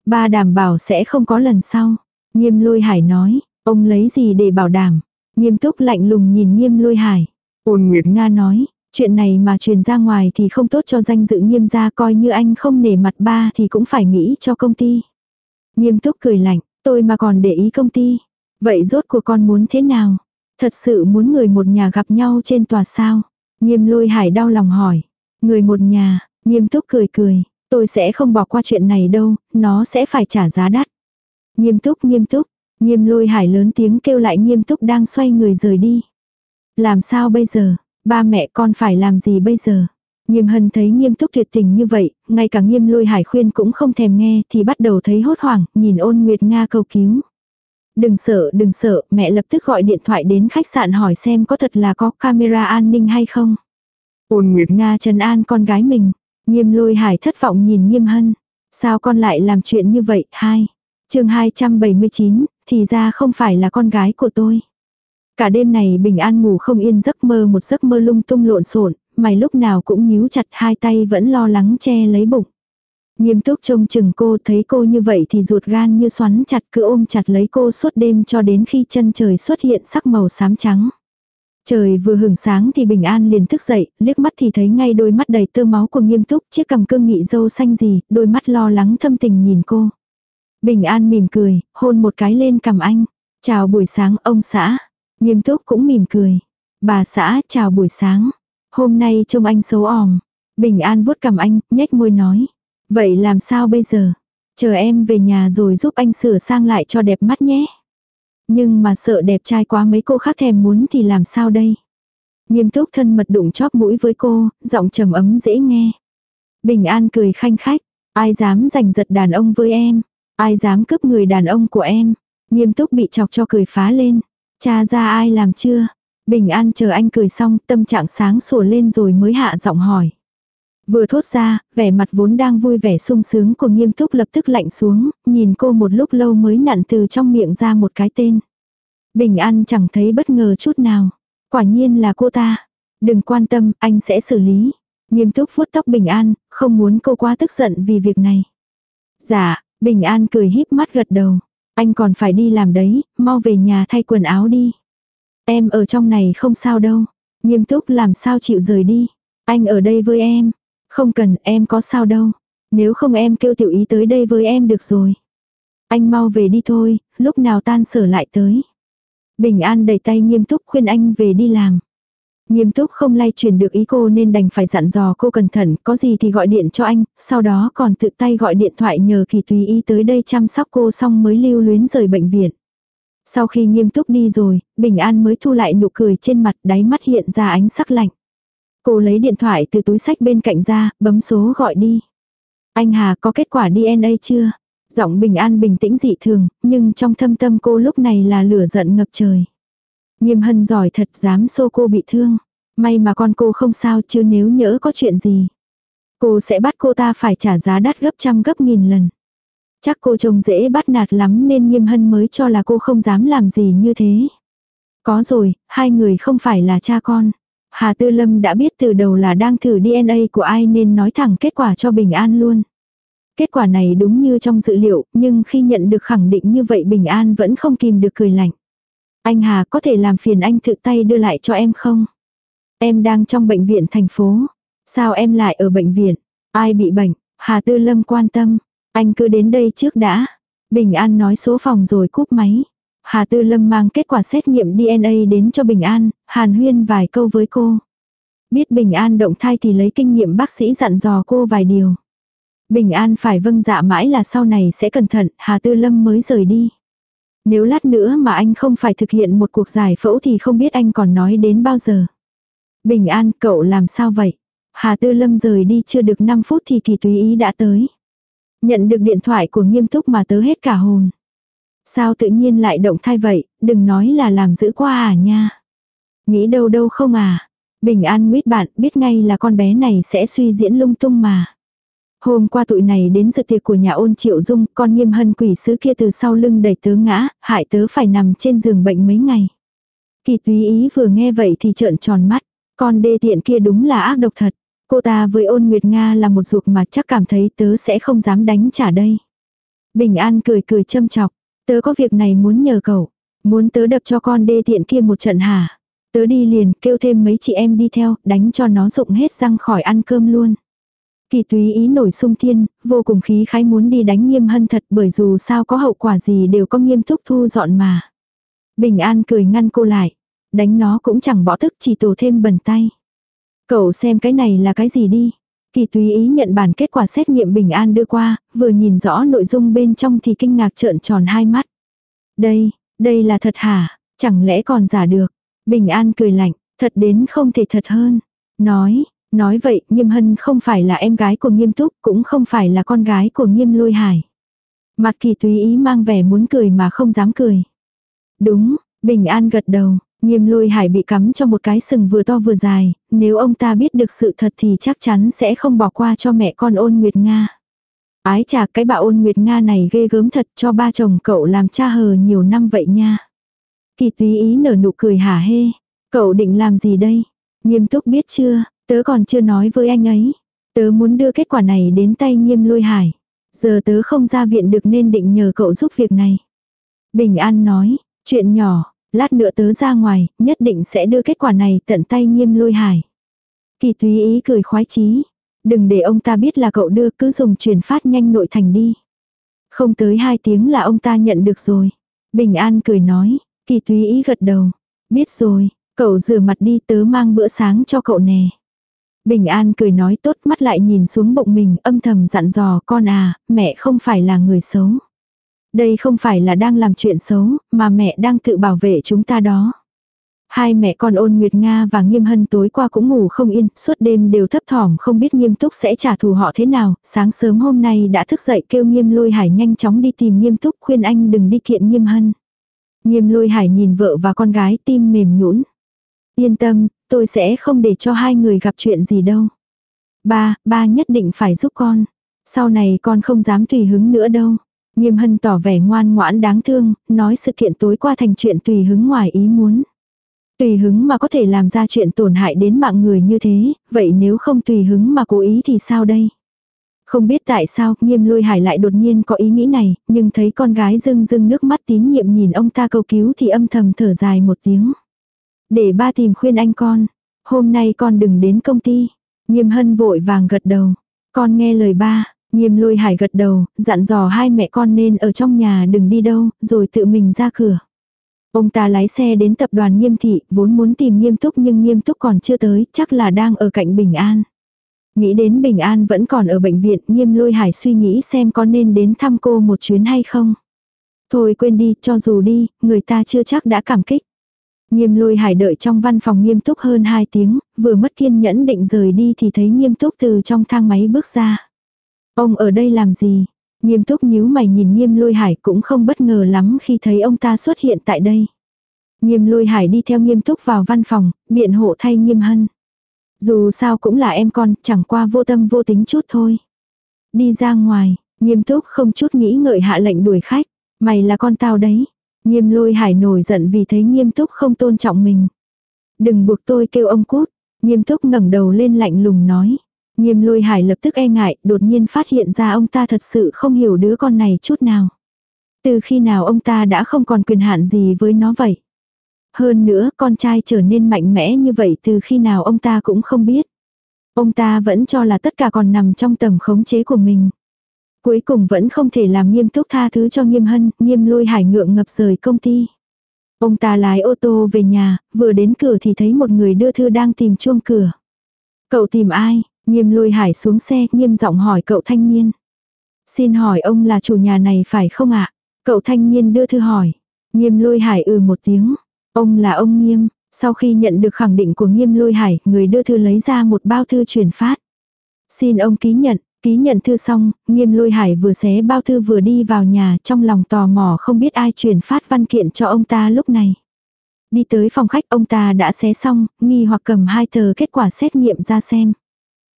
Ba đảm bảo sẽ không có lần sau. Nghiêm lôi hải nói, ông lấy gì để bảo đảm. Nghiêm túc lạnh lùng nhìn nghiêm lôi hải. Ôn Nguyệt Nga nói, chuyện này mà truyền ra ngoài thì không tốt cho danh dự nghiêm gia coi như anh không nể mặt ba thì cũng phải nghĩ cho công ty. Nghiêm túc cười lạnh, tôi mà còn để ý công ty. Vậy rốt của con muốn thế nào? Thật sự muốn người một nhà gặp nhau trên tòa sao? Nghiêm lôi hải đau lòng hỏi. Người một nhà, nghiêm túc cười cười. Tôi sẽ không bỏ qua chuyện này đâu, nó sẽ phải trả giá đắt. Nghiêm túc nghiêm túc, nghiêm lôi hải lớn tiếng kêu lại nghiêm túc đang xoay người rời đi. Làm sao bây giờ, ba mẹ con phải làm gì bây giờ? Nghiêm hân thấy nghiêm túc tuyệt tình như vậy, ngay cả nghiêm lôi hải khuyên cũng không thèm nghe thì bắt đầu thấy hốt hoảng, nhìn ôn nguyệt Nga cầu cứu. Đừng sợ, đừng sợ, mẹ lập tức gọi điện thoại đến khách sạn hỏi xem có thật là có camera an ninh hay không. Ôn Nguyệt Nga trần an con gái mình. Nghiêm lôi hải thất vọng nhìn nghiêm hân. Sao con lại làm chuyện như vậy? Hai. chương 279, thì ra không phải là con gái của tôi. Cả đêm này bình an ngủ không yên giấc mơ một giấc mơ lung tung lộn xộn mày lúc nào cũng nhíu chặt hai tay vẫn lo lắng che lấy bụng. Nghiêm túc trông chừng cô thấy cô như vậy thì ruột gan như xoắn chặt cứ ôm chặt lấy cô suốt đêm cho đến khi chân trời xuất hiện sắc màu xám trắng. Trời vừa hưởng sáng thì Bình An liền thức dậy, liếc mắt thì thấy ngay đôi mắt đầy tơ máu của nghiêm túc, chiếc cằm cương nghị dâu xanh gì, đôi mắt lo lắng thâm tình nhìn cô. Bình An mỉm cười, hôn một cái lên cằm anh. Chào buổi sáng ông xã. Nghiêm túc cũng mỉm cười. Bà xã chào buổi sáng. Hôm nay trông anh xấu òm. Bình An vuốt cằm anh, nhếch môi nói. Vậy làm sao bây giờ? Chờ em về nhà rồi giúp anh sửa sang lại cho đẹp mắt nhé. Nhưng mà sợ đẹp trai quá mấy cô khác thèm muốn thì làm sao đây? Nghiêm túc thân mật đụng chóp mũi với cô, giọng trầm ấm dễ nghe. Bình an cười khanh khách, ai dám giành giật đàn ông với em, ai dám cướp người đàn ông của em. Nghiêm túc bị chọc cho cười phá lên. Cha ra ai làm chưa? Bình an chờ anh cười xong tâm trạng sáng sủa lên rồi mới hạ giọng hỏi. Vừa thốt ra, vẻ mặt vốn đang vui vẻ sung sướng của nghiêm túc lập tức lạnh xuống, nhìn cô một lúc lâu mới nặn từ trong miệng ra một cái tên. Bình an chẳng thấy bất ngờ chút nào. Quả nhiên là cô ta. Đừng quan tâm, anh sẽ xử lý. Nghiêm túc vuốt tóc Bình An, không muốn cô quá tức giận vì việc này. Dạ, Bình An cười híp mắt gật đầu. Anh còn phải đi làm đấy, mau về nhà thay quần áo đi. Em ở trong này không sao đâu. Nghiêm túc làm sao chịu rời đi. Anh ở đây với em. Không cần, em có sao đâu. Nếu không em kêu tiểu ý tới đây với em được rồi. Anh mau về đi thôi, lúc nào tan sở lại tới. Bình an đẩy tay nghiêm túc khuyên anh về đi làm. Nghiêm túc không lay truyền được ý cô nên đành phải dặn dò cô cẩn thận, có gì thì gọi điện cho anh, sau đó còn tự tay gọi điện thoại nhờ kỳ tùy ý tới đây chăm sóc cô xong mới lưu luyến rời bệnh viện. Sau khi nghiêm túc đi rồi, Bình An mới thu lại nụ cười trên mặt đáy mắt hiện ra ánh sắc lạnh. Cô lấy điện thoại từ túi sách bên cạnh ra, bấm số gọi đi. Anh Hà có kết quả DNA chưa? Giọng bình an bình tĩnh dị thường, nhưng trong thâm tâm cô lúc này là lửa giận ngập trời. Nghiêm hân giỏi thật dám xô cô bị thương. May mà con cô không sao chứ nếu nhỡ có chuyện gì. Cô sẽ bắt cô ta phải trả giá đắt gấp trăm gấp nghìn lần. Chắc cô trông dễ bắt nạt lắm nên nghiêm hân mới cho là cô không dám làm gì như thế. Có rồi, hai người không phải là cha con. Hà Tư Lâm đã biết từ đầu là đang thử DNA của ai nên nói thẳng kết quả cho Bình An luôn. Kết quả này đúng như trong dự liệu, nhưng khi nhận được khẳng định như vậy Bình An vẫn không kìm được cười lạnh. Anh Hà có thể làm phiền anh tự tay đưa lại cho em không? Em đang trong bệnh viện thành phố. Sao em lại ở bệnh viện? Ai bị bệnh? Hà Tư Lâm quan tâm. Anh cứ đến đây trước đã. Bình An nói số phòng rồi cúp máy. Hà Tư Lâm mang kết quả xét nghiệm DNA đến cho Bình An, hàn huyên vài câu với cô. Biết Bình An động thai thì lấy kinh nghiệm bác sĩ dặn dò cô vài điều. Bình an phải vâng dạ mãi là sau này sẽ cẩn thận, Hà Tư Lâm mới rời đi. Nếu lát nữa mà anh không phải thực hiện một cuộc giải phẫu thì không biết anh còn nói đến bao giờ. Bình an, cậu làm sao vậy? Hà Tư Lâm rời đi chưa được 5 phút thì kỳ túy ý đã tới. Nhận được điện thoại của nghiêm túc mà tớ hết cả hồn. Sao tự nhiên lại động thai vậy, đừng nói là làm giữ qua à nha. Nghĩ đâu đâu không à. Bình an nguyết bạn biết ngay là con bé này sẽ suy diễn lung tung mà. Hôm qua tụi này đến dự tiệc của nhà ôn triệu dung, con nghiêm hân quỷ sứ kia từ sau lưng đẩy tớ ngã, hại tớ phải nằm trên giường bệnh mấy ngày. Kỳ túy ý vừa nghe vậy thì trợn tròn mắt, con đê tiện kia đúng là ác độc thật. Cô ta với ôn Nguyệt Nga là một ruột mà chắc cảm thấy tớ sẽ không dám đánh trả đây. Bình An cười cười châm chọc, tớ có việc này muốn nhờ cậu, muốn tớ đập cho con đê tiện kia một trận hả. Tớ đi liền kêu thêm mấy chị em đi theo, đánh cho nó rụng hết răng khỏi ăn cơm luôn. Kỳ túy ý nổi sung thiên, vô cùng khí khái muốn đi đánh nghiêm hân thật bởi dù sao có hậu quả gì đều có nghiêm túc thu dọn mà. Bình an cười ngăn cô lại. Đánh nó cũng chẳng bỏ tức chỉ tổ thêm bẩn tay. Cậu xem cái này là cái gì đi. Kỳ túy ý nhận bản kết quả xét nghiệm bình an đưa qua, vừa nhìn rõ nội dung bên trong thì kinh ngạc trợn tròn hai mắt. Đây, đây là thật hả? Chẳng lẽ còn giả được? Bình an cười lạnh, thật đến không thể thật hơn. Nói, nói vậy, nghiêm hân không phải là em gái của nghiêm túc, cũng không phải là con gái của nghiêm lôi hải. Mặt kỳ túy ý mang vẻ muốn cười mà không dám cười. Đúng, bình an gật đầu, Nghiêm lôi hải bị cắm cho một cái sừng vừa to vừa dài, nếu ông ta biết được sự thật thì chắc chắn sẽ không bỏ qua cho mẹ con ôn Nguyệt Nga. Ái chà cái bà ôn Nguyệt Nga này ghê gớm thật cho ba chồng cậu làm cha hờ nhiều năm vậy nha. Kỳ túy ý nở nụ cười hả hê. Cậu định làm gì đây? Nghiêm túc biết chưa, tớ còn chưa nói với anh ấy. Tớ muốn đưa kết quả này đến tay nghiêm lôi hải. Giờ tớ không ra viện được nên định nhờ cậu giúp việc này. Bình An nói, chuyện nhỏ, Lát nữa tớ ra ngoài, nhất định sẽ đưa kết quả này tận tay nghiêm lôi hải. Kỳ túy ý cười khoái chí. Đừng để ông ta biết là cậu đưa cứ dùng truyền phát nhanh nội thành đi. Không tới hai tiếng là ông ta nhận được rồi. Bình an cười nói, kỳ túy ý gật đầu. Biết rồi, cậu rửa mặt đi tớ mang bữa sáng cho cậu nè. Bình an cười nói tốt mắt lại nhìn xuống bụng mình âm thầm dặn dò con à, mẹ không phải là người xấu. Đây không phải là đang làm chuyện xấu, mà mẹ đang tự bảo vệ chúng ta đó. Hai mẹ con ôn Nguyệt Nga và Nghiêm Hân tối qua cũng ngủ không yên, suốt đêm đều thấp thỏm không biết Nghiêm Túc sẽ trả thù họ thế nào, sáng sớm hôm nay đã thức dậy kêu Nghiêm Lôi Hải nhanh chóng đi tìm Nghiêm Túc khuyên anh đừng đi kiện Nghiêm Hân. Nghiêm Lôi Hải nhìn vợ và con gái tim mềm nhũn. Yên tâm, tôi sẽ không để cho hai người gặp chuyện gì đâu. Ba, ba nhất định phải giúp con. Sau này con không dám tùy hứng nữa đâu. Nghiêm hân tỏ vẻ ngoan ngoãn đáng thương, nói sự kiện tối qua thành chuyện tùy hứng ngoài ý muốn. Tùy hứng mà có thể làm ra chuyện tổn hại đến mạng người như thế, vậy nếu không tùy hứng mà cố ý thì sao đây? Không biết tại sao nghiêm lôi hải lại đột nhiên có ý nghĩ này, nhưng thấy con gái rưng rưng nước mắt tín nhiệm nhìn ông ta cầu cứu thì âm thầm thở dài một tiếng. Để ba tìm khuyên anh con, hôm nay con đừng đến công ty. Nghiêm hân vội vàng gật đầu, con nghe lời ba, Nghiêm lôi hải gật đầu, dặn dò hai mẹ con nên ở trong nhà đừng đi đâu, rồi tự mình ra cửa. Ông ta lái xe đến tập đoàn nghiêm thị, vốn muốn tìm nghiêm túc nhưng nghiêm túc còn chưa tới, chắc là đang ở cạnh Bình An. Nghĩ đến Bình An vẫn còn ở bệnh viện, nghiêm lôi hải suy nghĩ xem có nên đến thăm cô một chuyến hay không. Thôi quên đi, cho dù đi, người ta chưa chắc đã cảm kích. Nghiêm lôi hải đợi trong văn phòng nghiêm túc hơn 2 tiếng, vừa mất kiên nhẫn định rời đi thì thấy nghiêm túc từ trong thang máy bước ra. Ông ở đây làm gì? Nghiêm túc nhíu mày nhìn nghiêm lôi hải cũng không bất ngờ lắm khi thấy ông ta xuất hiện tại đây. Nghiêm lôi hải đi theo nghiêm túc vào văn phòng, biện hộ thay nghiêm hân. Dù sao cũng là em con, chẳng qua vô tâm vô tính chút thôi. Đi ra ngoài, nghiêm túc không chút nghĩ ngợi hạ lệnh đuổi khách. Mày là con tao đấy. Nghiêm lôi hải nổi giận vì thấy nghiêm túc không tôn trọng mình. Đừng buộc tôi kêu ông cút. Nghiêm túc ngẩng đầu lên lạnh lùng nói. Nghiêm lôi hải lập tức e ngại, đột nhiên phát hiện ra ông ta thật sự không hiểu đứa con này chút nào. Từ khi nào ông ta đã không còn quyền hạn gì với nó vậy. Hơn nữa, con trai trở nên mạnh mẽ như vậy từ khi nào ông ta cũng không biết. Ông ta vẫn cho là tất cả còn nằm trong tầm khống chế của mình. Cuối cùng vẫn không thể làm nghiêm túc tha thứ cho nghiêm hân, nghiêm lôi hải ngượng ngập rời công ty. Ông ta lái ô tô về nhà, vừa đến cửa thì thấy một người đưa thư đang tìm chuông cửa. Cậu tìm ai? Nghiêm lôi hải xuống xe, nghiêm giọng hỏi cậu thanh niên. Xin hỏi ông là chủ nhà này phải không ạ? Cậu thanh niên đưa thư hỏi. Nghiêm lôi hải ừ một tiếng. Ông là ông nghiêm. Sau khi nhận được khẳng định của nghiêm lôi hải, người đưa thư lấy ra một bao thư chuyển phát. Xin ông ký nhận, ký nhận thư xong, nghiêm lôi hải vừa xé bao thư vừa đi vào nhà trong lòng tò mò không biết ai chuyển phát văn kiện cho ông ta lúc này. Đi tới phòng khách ông ta đã xé xong, nghi hoặc cầm hai tờ kết quả xét nghiệm ra xem.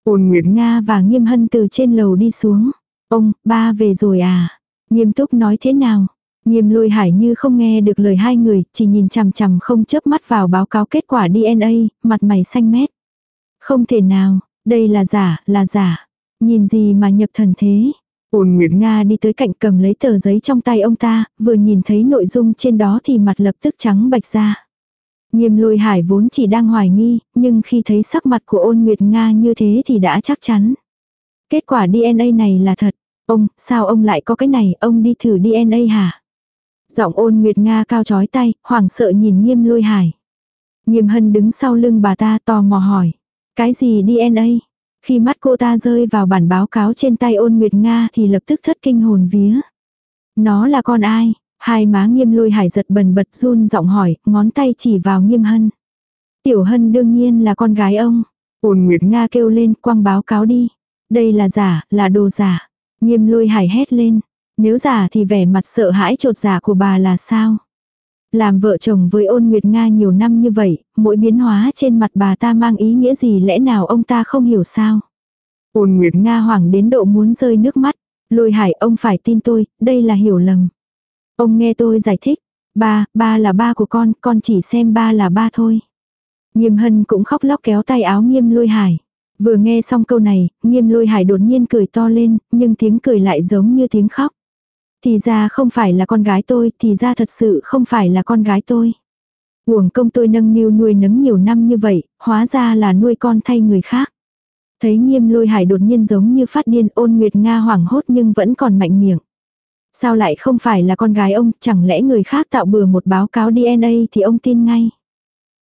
Ôn Nguyệt Nga và Nghiêm Hân từ trên lầu đi xuống. Ông, ba về rồi à? Nghiêm túc nói thế nào? Nghiêm lôi hải như không nghe được lời hai người, chỉ nhìn chằm chằm không chớp mắt vào báo cáo kết quả DNA, mặt mày xanh mét. Không thể nào, đây là giả, là giả. Nhìn gì mà nhập thần thế? Ôn Nguyệt Nga đi tới cạnh cầm lấy tờ giấy trong tay ông ta, vừa nhìn thấy nội dung trên đó thì mặt lập tức trắng bạch ra. Nghiêm lôi hải vốn chỉ đang hoài nghi, nhưng khi thấy sắc mặt của ôn Nguyệt Nga như thế thì đã chắc chắn. Kết quả DNA này là thật. Ông, sao ông lại có cái này, ông đi thử DNA hả? Giọng ôn Nguyệt Nga cao chói tay, hoảng sợ nhìn nghiêm lôi hải. Nghiêm hân đứng sau lưng bà ta tò mò hỏi. Cái gì DNA? Khi mắt cô ta rơi vào bản báo cáo trên tay ôn Nguyệt Nga thì lập tức thất kinh hồn vía. Nó là con ai? Hai má nghiêm lôi hải giật bần bật run giọng hỏi, ngón tay chỉ vào nghiêm hân. Tiểu hân đương nhiên là con gái ông. Ôn Nguyệt Nga kêu lên quăng báo cáo đi. Đây là giả, là đồ giả. Nghiêm lôi hải hét lên. Nếu giả thì vẻ mặt sợ hãi trột giả của bà là sao? Làm vợ chồng với ôn Nguyệt Nga nhiều năm như vậy, mỗi biến hóa trên mặt bà ta mang ý nghĩa gì lẽ nào ông ta không hiểu sao? Ôn Nguyệt Nga hoảng đến độ muốn rơi nước mắt. Lôi hải ông phải tin tôi, đây là hiểu lầm. Ông nghe tôi giải thích. Ba, ba là ba của con, con chỉ xem ba là ba thôi. Nghiêm hân cũng khóc lóc kéo tay áo nghiêm lôi hải. Vừa nghe xong câu này, nghiêm lôi hải đột nhiên cười to lên, nhưng tiếng cười lại giống như tiếng khóc. Thì ra không phải là con gái tôi, thì ra thật sự không phải là con gái tôi. Uổng công tôi nâng niu nuôi nấng nhiều năm như vậy, hóa ra là nuôi con thay người khác. Thấy nghiêm lôi hải đột nhiên giống như phát điên ôn nguyệt Nga hoảng hốt nhưng vẫn còn mạnh miệng. Sao lại không phải là con gái ông, chẳng lẽ người khác tạo bừa một báo cáo DNA thì ông tin ngay.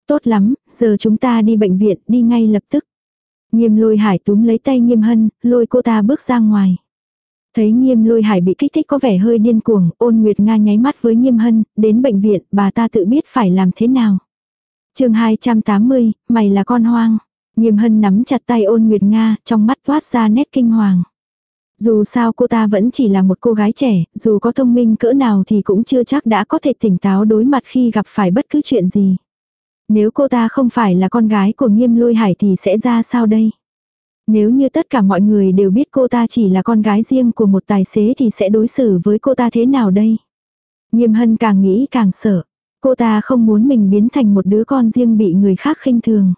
Tốt lắm, giờ chúng ta đi bệnh viện, đi ngay lập tức. Nghiêm lôi hải túm lấy tay nghiêm hân, lôi cô ta bước ra ngoài. Thấy nghiêm lôi hải bị kích thích có vẻ hơi điên cuồng, ôn nguyệt nga nháy mắt với nghiêm hân, đến bệnh viện, bà ta tự biết phải làm thế nào. chương 280, mày là con hoang. Nghiêm hân nắm chặt tay ôn nguyệt nga, trong mắt toát ra nét kinh hoàng. Dù sao cô ta vẫn chỉ là một cô gái trẻ, dù có thông minh cỡ nào thì cũng chưa chắc đã có thể tỉnh táo đối mặt khi gặp phải bất cứ chuyện gì. Nếu cô ta không phải là con gái của nghiêm lôi hải thì sẽ ra sao đây? Nếu như tất cả mọi người đều biết cô ta chỉ là con gái riêng của một tài xế thì sẽ đối xử với cô ta thế nào đây? Nghiêm hân càng nghĩ càng sợ. Cô ta không muốn mình biến thành một đứa con riêng bị người khác khinh thường.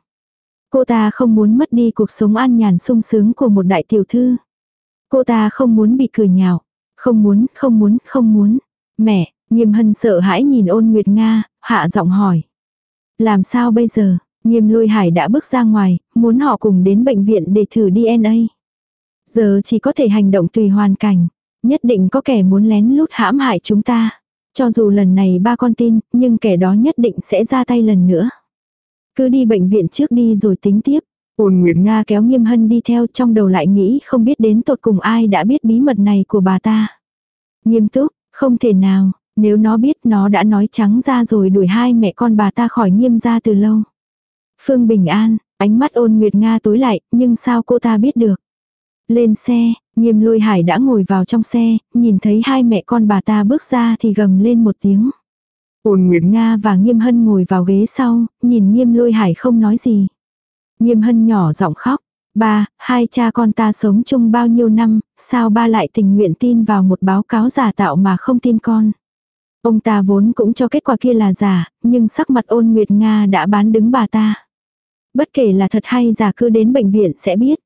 Cô ta không muốn mất đi cuộc sống an nhàn sung sướng của một đại tiểu thư. Cô ta không muốn bị cười nhạo. Không muốn, không muốn, không muốn. Mẹ, nghiêm hân sợ hãi nhìn ôn Nguyệt Nga, hạ giọng hỏi. Làm sao bây giờ? Nghiêm lôi hải đã bước ra ngoài, muốn họ cùng đến bệnh viện để thử DNA. Giờ chỉ có thể hành động tùy hoàn cảnh. Nhất định có kẻ muốn lén lút hãm hại chúng ta. Cho dù lần này ba con tin, nhưng kẻ đó nhất định sẽ ra tay lần nữa. Cứ đi bệnh viện trước đi rồi tính tiếp. Ôn Nguyệt Nga kéo nghiêm hân đi theo trong đầu lại nghĩ không biết đến tột cùng ai đã biết bí mật này của bà ta. Nghiêm túc, không thể nào, nếu nó biết nó đã nói trắng ra rồi đuổi hai mẹ con bà ta khỏi nghiêm ra từ lâu. Phương Bình An, ánh mắt ôn Nguyệt Nga tối lại, nhưng sao cô ta biết được. Lên xe, nghiêm lôi hải đã ngồi vào trong xe, nhìn thấy hai mẹ con bà ta bước ra thì gầm lên một tiếng. Ôn Nguyệt Nga và Nghiêm Hân ngồi vào ghế sau, nhìn Nghiêm Lôi Hải không nói gì. Nghiêm Hân nhỏ giọng khóc. Ba, hai cha con ta sống chung bao nhiêu năm, sao ba lại tình nguyện tin vào một báo cáo giả tạo mà không tin con. Ông ta vốn cũng cho kết quả kia là giả, nhưng sắc mặt ôn Nguyệt Nga đã bán đứng bà ta. Bất kể là thật hay giả cứ đến bệnh viện sẽ biết.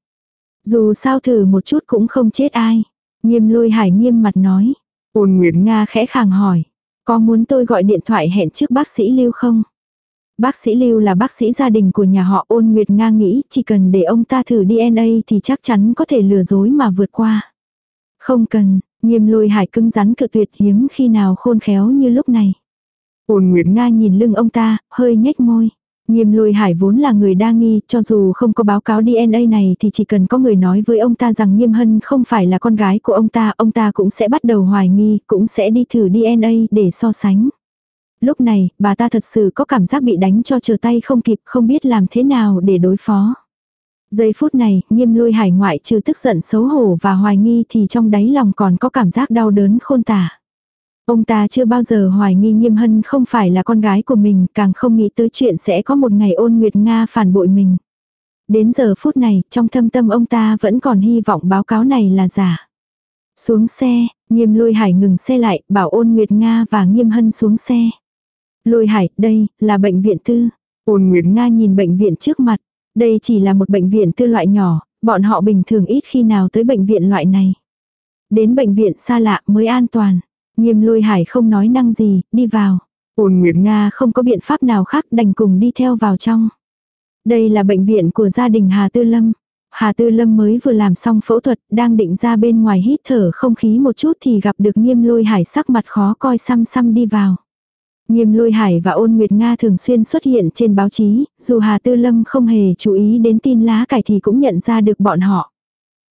Dù sao thử một chút cũng không chết ai. Nghiêm lôi hải nghiêm mặt nói. Ôn Nguyệt Nga khẽ khàng hỏi. Có muốn tôi gọi điện thoại hẹn trước bác sĩ Lưu không? Bác sĩ Lưu là bác sĩ gia đình của nhà họ ôn Nguyệt Nga nghĩ chỉ cần để ông ta thử DNA thì chắc chắn có thể lừa dối mà vượt qua. Không cần, nghiêm lôi hải cứng rắn cự tuyệt hiếm khi nào khôn khéo như lúc này. Ôn Nguyệt Nga nhìn lưng ông ta, hơi nhếch môi. Nghiêm lôi hải vốn là người đa nghi, cho dù không có báo cáo DNA này thì chỉ cần có người nói với ông ta rằng nghiêm hân không phải là con gái của ông ta, ông ta cũng sẽ bắt đầu hoài nghi, cũng sẽ đi thử DNA để so sánh. Lúc này, bà ta thật sự có cảm giác bị đánh cho chờ tay không kịp, không biết làm thế nào để đối phó. Giây phút này, nghiêm lôi hải ngoại trừ tức giận xấu hổ và hoài nghi thì trong đáy lòng còn có cảm giác đau đớn khôn tả. Ông ta chưa bao giờ hoài nghi nghiêm hân không phải là con gái của mình, càng không nghĩ tới chuyện sẽ có một ngày ôn nguyệt Nga phản bội mình. Đến giờ phút này, trong thâm tâm ông ta vẫn còn hy vọng báo cáo này là giả. Xuống xe, nghiêm lôi hải ngừng xe lại, bảo ôn nguyệt Nga và nghiêm hân xuống xe. Lôi hải, đây, là bệnh viện tư. Ôn nguyệt Nga nhìn bệnh viện trước mặt. Đây chỉ là một bệnh viện tư loại nhỏ, bọn họ bình thường ít khi nào tới bệnh viện loại này. Đến bệnh viện xa lạ mới an toàn. Nghiêm lôi hải không nói năng gì, đi vào. Ôn Nguyệt Nga không có biện pháp nào khác đành cùng đi theo vào trong. Đây là bệnh viện của gia đình Hà Tư Lâm. Hà Tư Lâm mới vừa làm xong phẫu thuật, đang định ra bên ngoài hít thở không khí một chút thì gặp được nghiêm lôi hải sắc mặt khó coi xăm xăm đi vào. Nghiêm lôi hải và ôn Nguyệt Nga thường xuyên xuất hiện trên báo chí, dù Hà Tư Lâm không hề chú ý đến tin lá cải thì cũng nhận ra được bọn họ.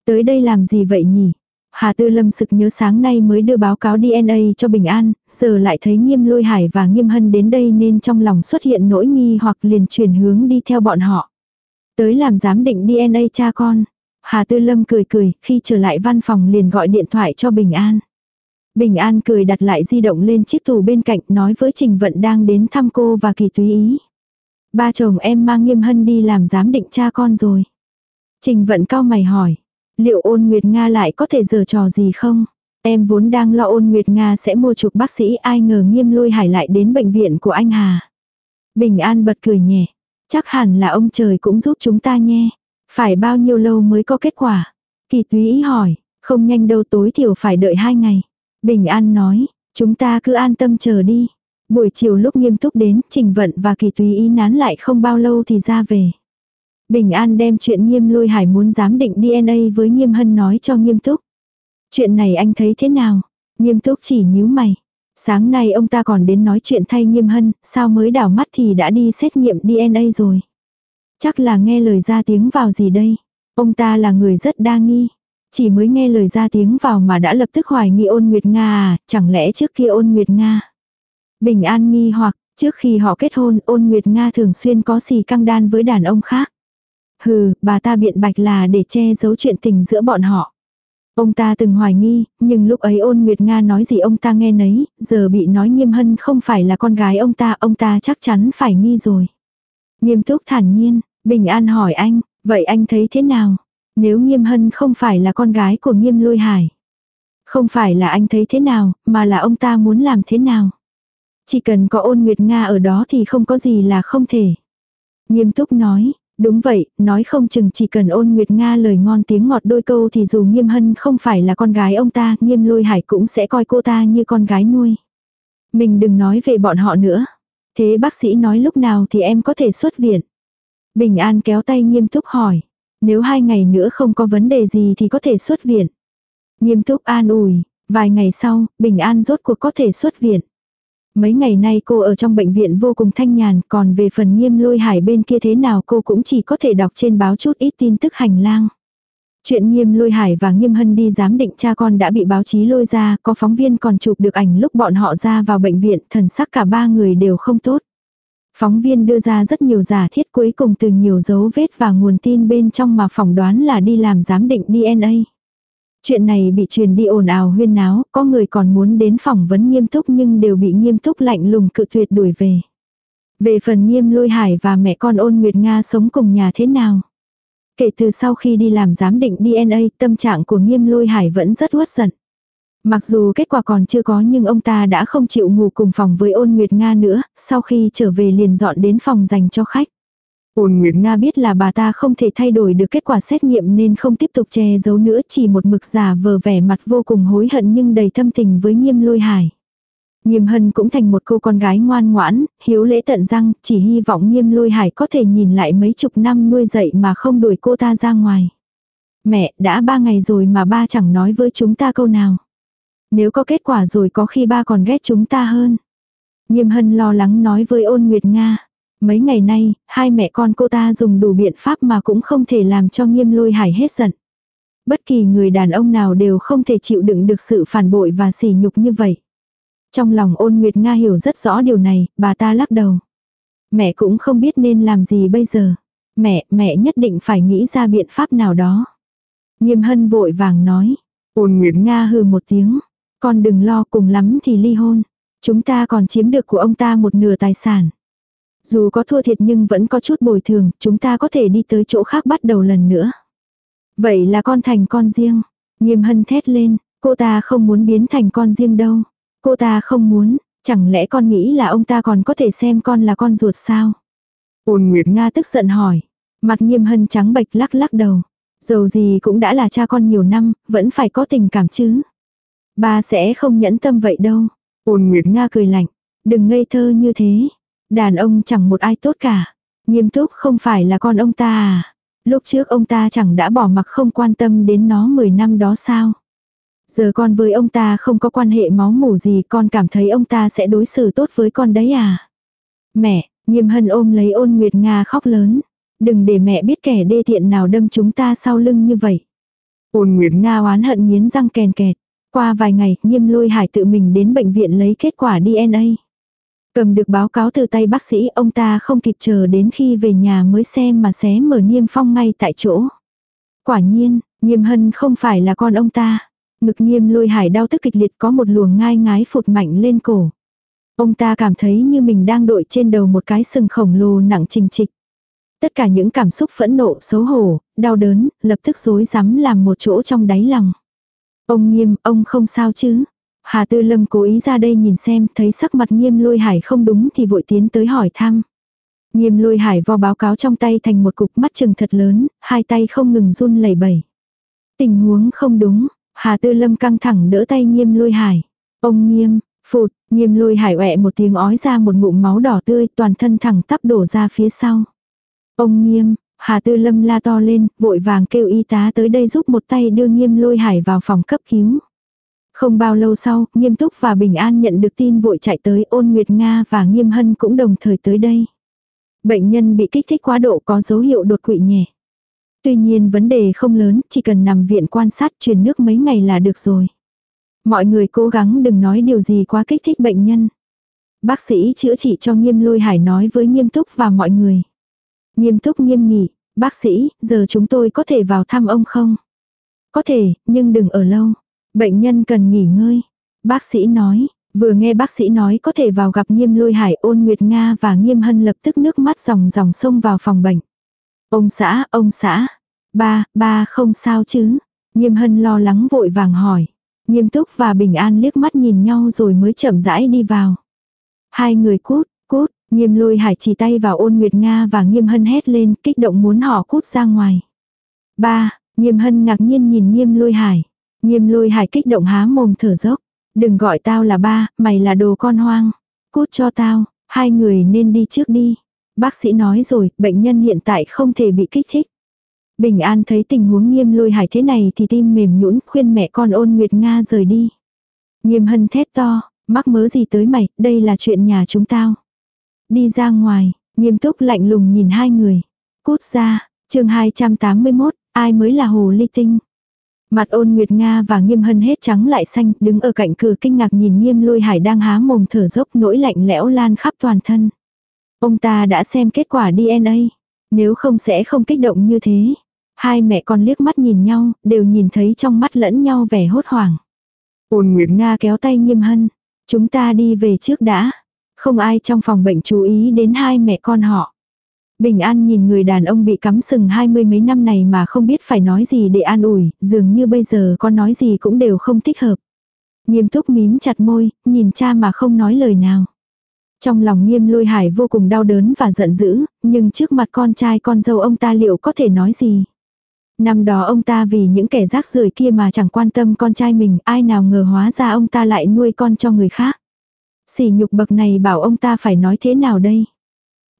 Tới đây làm gì vậy nhỉ? Hà Tư Lâm sực nhớ sáng nay mới đưa báo cáo DNA cho Bình An, giờ lại thấy Nghiêm Lôi Hải và Nghiêm Hân đến đây nên trong lòng xuất hiện nỗi nghi hoặc liền chuyển hướng đi theo bọn họ. Tới làm giám định DNA cha con. Hà Tư Lâm cười cười, khi trở lại văn phòng liền gọi điện thoại cho Bình An. Bình An cười đặt lại di động lên chiếc tủ bên cạnh nói với Trình Vận đang đến thăm cô và kỳ túy ý. Ba chồng em mang Nghiêm Hân đi làm giám định cha con rồi. Trình Vận cao mày hỏi. Liệu ôn Nguyệt Nga lại có thể giở trò gì không? Em vốn đang lo ôn Nguyệt Nga sẽ mua chuộc bác sĩ ai ngờ nghiêm lôi hải lại đến bệnh viện của anh Hà. Bình An bật cười nhẹ. Chắc hẳn là ông trời cũng giúp chúng ta nhé. Phải bao nhiêu lâu mới có kết quả? Kỳ túy hỏi. Không nhanh đâu tối thiểu phải đợi hai ngày. Bình An nói. Chúng ta cứ an tâm chờ đi. Buổi chiều lúc nghiêm túc đến, Trình Vận và Kỳ Túy ý nán lại không bao lâu thì ra về. Bình An đem chuyện nghiêm lôi hải muốn giám định DNA với nghiêm hân nói cho nghiêm túc. Chuyện này anh thấy thế nào? Nghiêm túc chỉ nhíu mày. Sáng nay ông ta còn đến nói chuyện thay nghiêm hân, sao mới đảo mắt thì đã đi xét nghiệm DNA rồi. Chắc là nghe lời ra tiếng vào gì đây. Ông ta là người rất đa nghi. Chỉ mới nghe lời ra tiếng vào mà đã lập tức hoài nghi ôn Nguyệt Nga à, chẳng lẽ trước kia ôn Nguyệt Nga. Bình an nghi hoặc, trước khi họ kết hôn ôn Nguyệt Nga thường xuyên có xì căng đan với đàn ông khác. Hừ, bà ta biện bạch là để che giấu chuyện tình giữa bọn họ. Ông ta từng hoài nghi, nhưng lúc ấy ôn Nguyệt Nga nói gì ông ta nghe nấy, giờ bị nói nghiêm hân không phải là con gái ông ta, ông ta chắc chắn phải nghi rồi. Nghiêm túc thản nhiên, bình an hỏi anh, vậy anh thấy thế nào? Nếu nghiêm hân không phải là con gái của nghiêm lôi hải. Không phải là anh thấy thế nào, mà là ông ta muốn làm thế nào. Chỉ cần có ôn Nguyệt Nga ở đó thì không có gì là không thể. Nghiêm túc nói, Đúng vậy, nói không chừng chỉ cần ôn Nguyệt Nga lời ngon tiếng ngọt đôi câu thì dù nghiêm hân không phải là con gái ông ta, nghiêm lôi hải cũng sẽ coi cô ta như con gái nuôi. Mình đừng nói về bọn họ nữa. Thế bác sĩ nói lúc nào thì em có thể xuất viện. Bình An kéo tay nghiêm túc hỏi. Nếu hai ngày nữa không có vấn đề gì thì có thể xuất viện. Nghiêm túc an ủi. Vài ngày sau, Bình An rốt cuộc có thể xuất viện. Mấy ngày nay cô ở trong bệnh viện vô cùng thanh nhàn, còn về phần nghiêm lôi hải bên kia thế nào cô cũng chỉ có thể đọc trên báo chút ít tin tức hành lang. Chuyện nghiêm lôi hải và nghiêm hân đi giám định cha con đã bị báo chí lôi ra, có phóng viên còn chụp được ảnh lúc bọn họ ra vào bệnh viện, thần sắc cả ba người đều không tốt. Phóng viên đưa ra rất nhiều giả thiết cuối cùng từ nhiều dấu vết và nguồn tin bên trong mà phỏng đoán là đi làm giám định DNA. Chuyện này bị truyền đi ồn ào huyên náo, có người còn muốn đến phỏng vấn nghiêm túc nhưng đều bị nghiêm túc lạnh lùng cự tuyệt đuổi về. Về phần nghiêm lôi hải và mẹ con ôn Nguyệt Nga sống cùng nhà thế nào? Kể từ sau khi đi làm giám định DNA, tâm trạng của nghiêm lôi hải vẫn rất uất giận. Mặc dù kết quả còn chưa có nhưng ông ta đã không chịu ngủ cùng phòng với ôn Nguyệt Nga nữa, sau khi trở về liền dọn đến phòng dành cho khách. Ôn Nguyệt Nga biết là bà ta không thể thay đổi được kết quả xét nghiệm nên không tiếp tục che giấu nữa chỉ một mực giả vờ vẻ mặt vô cùng hối hận nhưng đầy thâm tình với nghiêm lôi hải. Nghiêm hân cũng thành một cô con gái ngoan ngoãn, hiếu lễ tận răng, chỉ hy vọng nghiêm lôi hải có thể nhìn lại mấy chục năm nuôi dạy mà không đuổi cô ta ra ngoài. Mẹ, đã ba ngày rồi mà ba chẳng nói với chúng ta câu nào. Nếu có kết quả rồi có khi ba còn ghét chúng ta hơn. Nghiêm hân lo lắng nói với ôn Nguyệt Nga. Mấy ngày nay, hai mẹ con cô ta dùng đủ biện pháp mà cũng không thể làm cho nghiêm lôi hải hết giận. Bất kỳ người đàn ông nào đều không thể chịu đựng được sự phản bội và sỉ nhục như vậy. Trong lòng ôn Nguyệt Nga hiểu rất rõ điều này, bà ta lắc đầu. Mẹ cũng không biết nên làm gì bây giờ. Mẹ, mẹ nhất định phải nghĩ ra biện pháp nào đó. Nghiêm hân vội vàng nói. Ôn Nguyệt Nga hừ một tiếng. Con đừng lo cùng lắm thì ly hôn. Chúng ta còn chiếm được của ông ta một nửa tài sản. Dù có thua thiệt nhưng vẫn có chút bồi thường, chúng ta có thể đi tới chỗ khác bắt đầu lần nữa. Vậy là con thành con riêng. Nghiêm hân thét lên, cô ta không muốn biến thành con riêng đâu. Cô ta không muốn, chẳng lẽ con nghĩ là ông ta còn có thể xem con là con ruột sao? Ôn Nguyệt Nga tức giận hỏi. Mặt nghiêm hân trắng bệch lắc lắc đầu. Dầu gì cũng đã là cha con nhiều năm, vẫn phải có tình cảm chứ. Ba sẽ không nhẫn tâm vậy đâu. Ôn Nguyệt Nga cười lạnh. Đừng ngây thơ như thế. Đàn ông chẳng một ai tốt cả. Nghiêm túc không phải là con ông ta à. Lúc trước ông ta chẳng đã bỏ mặc không quan tâm đến nó 10 năm đó sao. Giờ con với ông ta không có quan hệ máu mủ gì con cảm thấy ông ta sẽ đối xử tốt với con đấy à. Mẹ, nghiêm hân ôm lấy ôn Nguyệt Nga khóc lớn. Đừng để mẹ biết kẻ đê tiện nào đâm chúng ta sau lưng như vậy. Ôn Nguyệt Nga oán hận nghiến răng kèn kẹt. Qua vài ngày, nghiêm lôi hải tự mình đến bệnh viện lấy kết quả DNA. Cầm được báo cáo từ tay bác sĩ, ông ta không kịp chờ đến khi về nhà mới xem mà xé mở niêm phong ngay tại chỗ. Quả nhiên, nghiêm hân không phải là con ông ta. Ngực nghiêm lôi hải đau tức kịch liệt có một luồng ngai ngái phụt mạnh lên cổ. Ông ta cảm thấy như mình đang đội trên đầu một cái sừng khổng lồ nặng trình trịch. Tất cả những cảm xúc phẫn nộ, xấu hổ, đau đớn, lập tức rối rắm làm một chỗ trong đáy lòng. Ông nghiêm, ông không sao chứ? Hà Tư Lâm cố ý ra đây nhìn xem, thấy sắc mặt nghiêm lôi hải không đúng thì vội tiến tới hỏi thăm. Nghiêm lôi hải vo báo cáo trong tay thành một cục mắt chừng thật lớn, hai tay không ngừng run lẩy bẩy. Tình huống không đúng, Hà Tư Lâm căng thẳng đỡ tay nghiêm lôi hải. Ông nghiêm, phụt, nghiêm lôi hải ọe một tiếng ói ra một ngụm máu đỏ tươi toàn thân thẳng tắp đổ ra phía sau. Ông nghiêm, Hà Tư Lâm la to lên, vội vàng kêu y tá tới đây giúp một tay đưa nghiêm lôi hải vào phòng cấp cứu. Không bao lâu sau, Nghiêm Túc và Bình An nhận được tin vội chạy tới ôn Nguyệt Nga và Nghiêm Hân cũng đồng thời tới đây. Bệnh nhân bị kích thích quá độ có dấu hiệu đột quỵ nhẹ. Tuy nhiên vấn đề không lớn, chỉ cần nằm viện quan sát truyền nước mấy ngày là được rồi. Mọi người cố gắng đừng nói điều gì quá kích thích bệnh nhân. Bác sĩ chữa trị cho nghiêm lôi hải nói với nghiêm túc và mọi người. Nghiêm túc nghiêm nghị, bác sĩ, giờ chúng tôi có thể vào thăm ông không? Có thể, nhưng đừng ở lâu. Bệnh nhân cần nghỉ ngơi. Bác sĩ nói, vừa nghe bác sĩ nói có thể vào gặp nghiêm lôi hải ôn nguyệt Nga và nghiêm hân lập tức nước mắt dòng dòng sông vào phòng bệnh. Ông xã, ông xã. Ba, ba không sao chứ. Nghiêm hân lo lắng vội vàng hỏi. Nghiêm túc và bình an liếc mắt nhìn nhau rồi mới chậm rãi đi vào. Hai người cút, cút, nghiêm lôi hải chỉ tay vào ôn nguyệt Nga và nghiêm hân hét lên kích động muốn họ cút ra ngoài. Ba, nghiêm hân ngạc nhiên nhìn nghiêm lôi hải. Nghiêm lôi hải kích động há mồm thở dốc. Đừng gọi tao là ba, mày là đồ con hoang. Cút cho tao, hai người nên đi trước đi. Bác sĩ nói rồi, bệnh nhân hiện tại không thể bị kích thích. Bình An thấy tình huống nghiêm lôi hải thế này thì tim mềm nhũn khuyên mẹ con ôn Nguyệt Nga rời đi. Nghiêm hân thét to, mắc mớ gì tới mày, đây là chuyện nhà chúng tao. Đi ra ngoài, nghiêm túc lạnh lùng nhìn hai người. Cút ra, chương 281, ai mới là hồ ly tinh. Mặt ôn Nguyệt Nga và nghiêm hân hết trắng lại xanh, đứng ở cạnh cửa kinh ngạc nhìn nghiêm lôi hải đang há mồm thở dốc nỗi lạnh lẽo lan khắp toàn thân. Ông ta đã xem kết quả DNA. Nếu không sẽ không kích động như thế. Hai mẹ con liếc mắt nhìn nhau, đều nhìn thấy trong mắt lẫn nhau vẻ hốt hoảng. Ôn Nguyệt Nga kéo tay nghiêm hân. Chúng ta đi về trước đã. Không ai trong phòng bệnh chú ý đến hai mẹ con họ. Bình An nhìn người đàn ông bị cắm sừng hai mươi mấy năm này mà không biết phải nói gì để an ủi, dường như bây giờ con nói gì cũng đều không thích hợp. Nghiêm túc mím chặt môi, nhìn cha mà không nói lời nào. Trong lòng nghiêm lôi hải vô cùng đau đớn và giận dữ, nhưng trước mặt con trai con dâu ông ta liệu có thể nói gì. Năm đó ông ta vì những kẻ rác rưởi kia mà chẳng quan tâm con trai mình, ai nào ngờ hóa ra ông ta lại nuôi con cho người khác. Sỉ nhục bậc này bảo ông ta phải nói thế nào đây?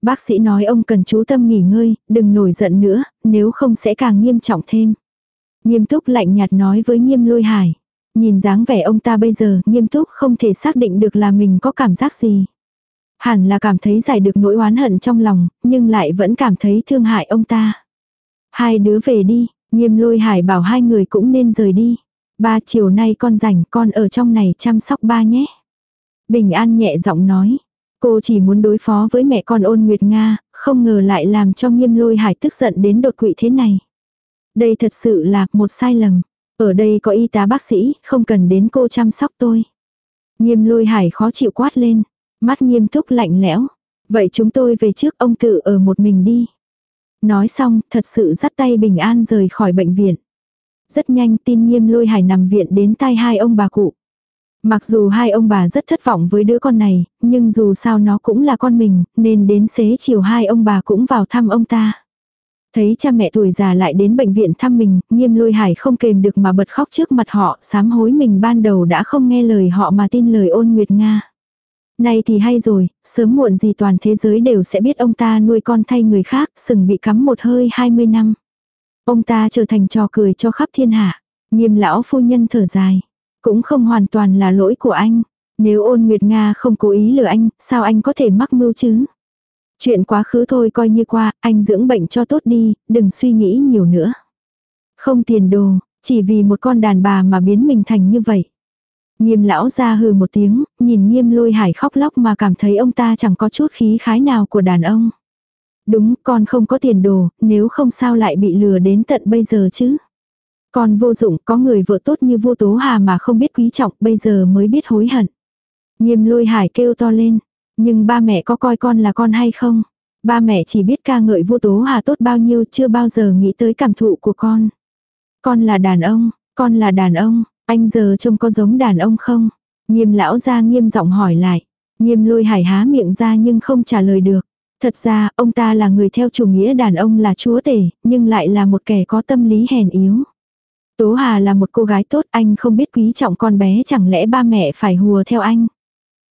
Bác sĩ nói ông cần chú tâm nghỉ ngơi, đừng nổi giận nữa, nếu không sẽ càng nghiêm trọng thêm. Nghiêm túc lạnh nhạt nói với nghiêm lôi hải. Nhìn dáng vẻ ông ta bây giờ, nghiêm túc không thể xác định được là mình có cảm giác gì. Hẳn là cảm thấy giải được nỗi oán hận trong lòng, nhưng lại vẫn cảm thấy thương hại ông ta. Hai đứa về đi, nghiêm lôi hải bảo hai người cũng nên rời đi. Ba chiều nay con rảnh con ở trong này chăm sóc ba nhé. Bình An nhẹ giọng nói. Cô chỉ muốn đối phó với mẹ con ôn Nguyệt Nga, không ngờ lại làm cho nghiêm lôi hải tức giận đến đột quỵ thế này. Đây thật sự là một sai lầm. Ở đây có y tá bác sĩ, không cần đến cô chăm sóc tôi. Nghiêm lôi hải khó chịu quát lên. Mắt nghiêm túc lạnh lẽo. Vậy chúng tôi về trước ông tự ở một mình đi. Nói xong, thật sự dắt tay bình an rời khỏi bệnh viện. Rất nhanh tin nghiêm lôi hải nằm viện đến tai hai ông bà cụ. Mặc dù hai ông bà rất thất vọng với đứa con này, nhưng dù sao nó cũng là con mình, nên đến xế chiều hai ông bà cũng vào thăm ông ta. Thấy cha mẹ tuổi già lại đến bệnh viện thăm mình, nghiêm lôi hải không kềm được mà bật khóc trước mặt họ, sám hối mình ban đầu đã không nghe lời họ mà tin lời ôn nguyệt Nga. Nay thì hay rồi, sớm muộn gì toàn thế giới đều sẽ biết ông ta nuôi con thay người khác, sừng bị cắm một hơi 20 năm. Ông ta trở thành trò cười cho khắp thiên hạ. Nghiêm lão phu nhân thở dài. Cũng không hoàn toàn là lỗi của anh. Nếu ôn Nguyệt Nga không cố ý lừa anh, sao anh có thể mắc mưu chứ? Chuyện quá khứ thôi coi như qua, anh dưỡng bệnh cho tốt đi, đừng suy nghĩ nhiều nữa. Không tiền đồ, chỉ vì một con đàn bà mà biến mình thành như vậy. Nghiêm lão ra hừ một tiếng, nhìn nghiêm lôi hải khóc lóc mà cảm thấy ông ta chẳng có chút khí khái nào của đàn ông. Đúng, con không có tiền đồ, nếu không sao lại bị lừa đến tận bây giờ chứ. Con vô dụng, có người vợ tốt như vô tố hà mà không biết quý trọng, bây giờ mới biết hối hận. Nghiêm lôi hải kêu to lên, nhưng ba mẹ có coi con là con hay không? Ba mẹ chỉ biết ca ngợi vô tố hà tốt bao nhiêu chưa bao giờ nghĩ tới cảm thụ của con. Con là đàn ông, con là đàn ông, anh giờ trông có giống đàn ông không? Nghiêm lão ra nghiêm giọng hỏi lại. Nghiêm lôi hải há miệng ra nhưng không trả lời được. Thật ra, ông ta là người theo chủ nghĩa đàn ông là chúa tể, nhưng lại là một kẻ có tâm lý hèn yếu. Tố Hà là một cô gái tốt, anh không biết quý trọng con bé chẳng lẽ ba mẹ phải hùa theo anh.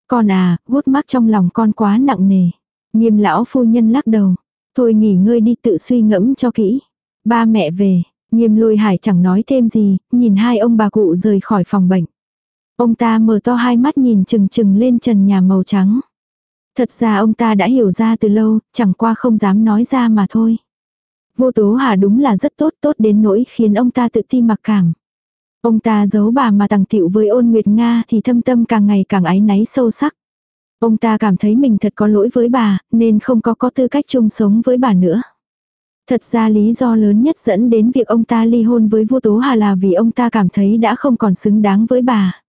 Con à, gút mắc trong lòng con quá nặng nề. Nghiêm lão phu nhân lắc đầu. Thôi nghỉ ngơi đi tự suy ngẫm cho kỹ. Ba mẹ về, nghiêm lôi hải chẳng nói thêm gì, nhìn hai ông bà cụ rời khỏi phòng bệnh. Ông ta mở to hai mắt nhìn chừng chừng lên trần nhà màu trắng. Thật ra ông ta đã hiểu ra từ lâu, chẳng qua không dám nói ra mà thôi. Vô tố hà đúng là rất tốt tốt đến nỗi khiến ông ta tự ti mặc cảm. Ông ta giấu bà mà tàng tiệu với ôn nguyệt Nga thì thâm tâm càng ngày càng áy náy sâu sắc. Ông ta cảm thấy mình thật có lỗi với bà, nên không có có tư cách chung sống với bà nữa. Thật ra lý do lớn nhất dẫn đến việc ông ta ly hôn với vua Tố Hà là vì ông ta cảm thấy đã không còn xứng đáng với bà.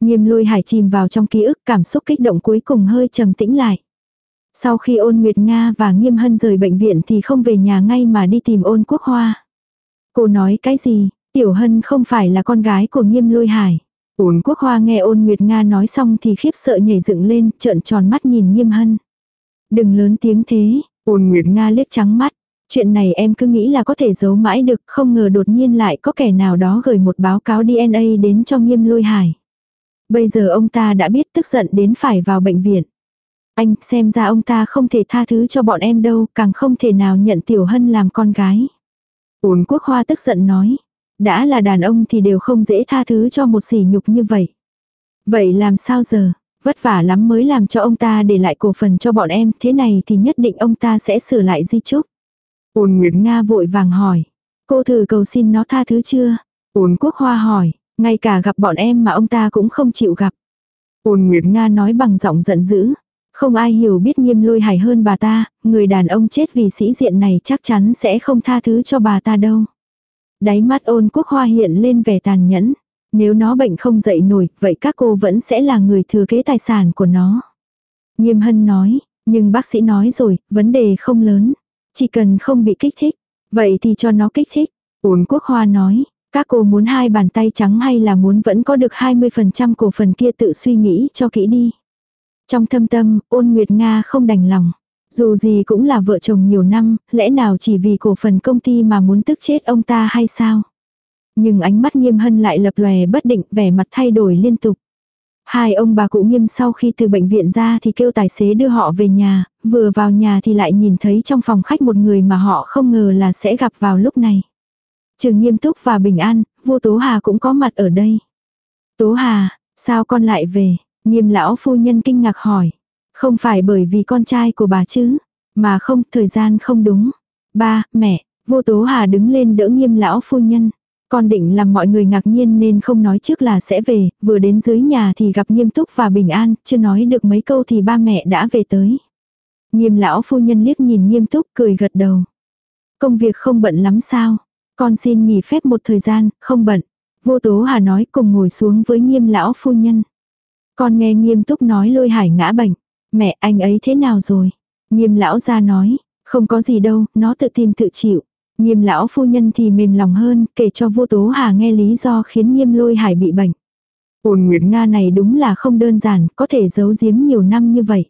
Nghiêm lôi hải chìm vào trong ký ức cảm xúc kích động cuối cùng hơi trầm tĩnh lại. Sau khi ôn Nguyệt Nga và Nghiêm Hân rời bệnh viện thì không về nhà ngay mà đi tìm ôn quốc hoa. Cô nói cái gì, Tiểu Hân không phải là con gái của Nghiêm lôi hải. Ôn quốc hoa nghe ôn Nguyệt Nga nói xong thì khiếp sợ nhảy dựng lên, trợn tròn mắt nhìn Nghiêm Hân. Đừng lớn tiếng thế, ôn Nguyệt Nga liếc trắng mắt. Chuyện này em cứ nghĩ là có thể giấu mãi được, không ngờ đột nhiên lại có kẻ nào đó gửi một báo cáo DNA đến cho Nghiêm lôi hải. Bây giờ ông ta đã biết tức giận đến phải vào bệnh viện. Anh, xem ra ông ta không thể tha thứ cho bọn em đâu, càng không thể nào nhận Tiểu Hân làm con gái. Uốn quốc hoa tức giận nói. Đã là đàn ông thì đều không dễ tha thứ cho một sỉ nhục như vậy. Vậy làm sao giờ? Vất vả lắm mới làm cho ông ta để lại cổ phần cho bọn em, thế này thì nhất định ông ta sẽ sửa lại di chúc. Ôn Nguyệt Nga vội vàng hỏi. Cô thử cầu xin nó tha thứ chưa? Ôn Quốc Hoa hỏi, ngay cả gặp bọn em mà ông ta cũng không chịu gặp. Ôn Nguyệt Nga nói bằng giọng giận dữ. Không ai hiểu biết nghiêm lôi hải hơn bà ta, người đàn ông chết vì sĩ diện này chắc chắn sẽ không tha thứ cho bà ta đâu. Đáy mắt ôn quốc hoa hiện lên vẻ tàn nhẫn. Nếu nó bệnh không dậy nổi, vậy các cô vẫn sẽ là người thừa kế tài sản của nó. Nghiêm hân nói, nhưng bác sĩ nói rồi, vấn đề không lớn. Chỉ cần không bị kích thích, vậy thì cho nó kích thích. Ôn quốc hoa nói, các cô muốn hai bàn tay trắng hay là muốn vẫn có được 20% cổ phần kia tự suy nghĩ cho kỹ đi. Trong thâm tâm, ôn Nguyệt Nga không đành lòng. Dù gì cũng là vợ chồng nhiều năm, lẽ nào chỉ vì cổ phần công ty mà muốn tức chết ông ta hay sao? Nhưng ánh mắt nghiêm hân lại lập lòe bất định vẻ mặt thay đổi liên tục. Hai ông bà cụ nghiêm sau khi từ bệnh viện ra thì kêu tài xế đưa họ về nhà, vừa vào nhà thì lại nhìn thấy trong phòng khách một người mà họ không ngờ là sẽ gặp vào lúc này. Trường nghiêm túc và bình an, vua Tố Hà cũng có mặt ở đây. Tố Hà, sao con lại về? Nghiêm lão phu nhân kinh ngạc hỏi. Không phải bởi vì con trai của bà chứ. Mà không, thời gian không đúng. Ba, mẹ, vô tố hà đứng lên đỡ nghiêm lão phu nhân. Con định làm mọi người ngạc nhiên nên không nói trước là sẽ về, vừa đến dưới nhà thì gặp nghiêm túc và bình an, chưa nói được mấy câu thì ba mẹ đã về tới. Nghiêm lão phu nhân liếc nhìn nghiêm túc cười gật đầu. Công việc không bận lắm sao? Con xin nghỉ phép một thời gian, không bận. Vô tố hà nói cùng ngồi xuống với nghiêm lão phu nhân. Con nghe nghiêm túc nói lôi hải ngã bệnh. Mẹ anh ấy thế nào rồi? Nghiêm lão ra nói, không có gì đâu, nó tự tìm tự chịu. Nghiêm lão phu nhân thì mềm lòng hơn, kể cho vô tố hà nghe lý do khiến nghiêm lôi hải bị bệnh. Ôn Nguyệt Nga này đúng là không đơn giản, có thể giấu giếm nhiều năm như vậy.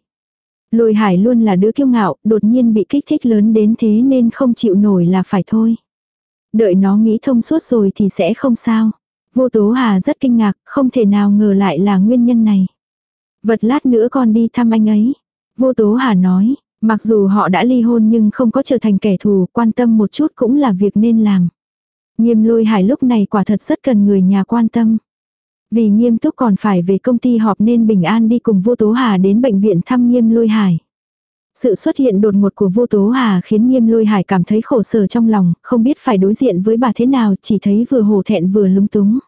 Lôi hải luôn là đứa kiêu ngạo, đột nhiên bị kích thích lớn đến thế nên không chịu nổi là phải thôi. Đợi nó nghĩ thông suốt rồi thì sẽ không sao. Vô Tố Hà rất kinh ngạc, không thể nào ngờ lại là nguyên nhân này. Vật lát nữa con đi thăm anh ấy. Vô Tố Hà nói, mặc dù họ đã ly hôn nhưng không có trở thành kẻ thù, quan tâm một chút cũng là việc nên làm. Nghiêm lôi hải lúc này quả thật rất cần người nhà quan tâm. Vì nghiêm túc còn phải về công ty họp nên Bình An đi cùng vô tố hà đến bệnh viện thăm nghiêm lôi hải. Sự xuất hiện đột ngột của vô tố hà khiến nghiêm lôi hải cảm thấy khổ sở trong lòng, không biết phải đối diện với bà thế nào, chỉ thấy vừa hổ thẹn vừa lúng túng.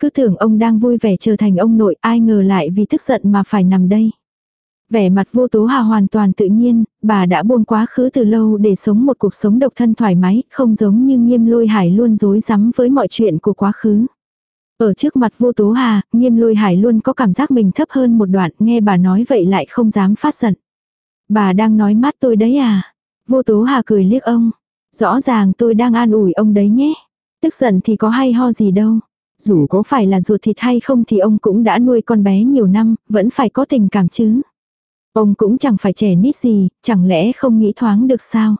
Cứ tưởng ông đang vui vẻ trở thành ông nội, ai ngờ lại vì tức giận mà phải nằm đây. Vẻ mặt vô tố hà hoàn toàn tự nhiên, bà đã buông quá khứ từ lâu để sống một cuộc sống độc thân thoải mái, không giống như nghiêm lôi hải luôn dối rắm với mọi chuyện của quá khứ. Ở trước mặt vô tố hà, nghiêm lôi hải luôn có cảm giác mình thấp hơn một đoạn, nghe bà nói vậy lại không dám phát giận. Bà đang nói mát tôi đấy à? Vô tố hà cười liếc ông. Rõ ràng tôi đang an ủi ông đấy nhé. Tức giận thì có hay ho gì đâu. Dù có phải là ruột thịt hay không thì ông cũng đã nuôi con bé nhiều năm, vẫn phải có tình cảm chứ. Ông cũng chẳng phải trẻ nít gì, chẳng lẽ không nghĩ thoáng được sao?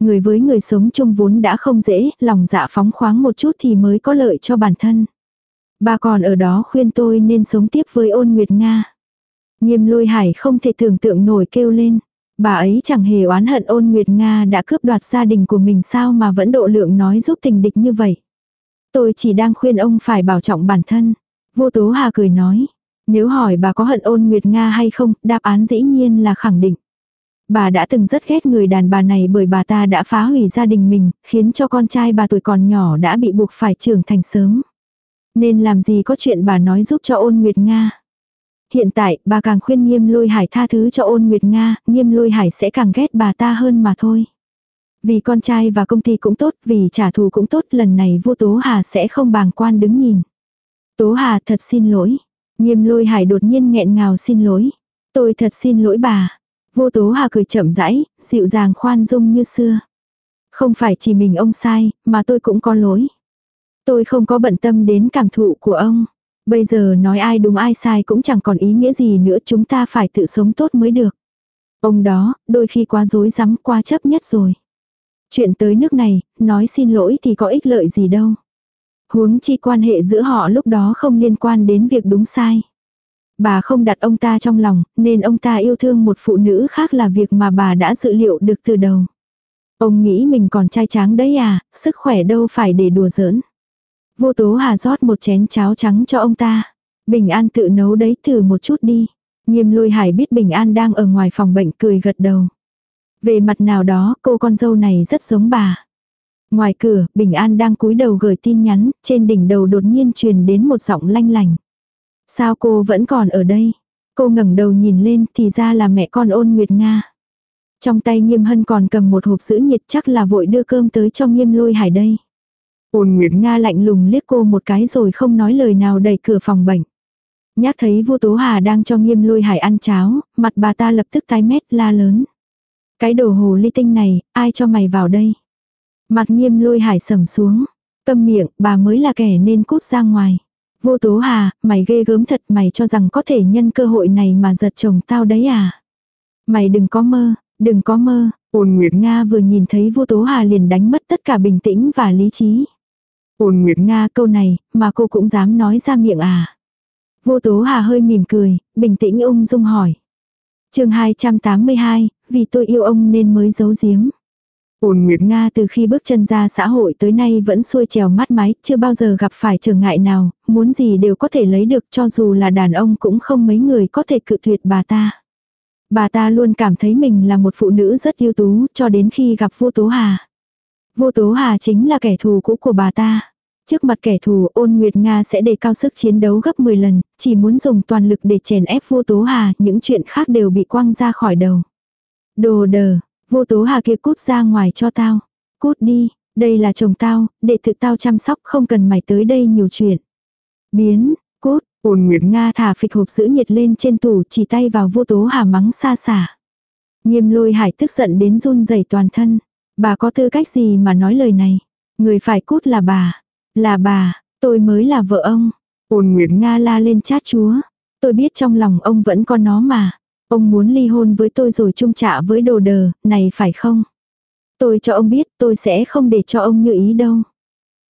Người với người sống chung vốn đã không dễ, lòng dạ phóng khoáng một chút thì mới có lợi cho bản thân. Bà còn ở đó khuyên tôi nên sống tiếp với ôn nguyệt Nga. Nghiêm lôi hải không thể tưởng tượng nổi kêu lên. Bà ấy chẳng hề oán hận ôn nguyệt Nga đã cướp đoạt gia đình của mình sao mà vẫn độ lượng nói giúp tình địch như vậy. Tôi chỉ đang khuyên ông phải bảo trọng bản thân. Vô tố hà cười nói. Nếu hỏi bà có hận ôn nguyệt Nga hay không, đáp án dĩ nhiên là khẳng định. Bà đã từng rất ghét người đàn bà này bởi bà ta đã phá hủy gia đình mình, khiến cho con trai bà tuổi còn nhỏ đã bị buộc phải trưởng thành sớm. Nên làm gì có chuyện bà nói giúp cho ôn Nguyệt Nga. Hiện tại, bà càng khuyên nghiêm lôi hải tha thứ cho ôn Nguyệt Nga, nghiêm lôi hải sẽ càng ghét bà ta hơn mà thôi. Vì con trai và công ty cũng tốt, vì trả thù cũng tốt, lần này vua Tố Hà sẽ không bàng quan đứng nhìn. Tố Hà thật xin lỗi. Nghiêm lôi hải đột nhiên nghẹn ngào xin lỗi. Tôi thật xin lỗi bà. Vô Tố Hà cười chậm rãi, dịu dàng khoan dung như xưa. Không phải chỉ mình ông sai, mà tôi cũng có lỗi. Tôi không có bận tâm đến cảm thụ của ông. Bây giờ nói ai đúng ai sai cũng chẳng còn ý nghĩa gì nữa chúng ta phải tự sống tốt mới được. Ông đó, đôi khi quá dối rắm quá chấp nhất rồi. Chuyện tới nước này, nói xin lỗi thì có ích lợi gì đâu. Huống chi quan hệ giữa họ lúc đó không liên quan đến việc đúng sai. Bà không đặt ông ta trong lòng, nên ông ta yêu thương một phụ nữ khác là việc mà bà đã dự liệu được từ đầu. Ông nghĩ mình còn trai tráng đấy à, sức khỏe đâu phải để đùa giỡn. Vô tố hà rót một chén cháo trắng cho ông ta. Bình An tự nấu đấy thử một chút đi. Nghiêm lôi hải biết Bình An đang ở ngoài phòng bệnh cười gật đầu. Về mặt nào đó cô con dâu này rất giống bà. Ngoài cửa, Bình An đang cúi đầu gửi tin nhắn, trên đỉnh đầu đột nhiên truyền đến một giọng lanh lành. Sao cô vẫn còn ở đây? Cô ngẩng đầu nhìn lên thì ra là mẹ con ôn Nguyệt Nga. Trong tay nghiêm hân còn cầm một hộp sữa nhiệt chắc là vội đưa cơm tới cho nghiêm lôi hải đây. Ôn Nguyệt Nga lạnh lùng liếc cô một cái rồi không nói lời nào đẩy cửa phòng bệnh. Nhắc thấy vua Tố Hà đang cho nghiêm lôi hải ăn cháo, mặt bà ta lập tức tái mét la lớn. Cái đồ hồ ly tinh này, ai cho mày vào đây? Mặt nghiêm lôi hải sầm xuống. Câm miệng, bà mới là kẻ nên cút ra ngoài. Vô Tố Hà, mày ghê gớm thật mày cho rằng có thể nhân cơ hội này mà giật chồng tao đấy à? Mày đừng có mơ, đừng có mơ. Ôn Nguyệt Nga vừa nhìn thấy vô Tố Hà liền đánh mất tất cả bình tĩnh và lý trí. Ôn Nguyệt Nga câu này, mà cô cũng dám nói ra miệng à. Vô Tố Hà hơi mỉm cười, bình tĩnh ung dung hỏi. chương 282, vì tôi yêu ông nên mới giấu giếm. Ôn Nguyệt Nga từ khi bước chân ra xã hội tới nay vẫn xuôi trèo mắt mái, chưa bao giờ gặp phải trở ngại nào, muốn gì đều có thể lấy được cho dù là đàn ông cũng không mấy người có thể cự tuyệt bà ta. Bà ta luôn cảm thấy mình là một phụ nữ rất ưu tú cho đến khi gặp vua Tố Hà. Vua Tố Hà chính là kẻ thù cũ của bà ta. Trước mặt kẻ thù ôn Nguyệt Nga sẽ đề cao sức chiến đấu gấp 10 lần, chỉ muốn dùng toàn lực để chèn ép vua Tố Hà, những chuyện khác đều bị quăng ra khỏi đầu. Đồ đờ, vua Tố Hà kia cút ra ngoài cho tao. Cút đi, đây là chồng tao, để tự tao chăm sóc không cần mày tới đây nhiều chuyện. Biến, cút, ôn Nguyệt Nga thả phịch hộp giữ nhiệt lên trên tủ chỉ tay vào vua Tố Hà mắng xa xả. Nghiêm lôi hải tức giận đến run rẩy toàn thân. Bà có tư cách gì mà nói lời này? Người phải cút là bà. Là bà, tôi mới là vợ ông. Ôn Nguyệt Nga la lên chát chúa. Tôi biết trong lòng ông vẫn có nó mà. Ông muốn ly hôn với tôi rồi chung trả với đồ đờ, này phải không? Tôi cho ông biết tôi sẽ không để cho ông như ý đâu.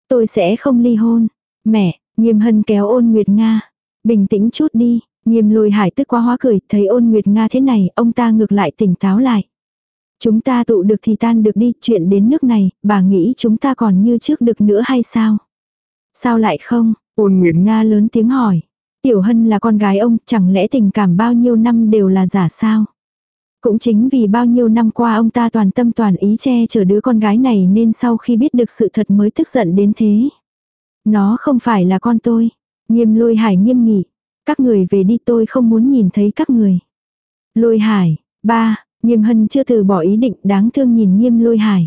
Tôi sẽ không ly hôn. Mẹ, nghiêm hân kéo ôn Nguyệt Nga. Bình tĩnh chút đi, nghiêm lôi hải tức quá hóa cười, thấy ôn Nguyệt Nga thế này, ông ta ngược lại tỉnh táo lại. Chúng ta tụ được thì tan được đi, chuyện đến nước này, bà nghĩ chúng ta còn như trước được nữa hay sao? Sao lại không? Ôn Nguyệt Nga lớn tiếng hỏi. Tiểu Hân là con gái ông, chẳng lẽ tình cảm bao nhiêu năm đều là giả sao? Cũng chính vì bao nhiêu năm qua ông ta toàn tâm toàn ý che chở đứa con gái này nên sau khi biết được sự thật mới tức giận đến thế. Nó không phải là con tôi. Nghiêm lôi hải nghiêm nghị. Các người về đi tôi không muốn nhìn thấy các người. Lôi hải, ba, nghiêm hân chưa từ bỏ ý định đáng thương nhìn nghiêm lôi hải.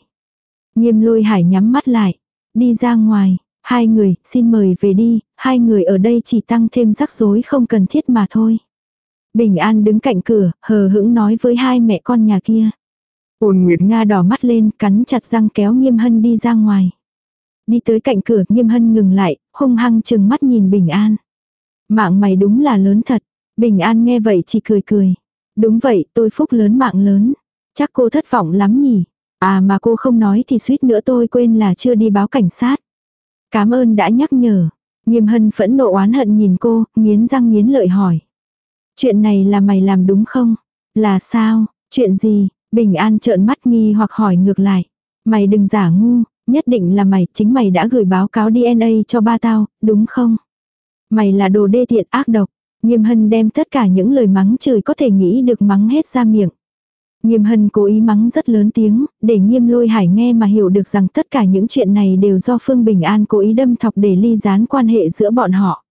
Nghiêm lôi hải nhắm mắt lại. Đi ra ngoài, hai người, xin mời về đi, hai người ở đây chỉ tăng thêm rắc rối không cần thiết mà thôi. Bình An đứng cạnh cửa, hờ hững nói với hai mẹ con nhà kia. Ôn Nguyệt Nga đỏ mắt lên, cắn chặt răng kéo Nghiêm Hân đi ra ngoài. Đi tới cạnh cửa, Nghiêm Hân ngừng lại, hung hăng chừng mắt nhìn Bình An. Mạng mày đúng là lớn thật. Bình An nghe vậy chỉ cười cười. Đúng vậy, tôi phúc lớn mạng lớn. Chắc cô thất vọng lắm nhỉ. À mà cô không nói thì suýt nữa tôi quên là chưa đi báo cảnh sát. Cảm ơn đã nhắc nhở. Nghiêm hân phẫn nộ oán hận nhìn cô, nghiến răng nghiến lợi hỏi. Chuyện này là mày làm đúng không? Là sao? Chuyện gì? Bình an trợn mắt nghi hoặc hỏi ngược lại. Mày đừng giả ngu, nhất định là mày, chính mày đã gửi báo cáo DNA cho ba tao, đúng không? Mày là đồ đê tiện ác độc. Nghiêm hân đem tất cả những lời mắng chửi có thể nghĩ được mắng hết ra miệng. Nghiêm hân cố ý mắng rất lớn tiếng, để nghiêm lôi hải nghe mà hiểu được rằng tất cả những chuyện này đều do Phương Bình An cố ý đâm thọc để ly gián quan hệ giữa bọn họ.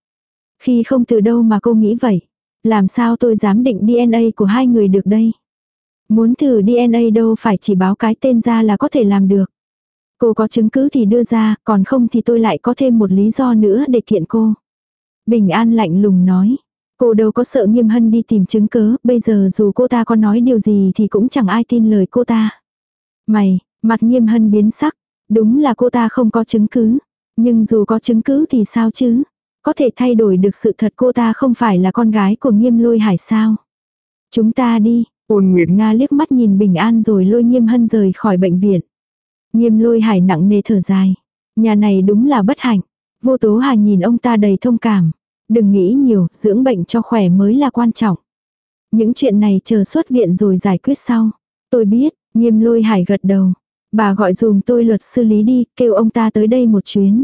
Khi không từ đâu mà cô nghĩ vậy. Làm sao tôi dám định DNA của hai người được đây? Muốn thử DNA đâu phải chỉ báo cái tên ra là có thể làm được. Cô có chứng cứ thì đưa ra, còn không thì tôi lại có thêm một lý do nữa để kiện cô. Bình An lạnh lùng nói. Cô đâu có sợ nghiêm hân đi tìm chứng cớ, bây giờ dù cô ta có nói điều gì thì cũng chẳng ai tin lời cô ta. Mày, mặt nghiêm hân biến sắc, đúng là cô ta không có chứng cứ. Nhưng dù có chứng cứ thì sao chứ? Có thể thay đổi được sự thật cô ta không phải là con gái của nghiêm lôi hải sao. Chúng ta đi, ôn Nguyệt Nga liếc mắt nhìn bình an rồi lôi nghiêm hân rời khỏi bệnh viện. Nghiêm lôi hải nặng nề thở dài. Nhà này đúng là bất hạnh. Vô tố hà nhìn ông ta đầy thông cảm. Đừng nghĩ nhiều, dưỡng bệnh cho khỏe mới là quan trọng. Những chuyện này chờ xuất viện rồi giải quyết sau. Tôi biết, nghiêm lôi hải gật đầu. Bà gọi dùm tôi luật sư lý đi, kêu ông ta tới đây một chuyến.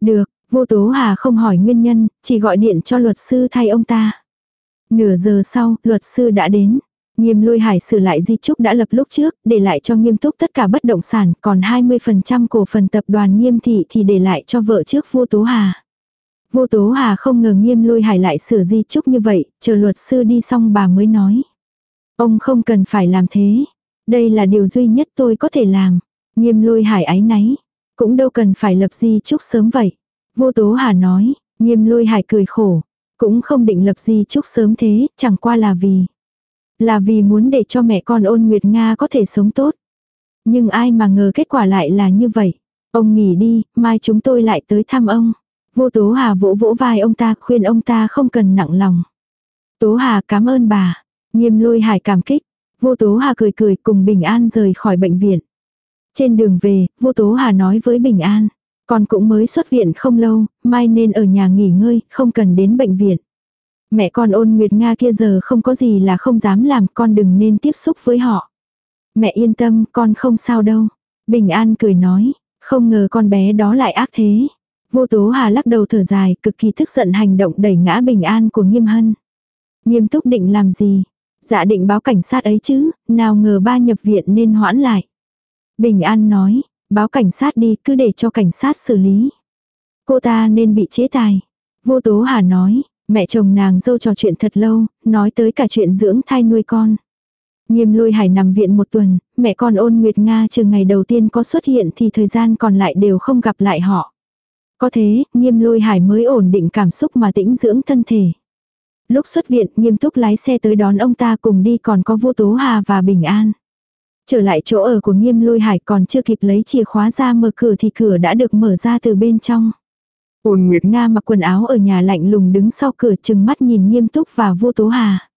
Được, vô tố hà không hỏi nguyên nhân, chỉ gọi điện cho luật sư thay ông ta. Nửa giờ sau, luật sư đã đến. Nghiêm lôi hải sửa lại di trúc đã lập lúc trước, để lại cho nghiêm túc tất cả bất động sản, còn 20% cổ phần tập đoàn nghiêm thị thì để lại cho vợ trước vô Tố Hà. Vô Tố Hà không ngờ nghiêm lôi hải lại sửa di trúc như vậy, chờ luật sư đi xong bà mới nói. Ông không cần phải làm thế. Đây là điều duy nhất tôi có thể làm. Nghiêm lôi hải ái náy. Cũng đâu cần phải lập di trúc sớm vậy. Vô Tố Hà nói, nghiêm lôi hải cười khổ. Cũng không định lập di trúc sớm thế, chẳng qua là vì. Là vì muốn để cho mẹ con ôn Nguyệt Nga có thể sống tốt. Nhưng ai mà ngờ kết quả lại là như vậy. Ông nghỉ đi, mai chúng tôi lại tới thăm ông. Vô Tố Hà vỗ vỗ vai ông ta khuyên ông ta không cần nặng lòng. Tố Hà cảm ơn bà. Nghiêm lôi hải cảm kích. Vô Tố Hà cười cười cùng Bình An rời khỏi bệnh viện. Trên đường về, Vô Tố Hà nói với Bình An. Con cũng mới xuất viện không lâu, mai nên ở nhà nghỉ ngơi, không cần đến bệnh viện. Mẹ con ôn Nguyệt Nga kia giờ không có gì là không dám làm, con đừng nên tiếp xúc với họ. Mẹ yên tâm, con không sao đâu. Bình An cười nói, không ngờ con bé đó lại ác thế. Vô Tố Hà lắc đầu thở dài, cực kỳ tức giận hành động đẩy ngã bình an của Nghiêm Hân. Nghiêm túc định làm gì? Dạ định báo cảnh sát ấy chứ, nào ngờ ba nhập viện nên hoãn lại. Bình An nói, báo cảnh sát đi, cứ để cho cảnh sát xử lý. Cô ta nên bị chế tài. Vô Tố Hà nói, mẹ chồng nàng dâu trò chuyện thật lâu, nói tới cả chuyện dưỡng thai nuôi con. Nghiêm lôi hải nằm viện một tuần, mẹ con ôn Nguyệt Nga trừ ngày đầu tiên có xuất hiện thì thời gian còn lại đều không gặp lại họ. Có thế, nghiêm lôi hải mới ổn định cảm xúc mà tĩnh dưỡng thân thể. Lúc xuất viện, nghiêm túc lái xe tới đón ông ta cùng đi còn có vô tố hà và bình an. Trở lại chỗ ở của nghiêm lôi hải còn chưa kịp lấy chìa khóa ra mở cửa thì cửa đã được mở ra từ bên trong. Ôn Nguyệt Nga mặc quần áo ở nhà lạnh lùng đứng sau cửa chừng mắt nhìn nghiêm túc và vô tố hà.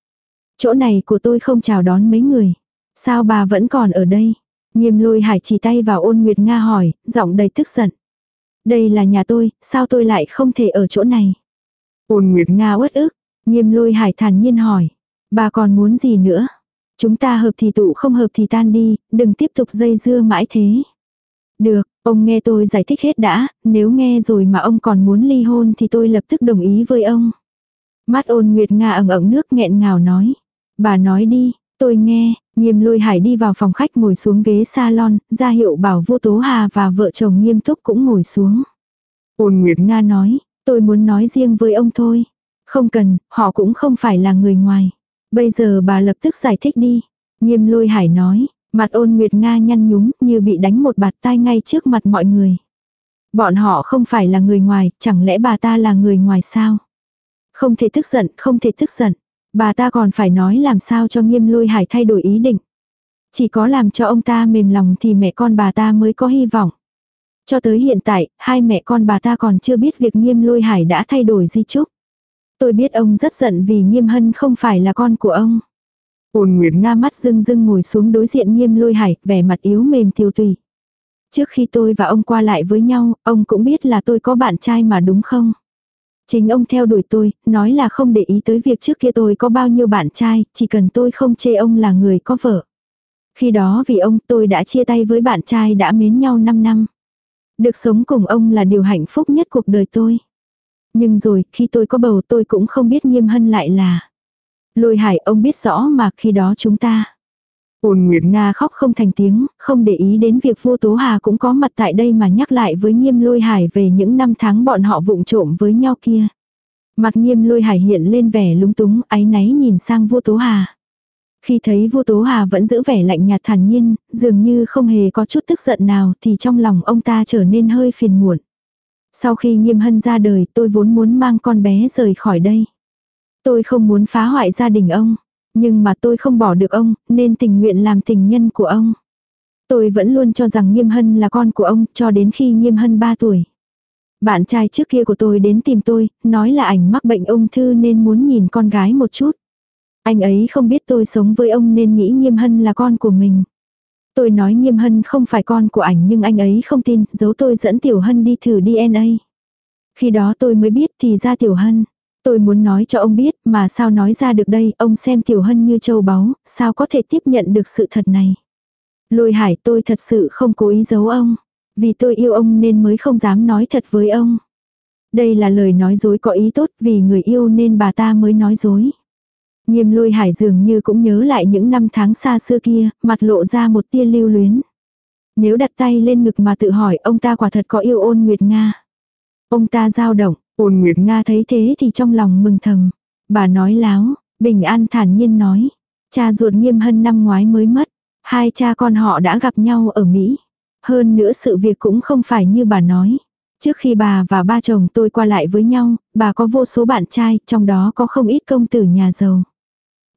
Chỗ này của tôi không chào đón mấy người. Sao bà vẫn còn ở đây? Nghiêm lôi hải chỉ tay vào ôn Nguyệt Nga hỏi, giọng đầy tức giận. Đây là nhà tôi, sao tôi lại không thể ở chỗ này? Ôn Nguyệt Nga uất ức, nghiêm lôi hải thản nhiên hỏi. Bà còn muốn gì nữa? Chúng ta hợp thì tụ không hợp thì tan đi, đừng tiếp tục dây dưa mãi thế. Được, ông nghe tôi giải thích hết đã, nếu nghe rồi mà ông còn muốn ly hôn thì tôi lập tức đồng ý với ông. Mắt ôn Nguyệt Nga ẩn ẩn nước nghẹn ngào nói. Bà nói đi, tôi nghe, nghiêm lôi hải đi vào phòng khách ngồi xuống ghế salon, ra hiệu bảo vô tố hà và vợ chồng nghiêm túc cũng ngồi xuống. Ôn Nguyệt Nga nói, tôi muốn nói riêng với ông thôi. Không cần, họ cũng không phải là người ngoài. Bây giờ bà lập tức giải thích đi. Nghiêm lôi hải nói, mặt ôn Nguyệt Nga nhăn nhúm như bị đánh một bạt tai ngay trước mặt mọi người. Bọn họ không phải là người ngoài, chẳng lẽ bà ta là người ngoài sao? Không thể tức giận, không thể tức giận. Bà ta còn phải nói làm sao cho nghiêm lôi hải thay đổi ý định. Chỉ có làm cho ông ta mềm lòng thì mẹ con bà ta mới có hy vọng. Cho tới hiện tại, hai mẹ con bà ta còn chưa biết việc nghiêm lôi hải đã thay đổi di chúc. Tôi biết ông rất giận vì nghiêm hân không phải là con của ông. Ôn Nguyệt Nga mắt rưng rưng ngồi xuống đối diện nghiêm lôi hải, vẻ mặt yếu mềm tiêu tùy. Trước khi tôi và ông qua lại với nhau, ông cũng biết là tôi có bạn trai mà đúng không? Chính ông theo đuổi tôi, nói là không để ý tới việc trước kia tôi có bao nhiêu bạn trai, chỉ cần tôi không chê ông là người có vợ. Khi đó vì ông tôi đã chia tay với bạn trai đã mến nhau 5 năm. Được sống cùng ông là điều hạnh phúc nhất cuộc đời tôi. Nhưng rồi, khi tôi có bầu tôi cũng không biết nghiêm hân lại là. Lôi hải ông biết rõ mà khi đó chúng ta. Ôn Nguyệt Nga khóc không thành tiếng, không để ý đến việc vua Tố Hà cũng có mặt tại đây mà nhắc lại với nghiêm lôi hải về những năm tháng bọn họ vụng trộm với nhau kia. Mặt nghiêm lôi hải hiện lên vẻ lúng túng, áy náy nhìn sang vua Tố Hà. Khi thấy vua Tố Hà vẫn giữ vẻ lạnh nhạt thản nhiên, dường như không hề có chút tức giận nào thì trong lòng ông ta trở nên hơi phiền muộn. Sau khi nghiêm hân ra đời tôi vốn muốn mang con bé rời khỏi đây. Tôi không muốn phá hoại gia đình ông. Nhưng mà tôi không bỏ được ông, nên tình nguyện làm tình nhân của ông. Tôi vẫn luôn cho rằng Nghiêm Hân là con của ông, cho đến khi Nghiêm Hân 3 tuổi. Bạn trai trước kia của tôi đến tìm tôi, nói là ảnh mắc bệnh ung thư nên muốn nhìn con gái một chút. Anh ấy không biết tôi sống với ông nên nghĩ Nghiêm Hân là con của mình. Tôi nói Nghiêm Hân không phải con của ảnh nhưng anh ấy không tin, giấu tôi dẫn Tiểu Hân đi thử DNA. Khi đó tôi mới biết thì ra Tiểu Hân. Tôi muốn nói cho ông biết mà sao nói ra được đây, ông xem Tiểu Hân như châu báu, sao có thể tiếp nhận được sự thật này. Lôi hải tôi thật sự không cố ý giấu ông. Vì tôi yêu ông nên mới không dám nói thật với ông. Đây là lời nói dối có ý tốt vì người yêu nên bà ta mới nói dối. Nghiêm lôi hải dường như cũng nhớ lại những năm tháng xa xưa kia, mặt lộ ra một tia lưu luyến. Nếu đặt tay lên ngực mà tự hỏi ông ta quả thật có yêu ôn Nguyệt Nga. Ông ta dao động, ôn Nguyệt Nga thấy thế thì trong lòng mừng thầm. Bà nói láo, bình an thản nhiên nói. Cha ruột nghiêm hân năm ngoái mới mất. Hai cha con họ đã gặp nhau ở Mỹ. Hơn nữa sự việc cũng không phải như bà nói. Trước khi bà và ba chồng tôi qua lại với nhau, bà có vô số bạn trai, trong đó có không ít công tử nhà giàu.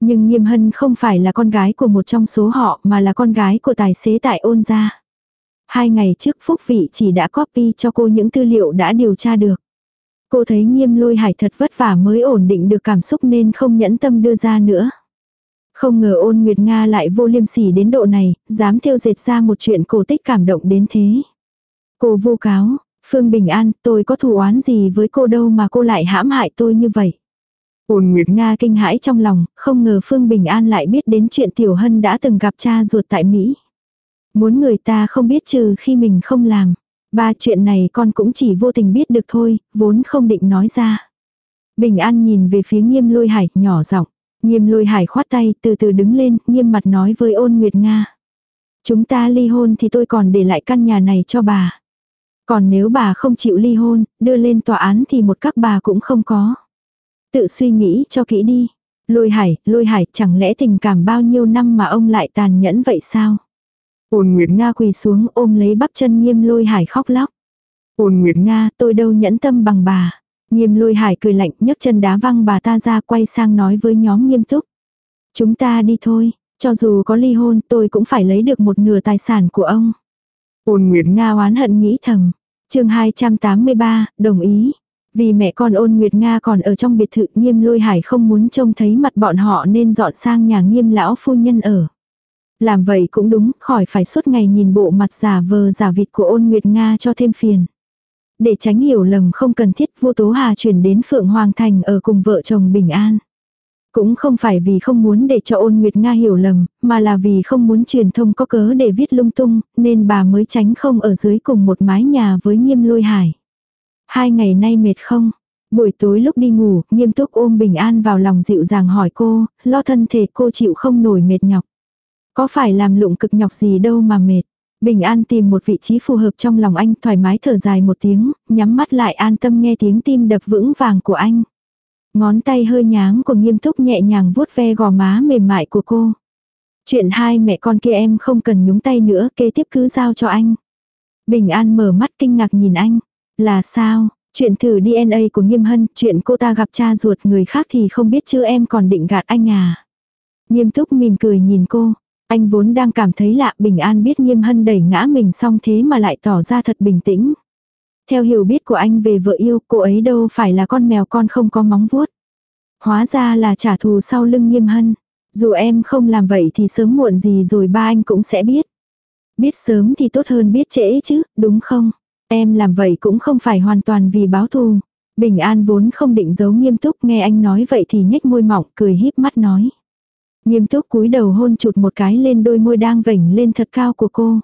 Nhưng Nghiêm Hân không phải là con gái của một trong số họ mà là con gái của tài xế tại ôn gia. Hai ngày trước Phúc Vị chỉ đã copy cho cô những tư liệu đã điều tra được. Cô thấy nghiêm lôi hải thật vất vả mới ổn định được cảm xúc nên không nhẫn tâm đưa ra nữa. Không ngờ ôn Nguyệt Nga lại vô liêm sỉ đến độ này, dám theo dệt ra một chuyện cổ tích cảm động đến thế. Cô vô cáo, Phương Bình An, tôi có thù oán gì với cô đâu mà cô lại hãm hại tôi như vậy. Ôn Nguyệt Nga kinh hãi trong lòng, không ngờ Phương Bình An lại biết đến chuyện Tiểu Hân đã từng gặp cha ruột tại Mỹ. Muốn người ta không biết trừ khi mình không làm. Ba chuyện này con cũng chỉ vô tình biết được thôi, vốn không định nói ra. Bình An nhìn về phía nghiêm lôi hải, nhỏ giọng Nghiêm lôi hải khoát tay từ từ đứng lên, nghiêm mặt nói với ôn Nguyệt Nga. Chúng ta ly hôn thì tôi còn để lại căn nhà này cho bà. Còn nếu bà không chịu ly hôn, đưa lên tòa án thì một các bà cũng không có. Tự suy nghĩ cho kỹ đi. Lôi hải, lôi hải, chẳng lẽ tình cảm bao nhiêu năm mà ông lại tàn nhẫn vậy sao? Ôn Nguyệt Nga quỳ xuống ôm lấy bắp chân nghiêm lôi hải khóc lóc. Ôn Nguyệt Nga, tôi đâu nhẫn tâm bằng bà. Nghiêm lôi hải cười lạnh nhấc chân đá văng bà ta ra quay sang nói với nhóm nghiêm túc. Chúng ta đi thôi, cho dù có ly hôn tôi cũng phải lấy được một nửa tài sản của ông. Ôn Nguyệt Nga oán hận nghĩ thầm. chương 283, đồng ý. Vì mẹ con ôn Nguyệt Nga còn ở trong biệt thự nghiêm lôi hải không muốn trông thấy mặt bọn họ nên dọn sang nhà nghiêm lão phu nhân ở. Làm vậy cũng đúng, khỏi phải suốt ngày nhìn bộ mặt giả vờ giả vịt của ôn Nguyệt Nga cho thêm phiền. Để tránh hiểu lầm không cần thiết vô tố hà chuyển đến Phượng Hoàng Thành ở cùng vợ chồng Bình An. Cũng không phải vì không muốn để cho ôn Nguyệt Nga hiểu lầm, mà là vì không muốn truyền thông có cớ để viết lung tung, nên bà mới tránh không ở dưới cùng một mái nhà với nghiêm lôi hải. Hai ngày nay mệt không? Buổi tối lúc đi ngủ, nghiêm túc ôm bình an vào lòng dịu dàng hỏi cô, lo thân thể cô chịu không nổi mệt nhọc. Có phải làm lụng cực nhọc gì đâu mà mệt. Bình an tìm một vị trí phù hợp trong lòng anh thoải mái thở dài một tiếng, nhắm mắt lại an tâm nghe tiếng tim đập vững vàng của anh. Ngón tay hơi nháng của nghiêm túc nhẹ nhàng vuốt ve gò má mềm mại của cô. Chuyện hai mẹ con kia em không cần nhúng tay nữa, kế tiếp cứ giao cho anh. Bình an mở mắt kinh ngạc nhìn anh. Là sao? Chuyện thử DNA của Nghiêm Hân, chuyện cô ta gặp cha ruột người khác thì không biết chứ em còn định gạt anh à. Nghiêm túc mỉm cười nhìn cô. Anh vốn đang cảm thấy lạ bình an biết Nghiêm Hân đẩy ngã mình xong thế mà lại tỏ ra thật bình tĩnh. Theo hiểu biết của anh về vợ yêu, cô ấy đâu phải là con mèo con không có móng vuốt. Hóa ra là trả thù sau lưng Nghiêm Hân. Dù em không làm vậy thì sớm muộn gì rồi ba anh cũng sẽ biết. Biết sớm thì tốt hơn biết trễ chứ, đúng không? Em làm vậy cũng không phải hoàn toàn vì báo thù. Bình An vốn không định giấu nghiêm túc nghe anh nói vậy thì nhếch môi mỏng cười híp mắt nói. Nghiêm túc cúi đầu hôn chụt một cái lên đôi môi đang vểnh lên thật cao của cô.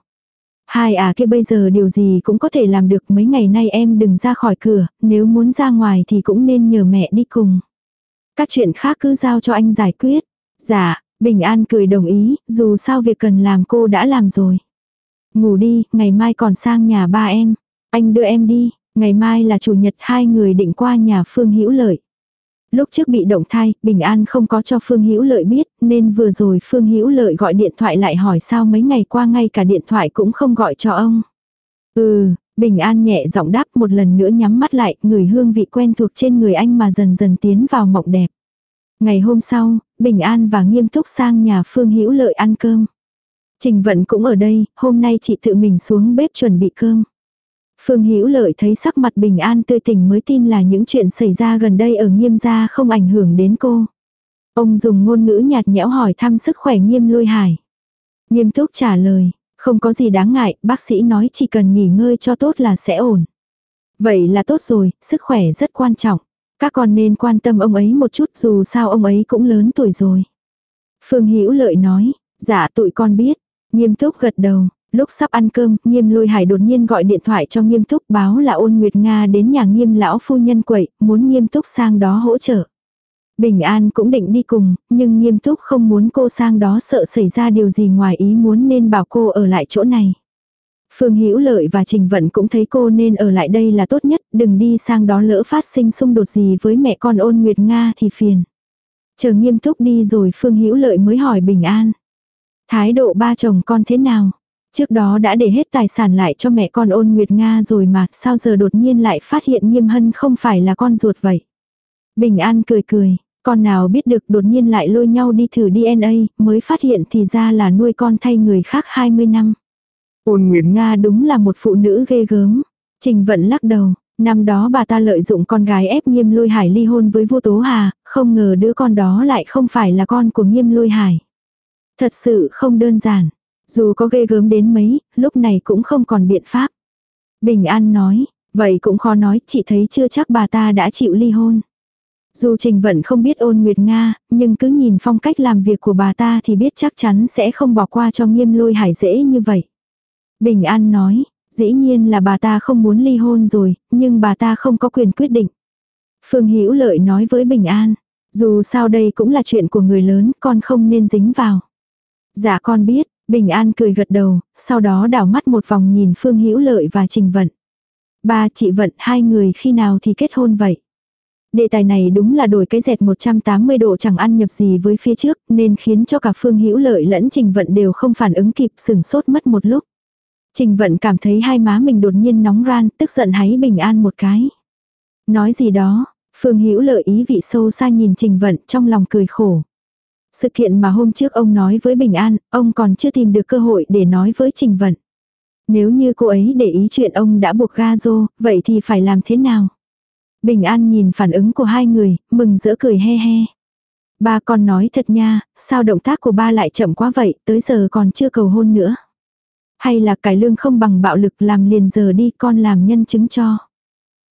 Hai à kia bây giờ điều gì cũng có thể làm được mấy ngày nay em đừng ra khỏi cửa, nếu muốn ra ngoài thì cũng nên nhờ mẹ đi cùng. Các chuyện khác cứ giao cho anh giải quyết. Dạ, Bình An cười đồng ý, dù sao việc cần làm cô đã làm rồi. Ngủ đi, ngày mai còn sang nhà ba em. Anh đưa em đi, ngày mai là chủ nhật hai người định qua nhà Phương Hữu Lợi. Lúc trước bị động thai, Bình An không có cho Phương Hữu Lợi biết, nên vừa rồi Phương Hữu Lợi gọi điện thoại lại hỏi sao mấy ngày qua ngay cả điện thoại cũng không gọi cho ông. Ừ, Bình An nhẹ giọng đáp một lần nữa nhắm mắt lại, người hương vị quen thuộc trên người anh mà dần dần tiến vào mộng đẹp. Ngày hôm sau, Bình An và nghiêm túc sang nhà Phương Hữu Lợi ăn cơm. Trình Vận cũng ở đây, hôm nay chị tự mình xuống bếp chuẩn bị cơm. Phương Hữu Lợi thấy sắc mặt bình an tươi tỉnh mới tin là những chuyện xảy ra gần đây ở nghiêm gia không ảnh hưởng đến cô. Ông dùng ngôn ngữ nhạt nhẽo hỏi thăm sức khỏe nghiêm lôi hải. Nghiêm túc trả lời, không có gì đáng ngại, bác sĩ nói chỉ cần nghỉ ngơi cho tốt là sẽ ổn. Vậy là tốt rồi, sức khỏe rất quan trọng. Các con nên quan tâm ông ấy một chút dù sao ông ấy cũng lớn tuổi rồi. Phương Hữu Lợi nói, dạ tụi con biết. Nghiêm túc gật đầu, Lúc sắp ăn cơm, nghiêm lôi hải đột nhiên gọi điện thoại cho nghiêm túc báo là ôn nguyệt Nga đến nhà nghiêm lão phu nhân quậy, muốn nghiêm túc sang đó hỗ trợ. Bình An cũng định đi cùng, nhưng nghiêm túc không muốn cô sang đó sợ xảy ra điều gì ngoài ý muốn nên bảo cô ở lại chỗ này. Phương Hữu Lợi và Trình Vận cũng thấy cô nên ở lại đây là tốt nhất, đừng đi sang đó lỡ phát sinh xung đột gì với mẹ con ôn Nguyệt Nga thì phiền. Chờ nghiêm túc đi rồi Phương Hữu Lợi mới hỏi Bình An. Thái độ ba chồng con thế nào? Trước đó đã để hết tài sản lại cho mẹ con ôn Nguyệt Nga rồi mà, sao giờ đột nhiên lại phát hiện nghiêm hân không phải là con ruột vậy. Bình An cười cười, con nào biết được đột nhiên lại lôi nhau đi thử DNA, mới phát hiện thì ra là nuôi con thay người khác 20 năm. Ôn Nguyệt Nga đúng là một phụ nữ ghê gớm. Trình vận lắc đầu, năm đó bà ta lợi dụng con gái ép nghiêm lôi hải ly hôn với vua Tố Hà, không ngờ đứa con đó lại không phải là con của nghiêm lôi hải. Thật sự không đơn giản. Dù có ghê gớm đến mấy, lúc này cũng không còn biện pháp. Bình An nói, vậy cũng khó nói, chị thấy chưa chắc bà ta đã chịu ly hôn. Dù Trình Vận không biết ôn Nguyệt Nga, nhưng cứ nhìn phong cách làm việc của bà ta thì biết chắc chắn sẽ không bỏ qua cho nghiêm lôi hải dễ như vậy. Bình An nói, dĩ nhiên là bà ta không muốn ly hôn rồi, nhưng bà ta không có quyền quyết định. Phương Hữu Lợi nói với Bình An, Dù sao đây cũng là chuyện của người lớn, con không nên dính vào. Dạ con biết, Bình An cười gật đầu, sau đó đảo mắt một vòng nhìn Phương Hữu Lợi và Trình Vận. Ba chị Vận hai người khi nào thì kết hôn vậy? Đề tài này đúng là đổi cái dẹt 180 độ chẳng ăn nhập gì với phía trước, nên khiến cho cả Phương Hữu Lợi lẫn Trình Vận đều không phản ứng kịp, sừng sốt mất một lúc. Trình Vận cảm thấy hai má mình đột nhiên nóng ran, tức giận háy Bình An một cái. Nói gì đó, Phương Hữu Lợi ý vị sâu xa nhìn Trình Vận trong lòng cười khổ. Sự kiện mà hôm trước ông nói với Bình An, ông còn chưa tìm được cơ hội để nói với Trình Vận. Nếu như cô ấy để ý chuyện ông đã buộc ga rô, vậy thì phải làm thế nào? Bình An nhìn phản ứng của hai người, mừng rỡ cười he he. Ba con nói thật nha, sao động tác của ba lại chậm quá vậy, tới giờ còn chưa cầu hôn nữa. Hay là cải lương không bằng bạo lực làm liền giờ đi con làm nhân chứng cho.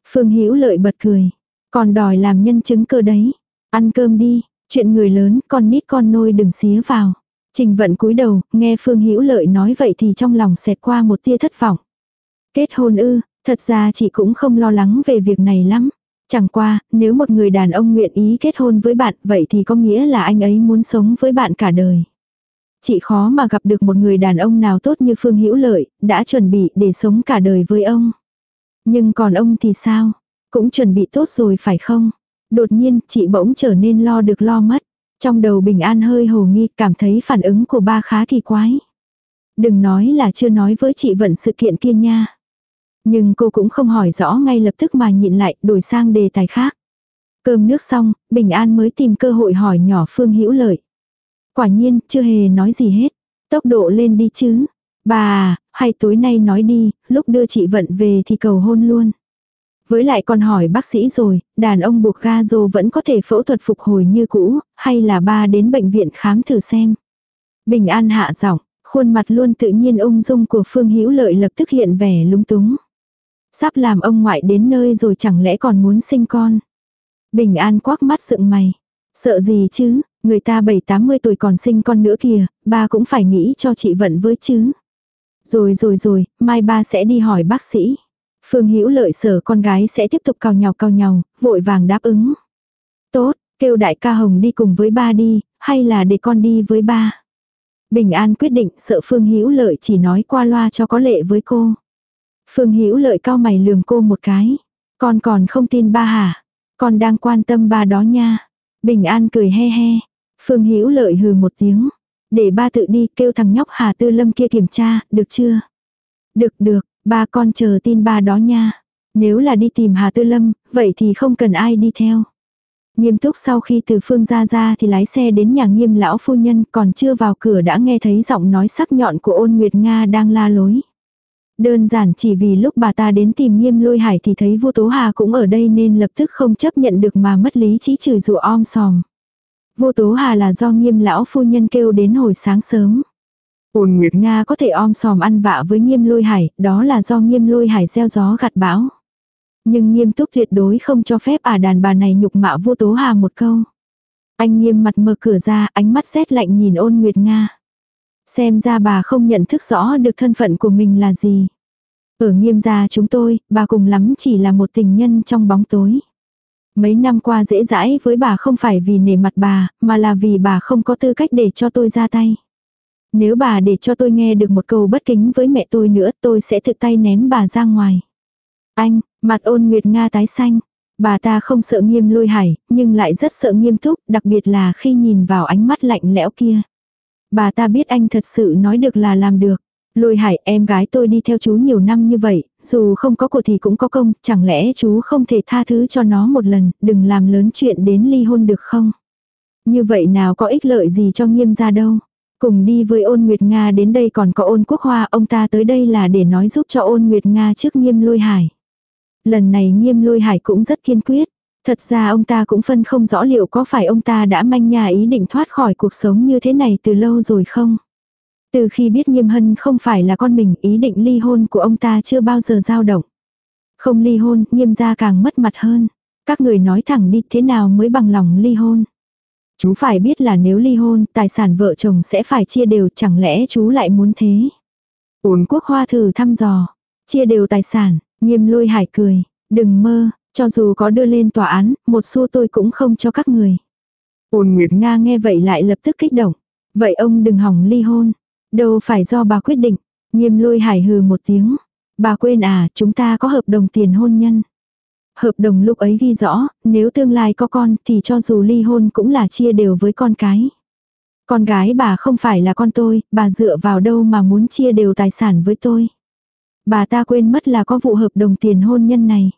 Phương Hữu lợi bật cười. Còn đòi làm nhân chứng cơ đấy. Ăn cơm đi, chuyện người lớn con nít con nôi đừng xía vào. Trình vận cúi đầu, nghe Phương Hữu lợi nói vậy thì trong lòng xẹt qua một tia thất vọng. Kết hôn ư, thật ra chị cũng không lo lắng về việc này lắm. Chẳng qua, nếu một người đàn ông nguyện ý kết hôn với bạn, vậy thì có nghĩa là anh ấy muốn sống với bạn cả đời. Chị khó mà gặp được một người đàn ông nào tốt như Phương Hữu Lợi, đã chuẩn bị để sống cả đời với ông. Nhưng còn ông thì sao? Cũng chuẩn bị tốt rồi phải không? Đột nhiên, chị bỗng trở nên lo được lo mất. Trong đầu bình an hơi hồ nghi, cảm thấy phản ứng của ba khá kỳ quái. Đừng nói là chưa nói với chị vận sự kiện kia nha. Nhưng cô cũng không hỏi rõ ngay lập tức mà nhịn lại, đổi sang đề tài khác. Cơm nước xong, Bình An mới tìm cơ hội hỏi nhỏ Phương Hữu Lợi. Quả nhiên, chưa hề nói gì hết. Tốc độ lên đi chứ. Bà, à, hay tối nay nói đi, lúc đưa chị Vận về thì cầu hôn luôn. Với lại còn hỏi bác sĩ rồi, đàn ông buộc ga rô vẫn có thể phẫu thuật phục hồi như cũ, hay là ba đến bệnh viện khám thử xem. Bình An hạ giọng, khuôn mặt luôn tự nhiên ung dung của Phương Hữu Lợi lập tức hiện vẻ lúng túng. Sắp làm ông ngoại đến nơi rồi chẳng lẽ còn muốn sinh con. Bình An quắc mắt sượng mày. Sợ gì chứ, người ta bảy tám mươi tuổi còn sinh con nữa kìa, ba cũng phải nghĩ cho chị vận với chứ. Rồi rồi rồi, mai ba sẽ đi hỏi bác sĩ. Phương Hữu lợi sở con gái sẽ tiếp tục cào nhào cào nhào, vội vàng đáp ứng. Tốt, kêu đại ca Hồng đi cùng với ba đi, hay là để con đi với ba. Bình An quyết định sợ Phương Hữu lợi chỉ nói qua loa cho có lệ với cô. Phương Hữu lợi cao mày lườm cô một cái. Con còn không tin ba hả? Con đang quan tâm ba đó nha. Bình An cười he he. Phương Hữu lợi hừ một tiếng. Để ba tự đi kêu thằng nhóc Hà Tư Lâm kia kiểm tra, được chưa? Được được, ba con chờ tin ba đó nha. Nếu là đi tìm Hà Tư Lâm, vậy thì không cần ai đi theo. Nghiêm túc sau khi từ phương ra ra thì lái xe đến nhà nghiêm lão phu nhân còn chưa vào cửa đã nghe thấy giọng nói sắc nhọn của ôn Nguyệt Nga đang la lối. Đơn giản chỉ vì lúc bà ta đến tìm nghiêm lôi hải thì thấy vua Tố Hà cũng ở đây nên lập tức không chấp nhận được mà mất lý trí chửi rủa om sòm. Vua Tố Hà là do nghiêm lão phu nhân kêu đến hồi sáng sớm. Ôn Nguyệt Nga có thể om sòm ăn vạ với nghiêm lôi hải, đó là do nghiêm lôi hải gieo gió gặt bão. Nhưng nghiêm túc tuyệt đối không cho phép à đàn bà này nhục mạ vua Tố Hà một câu. Anh nghiêm mặt mở cửa ra, ánh mắt rét lạnh nhìn ôn Nguyệt Nga. Xem ra bà không nhận thức rõ được thân phận của mình là gì. Ở nghiêm gia chúng tôi, bà cùng lắm chỉ là một tình nhân trong bóng tối. Mấy năm qua dễ dãi với bà không phải vì nể mặt bà, mà là vì bà không có tư cách để cho tôi ra tay. Nếu bà để cho tôi nghe được một câu bất kính với mẹ tôi nữa, tôi sẽ thực tay ném bà ra ngoài. Anh, mặt ôn nguyệt Nga tái xanh. Bà ta không sợ nghiêm lôi hải, nhưng lại rất sợ nghiêm túc, đặc biệt là khi nhìn vào ánh mắt lạnh lẽo kia. Bà ta biết anh thật sự nói được là làm được. Lôi hải em gái tôi đi theo chú nhiều năm như vậy, dù không có của thì cũng có công, chẳng lẽ chú không thể tha thứ cho nó một lần, đừng làm lớn chuyện đến ly hôn được không? Như vậy nào có ích lợi gì cho nghiêm gia đâu. Cùng đi với ôn Nguyệt Nga đến đây còn có ôn quốc hoa, ông ta tới đây là để nói giúp cho ôn Nguyệt Nga trước nghiêm lôi hải. Lần này nghiêm lôi hải cũng rất kiên quyết. Thật ra ông ta cũng phân không rõ liệu có phải ông ta đã manh nhà ý định thoát khỏi cuộc sống như thế này từ lâu rồi không. Từ khi biết nghiêm hân không phải là con mình ý định ly hôn của ông ta chưa bao giờ dao động. Không ly hôn, nghiêm gia càng mất mặt hơn. Các người nói thẳng đi thế nào mới bằng lòng ly hôn. Chú phải biết là nếu ly hôn, tài sản vợ chồng sẽ phải chia đều, chẳng lẽ chú lại muốn thế. Uốn quốc hoa thử thăm dò. Chia đều tài sản, nghiêm lôi hải cười. Đừng mơ, cho dù có đưa lên tòa án, một xu tôi cũng không cho các người. Ôn Nguyệt Nga nghe vậy lại lập tức kích động. Vậy ông đừng hỏng ly hôn. Đâu phải do bà quyết định. Nghiêm lôi hải hừ một tiếng. Bà quên à, chúng ta có hợp đồng tiền hôn nhân. Hợp đồng lúc ấy ghi rõ, nếu tương lai có con thì cho dù ly hôn cũng là chia đều với con cái. Con gái bà không phải là con tôi, bà dựa vào đâu mà muốn chia đều tài sản với tôi. Bà ta quên mất là có vụ hợp đồng tiền hôn nhân này.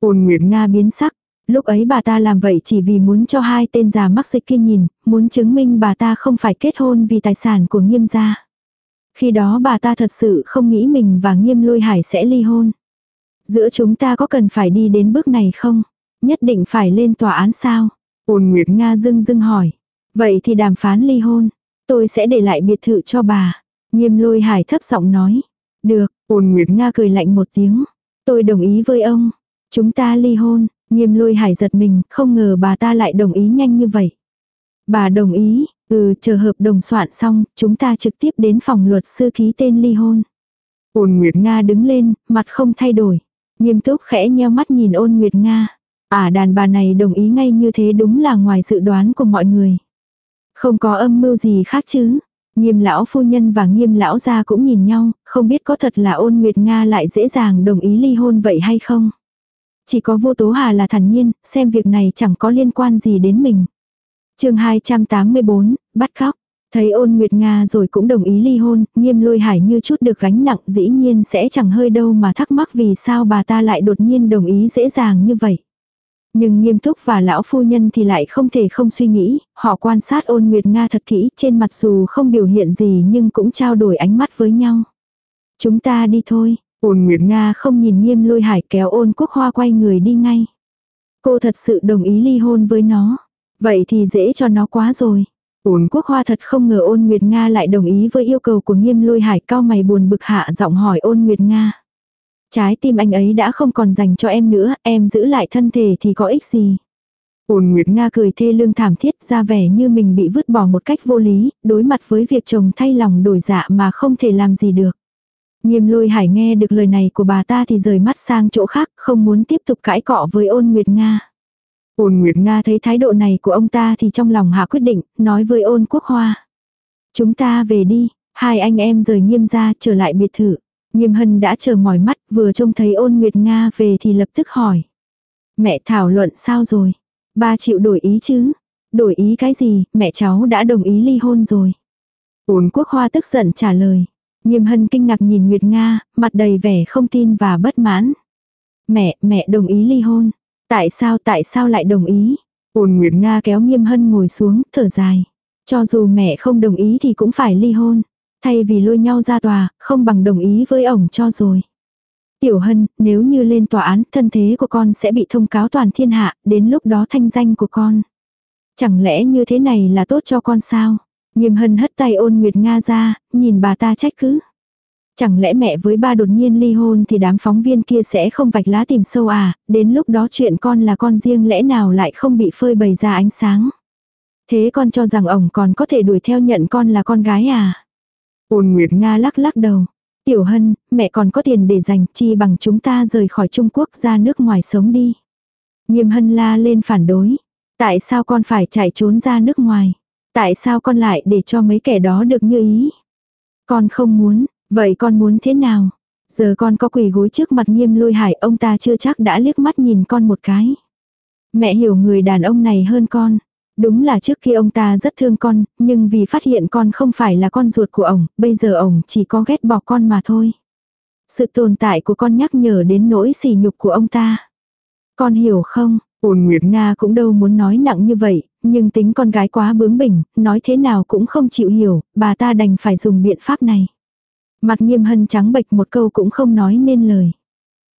Ôn Nguyệt Nga biến sắc. Lúc ấy bà ta làm vậy chỉ vì muốn cho hai tên già mắc dịch kia nhìn, muốn chứng minh bà ta không phải kết hôn vì tài sản của nghiêm gia. Khi đó bà ta thật sự không nghĩ mình và nghiêm lôi hải sẽ ly hôn. Giữa chúng ta có cần phải đi đến bước này không? Nhất định phải lên tòa án sao? Ôn Nguyệt Nga dưng dưng hỏi. Vậy thì đàm phán ly hôn. Tôi sẽ để lại biệt thự cho bà. Nghiêm lôi hải thấp giọng nói. Được, ôn Nguyệt Nga cười lạnh một tiếng. Tôi đồng ý với ông. Chúng ta ly hôn. Nghiêm lôi hải giật mình, không ngờ bà ta lại đồng ý nhanh như vậy. Bà đồng ý, ừ, chờ hợp đồng soạn xong, chúng ta trực tiếp đến phòng luật sư ký tên ly hôn. Ôn Nguyệt Nga đứng lên, mặt không thay đổi. Nghiêm túc khẽ nheo mắt nhìn ôn Nguyệt Nga. À đàn bà này đồng ý ngay như thế đúng là ngoài dự đoán của mọi người. Không có âm mưu gì khác chứ. Nghiêm lão phu nhân và nghiêm lão gia cũng nhìn nhau, không biết có thật là ôn Nguyệt Nga lại dễ dàng đồng ý ly hôn vậy hay không. Chỉ có vô tố hà là thản nhiên, xem việc này chẳng có liên quan gì đến mình. chương 284, bắt khóc. Thấy ôn Nguyệt Nga rồi cũng đồng ý ly hôn, nghiêm lôi hải như chút được gánh nặng dĩ nhiên sẽ chẳng hơi đâu mà thắc mắc vì sao bà ta lại đột nhiên đồng ý dễ dàng như vậy. Nhưng nghiêm túc và lão phu nhân thì lại không thể không suy nghĩ, họ quan sát ôn Nguyệt Nga thật kỹ trên mặt dù không biểu hiện gì nhưng cũng trao đổi ánh mắt với nhau. Chúng ta đi thôi, ôn Nguyệt Nga không nhìn nghiêm lôi hải kéo ôn quốc hoa quay người đi ngay. Cô thật sự đồng ý ly hôn với nó. Vậy thì dễ cho nó quá rồi. Uốn quốc hoa thật không ngờ ôn Nguyệt Nga lại đồng ý với yêu cầu của nghiêm lôi hải cao mày buồn bực hạ giọng hỏi ôn Nguyệt Nga. Trái tim anh ấy đã không còn dành cho em nữa, em giữ lại thân thể thì có ích gì. Ôn Nguyệt Nga cười thê lương thảm thiết ra vẻ như mình bị vứt bỏ một cách vô lý, đối mặt với việc chồng thay lòng đổi dạ mà không thể làm gì được. Nghiêm lôi hải nghe được lời này của bà ta thì rời mắt sang chỗ khác, không muốn tiếp tục cãi cọ với ôn Nguyệt Nga. Ôn Nguyệt Nga thấy thái độ này của ông ta thì trong lòng hạ quyết định, nói với ôn quốc hoa. Chúng ta về đi, hai anh em rời nghiêm ra trở lại biệt thự. Nghiêm hân đã chờ mỏi mắt, vừa trông thấy ôn Nguyệt Nga về thì lập tức hỏi. Mẹ thảo luận sao rồi? Ba chịu đổi ý chứ? Đổi ý cái gì, mẹ cháu đã đồng ý ly hôn rồi. Ôn quốc hoa tức giận trả lời. Nghiêm hân kinh ngạc nhìn Nguyệt Nga, mặt đầy vẻ không tin và bất mãn. Mẹ, mẹ đồng ý ly hôn. Tại sao, tại sao lại đồng ý? Ôn Nguyệt Nga kéo nghiêm hân ngồi xuống, thở dài. Cho dù mẹ không đồng ý thì cũng phải ly hôn. Thay vì lôi nhau ra tòa, không bằng đồng ý với ổng cho rồi. Tiểu Hân, nếu như lên tòa án, thân thế của con sẽ bị thông cáo toàn thiên hạ, đến lúc đó thanh danh của con. Chẳng lẽ như thế này là tốt cho con sao? Nghiêm Hân hất tay ôn Nguyệt Nga ra, nhìn bà ta trách cứ. Chẳng lẽ mẹ với ba đột nhiên ly hôn thì đám phóng viên kia sẽ không vạch lá tìm sâu à, đến lúc đó chuyện con là con riêng lẽ nào lại không bị phơi bày ra ánh sáng. Thế con cho rằng ổng còn có thể đuổi theo nhận con là con gái à? Ôn Nguyệt Nga lắc lắc đầu. Tiểu Hân, mẹ còn có tiền để dành chi bằng chúng ta rời khỏi Trung Quốc ra nước ngoài sống đi. Nghiêm Hân la lên phản đối. Tại sao con phải chạy trốn ra nước ngoài? Tại sao con lại để cho mấy kẻ đó được như ý? Con không muốn, vậy con muốn thế nào? Giờ con có quỳ gối trước mặt nghiêm lôi hải ông ta chưa chắc đã liếc mắt nhìn con một cái. Mẹ hiểu người đàn ông này hơn con. Đúng là trước khi ông ta rất thương con, nhưng vì phát hiện con không phải là con ruột của ổng, bây giờ ổng chỉ có ghét bỏ con mà thôi. Sự tồn tại của con nhắc nhở đến nỗi sỉ nhục của ông ta. Con hiểu không? Ôn Nguyệt Nga cũng đâu muốn nói nặng như vậy, nhưng tính con gái quá bướng bỉnh, nói thế nào cũng không chịu hiểu, bà ta đành phải dùng biện pháp này. Mặt nghiêm hân trắng bệch một câu cũng không nói nên lời.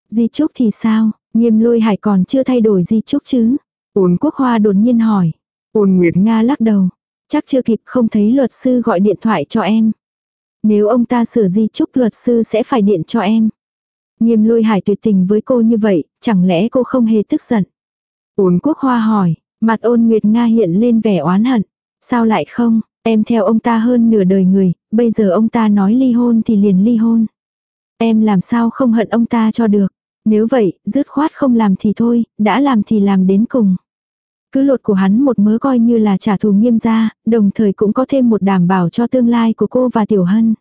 Di Trúc thì sao, nghiêm lôi hải còn chưa thay đổi Di Trúc chứ? Ôn Quốc Hoa đột nhiên hỏi. Ôn Nguyệt Nga lắc đầu. Chắc chưa kịp không thấy luật sư gọi điện thoại cho em. Nếu ông ta sửa di trúc, luật sư sẽ phải điện cho em. Nghiêm lôi hải tuyệt tình với cô như vậy, chẳng lẽ cô không hề tức giận? Ôn quốc hoa hỏi, mặt ôn Nguyệt Nga hiện lên vẻ oán hận. Sao lại không, em theo ông ta hơn nửa đời người, bây giờ ông ta nói ly hôn thì liền ly hôn. Em làm sao không hận ông ta cho được. Nếu vậy, dứt khoát không làm thì thôi, đã làm thì làm đến cùng. Cứ lột của hắn một mớ coi như là trả thù nghiêm gia, đồng thời cũng có thêm một đảm bảo cho tương lai của cô và Tiểu Hân.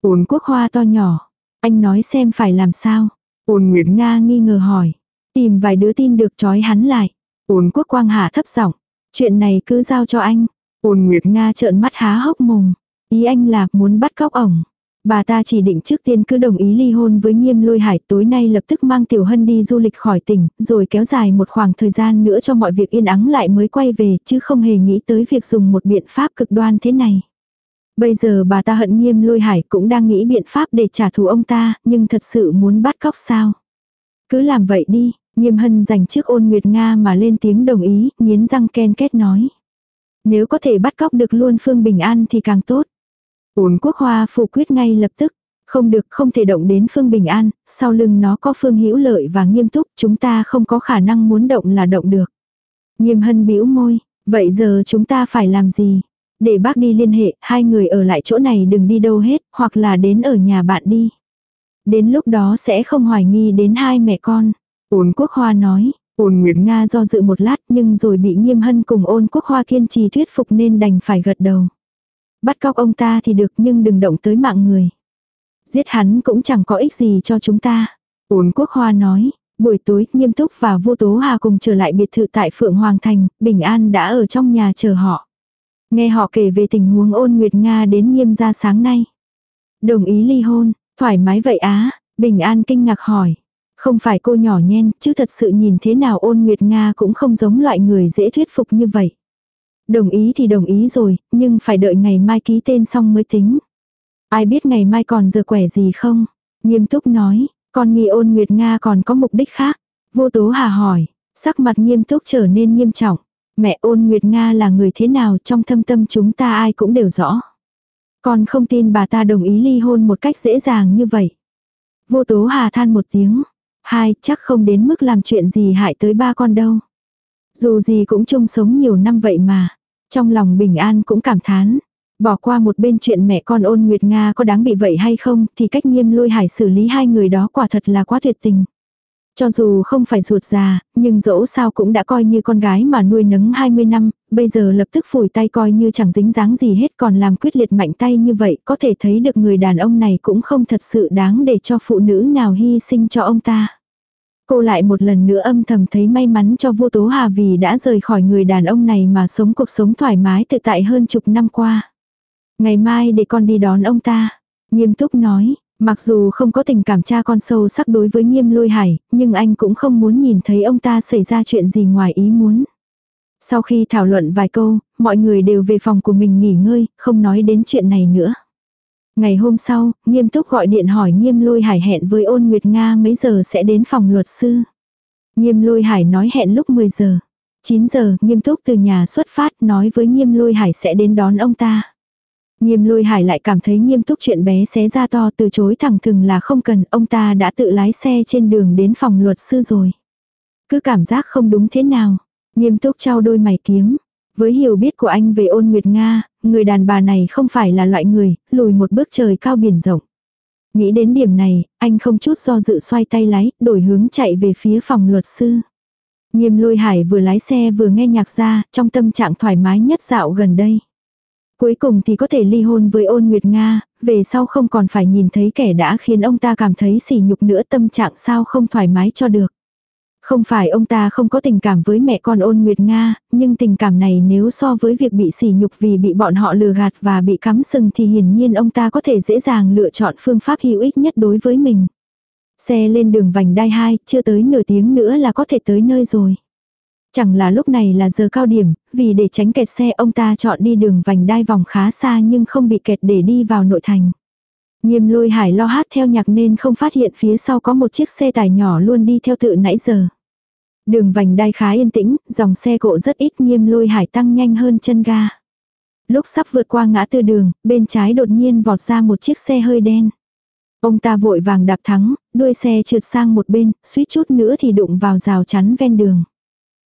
Ôn quốc hoa to nhỏ. Anh nói xem phải làm sao. Ôn Nguyệt Nga nghi ngờ hỏi. Tìm vài đứa tin được trói hắn lại. Ôn quốc quang hạ thấp giọng. Chuyện này cứ giao cho anh. Ôn Nguyệt Nga trợn mắt há hốc mồm. Ý anh là muốn bắt cóc ổng. Bà ta chỉ định trước tiên cứ đồng ý ly hôn với nghiêm lôi hải tối nay lập tức mang Tiểu Hân đi du lịch khỏi tỉnh, rồi kéo dài một khoảng thời gian nữa cho mọi việc yên ắng lại mới quay về, chứ không hề nghĩ tới việc dùng một biện pháp cực đoan thế này. Bây giờ bà ta hận nghiêm lôi hải cũng đang nghĩ biện pháp để trả thù ông ta, nhưng thật sự muốn bắt cóc sao. Cứ làm vậy đi, nghiêm hân dành trước ôn nguyệt Nga mà lên tiếng đồng ý, nghiến răng ken kết nói. Nếu có thể bắt cóc được luôn Phương Bình An thì càng tốt. Ôn quốc hoa phủ quyết ngay lập tức. Không được không thể động đến Phương Bình An, sau lưng nó có Phương hữu lợi và nghiêm túc, chúng ta không có khả năng muốn động là động được. Nghiêm hân bĩu môi, vậy giờ chúng ta phải làm gì? Để bác đi liên hệ, hai người ở lại chỗ này đừng đi đâu hết, hoặc là đến ở nhà bạn đi. Đến lúc đó sẽ không hoài nghi đến hai mẹ con. Ôn quốc hoa nói, ôn Nguyệt Nga do dự một lát nhưng rồi bị nghiêm hân cùng ôn quốc hoa kiên trì thuyết phục nên đành phải gật đầu. Bắt cóc ông ta thì được nhưng đừng động tới mạng người. Giết hắn cũng chẳng có ích gì cho chúng ta. Ôn quốc hoa nói, buổi tối nghiêm túc và vô tố hà cùng trở lại biệt thự tại Phượng Hoàng Thành, Bình An đã ở trong nhà chờ họ. Nghe họ kể về tình huống ôn Nguyệt Nga đến nghiêm gia sáng nay. Đồng ý ly hôn, thoải mái vậy á, Bình An kinh ngạc hỏi. Không phải cô nhỏ nhen, chứ thật sự nhìn thế nào ôn Nguyệt Nga cũng không giống loại người dễ thuyết phục như vậy. Đồng ý thì đồng ý rồi, nhưng phải đợi ngày mai ký tên xong mới tính. Ai biết ngày mai còn giờ quẻ gì không? Nghiêm túc nói, con nghi ôn Nguyệt Nga còn có mục đích khác. Vô tố hà hỏi, sắc mặt nghiêm túc trở nên nghiêm trọng. Mẹ ôn Nguyệt Nga là người thế nào trong thâm tâm chúng ta ai cũng đều rõ. Con không tin bà ta đồng ý ly hôn một cách dễ dàng như vậy. Vô tố hà than một tiếng. Hai, chắc không đến mức làm chuyện gì hại tới ba con đâu. Dù gì cũng chung sống nhiều năm vậy mà. Trong lòng bình an cũng cảm thán. Bỏ qua một bên chuyện mẹ con ôn Nguyệt Nga có đáng bị vậy hay không thì cách nghiêm lôi hải xử lý hai người đó quả thật là quá tuyệt tình. Cho dù không phải ruột già, nhưng dẫu sao cũng đã coi như con gái mà nuôi nấng 20 năm, bây giờ lập tức phủi tay coi như chẳng dính dáng gì hết còn làm quyết liệt mạnh tay như vậy có thể thấy được người đàn ông này cũng không thật sự đáng để cho phụ nữ nào hy sinh cho ông ta. Cô lại một lần nữa âm thầm thấy may mắn cho vô tố hà vì đã rời khỏi người đàn ông này mà sống cuộc sống thoải mái tự tại hơn chục năm qua. Ngày mai để con đi đón ông ta. Nghiêm túc nói, mặc dù không có tình cảm cha con sâu sắc đối với nghiêm lôi hải, nhưng anh cũng không muốn nhìn thấy ông ta xảy ra chuyện gì ngoài ý muốn. Sau khi thảo luận vài câu, mọi người đều về phòng của mình nghỉ ngơi, không nói đến chuyện này nữa. Ngày hôm sau, nghiêm túc gọi điện hỏi nghiêm lôi hải hẹn với ôn Nguyệt Nga mấy giờ sẽ đến phòng luật sư. Nghiêm lôi hải nói hẹn lúc 10 giờ. 9 giờ, nghiêm túc từ nhà xuất phát nói với nghiêm lôi hải sẽ đến đón ông ta. Nghiêm lôi hải lại cảm thấy nghiêm túc chuyện bé xé ra to từ chối thẳng thừng là không cần, ông ta đã tự lái xe trên đường đến phòng luật sư rồi. Cứ cảm giác không đúng thế nào. Nghiêm túc trao đôi mày kiếm. Với hiểu biết của anh về ôn nguyệt Nga, người đàn bà này không phải là loại người, lùi một bước trời cao biển rộng. Nghĩ đến điểm này, anh không chút do dự xoay tay lái, đổi hướng chạy về phía phòng luật sư. Nghiêm lôi hải vừa lái xe vừa nghe nhạc ra, trong tâm trạng thoải mái nhất dạo gần đây. Cuối cùng thì có thể ly hôn với ôn nguyệt Nga, về sau không còn phải nhìn thấy kẻ đã khiến ông ta cảm thấy sỉ nhục nữa tâm trạng sao không thoải mái cho được. Không phải ông ta không có tình cảm với mẹ con ôn nguyệt Nga, nhưng tình cảm này nếu so với việc bị sỉ nhục vì bị bọn họ lừa gạt và bị cắm sừng thì hiển nhiên ông ta có thể dễ dàng lựa chọn phương pháp hữu ích nhất đối với mình. Xe lên đường vành đai 2, chưa tới nửa tiếng nữa là có thể tới nơi rồi. Chẳng là lúc này là giờ cao điểm, vì để tránh kẹt xe ông ta chọn đi đường vành đai vòng khá xa nhưng không bị kẹt để đi vào nội thành. Nghiêm lôi hải lo hát theo nhạc nên không phát hiện phía sau có một chiếc xe tải nhỏ luôn đi theo tự nãy giờ. Đường vành đai khá yên tĩnh, dòng xe cộ rất ít nghiêm lôi hải tăng nhanh hơn chân ga. Lúc sắp vượt qua ngã tư đường, bên trái đột nhiên vọt ra một chiếc xe hơi đen. Ông ta vội vàng đạp thắng, đuôi xe trượt sang một bên, suýt chút nữa thì đụng vào rào chắn ven đường.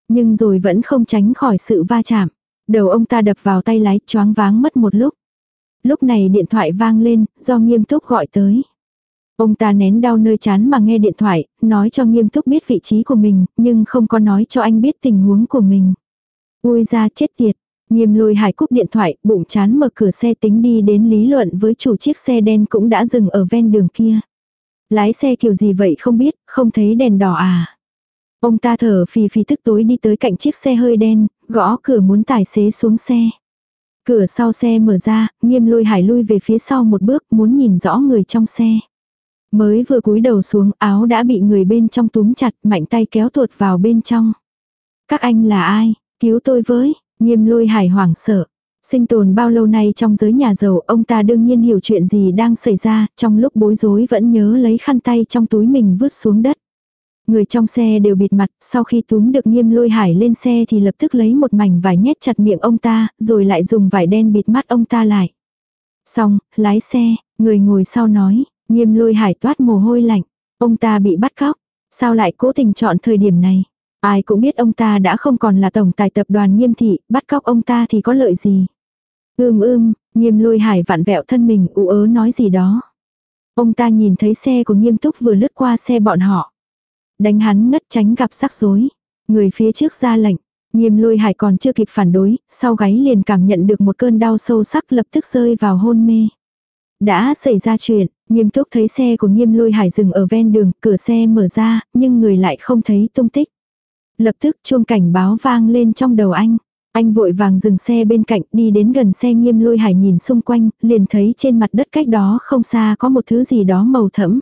Nhưng rồi vẫn không tránh khỏi sự va chạm. Đầu ông ta đập vào tay lái choáng váng mất một lúc. Lúc này điện thoại vang lên, do nghiêm túc gọi tới. Ông ta nén đau nơi chán mà nghe điện thoại, nói cho nghiêm túc biết vị trí của mình, nhưng không có nói cho anh biết tình huống của mình. Ui ra chết tiệt. Nghiêm lôi hải cúp điện thoại, bụng chán mở cửa xe tính đi đến lý luận với chủ chiếc xe đen cũng đã dừng ở ven đường kia. Lái xe kiểu gì vậy không biết, không thấy đèn đỏ à. Ông ta thở phì phì tức tối đi tới cạnh chiếc xe hơi đen, gõ cửa muốn tài xế xuống xe. Cửa sau xe mở ra, nghiêm lôi hải lui về phía sau một bước muốn nhìn rõ người trong xe. Mới vừa cúi đầu xuống áo đã bị người bên trong túm chặt mạnh tay kéo tuột vào bên trong. Các anh là ai? Cứu tôi với. Nghiêm lôi hải hoảng sợ. Sinh tồn bao lâu nay trong giới nhà giàu ông ta đương nhiên hiểu chuyện gì đang xảy ra, trong lúc bối rối vẫn nhớ lấy khăn tay trong túi mình vứt xuống đất. Người trong xe đều bịt mặt, sau khi túm được nghiêm lôi hải lên xe thì lập tức lấy một mảnh vải nhét chặt miệng ông ta, rồi lại dùng vải đen bịt mắt ông ta lại. Xong, lái xe, người ngồi sau nói, nghiêm lôi hải toát mồ hôi lạnh. Ông ta bị bắt cóc, sao lại cố tình chọn thời điểm này. Ai cũng biết ông ta đã không còn là tổng tài tập đoàn nghiêm thị, bắt cóc ông ta thì có lợi gì. Ưm ưm, nghiêm lôi hải vặn vẹo thân mình ú ớ nói gì đó. Ông ta nhìn thấy xe của nghiêm túc vừa lướt qua xe bọn họ. Đánh hắn ngất tránh gặp rắc rối. Người phía trước ra lệnh. Nghiêm lôi hải còn chưa kịp phản đối, sau gáy liền cảm nhận được một cơn đau sâu sắc lập tức rơi vào hôn mê. Đã xảy ra chuyện, nghiêm túc thấy xe của nghiêm lôi hải dừng ở ven đường, cửa xe mở ra, nhưng người lại không thấy tung tích. Lập tức chuông cảnh báo vang lên trong đầu anh. Anh vội vàng dừng xe bên cạnh đi đến gần xe nghiêm lôi hải nhìn xung quanh, liền thấy trên mặt đất cách đó không xa có một thứ gì đó màu thẫm.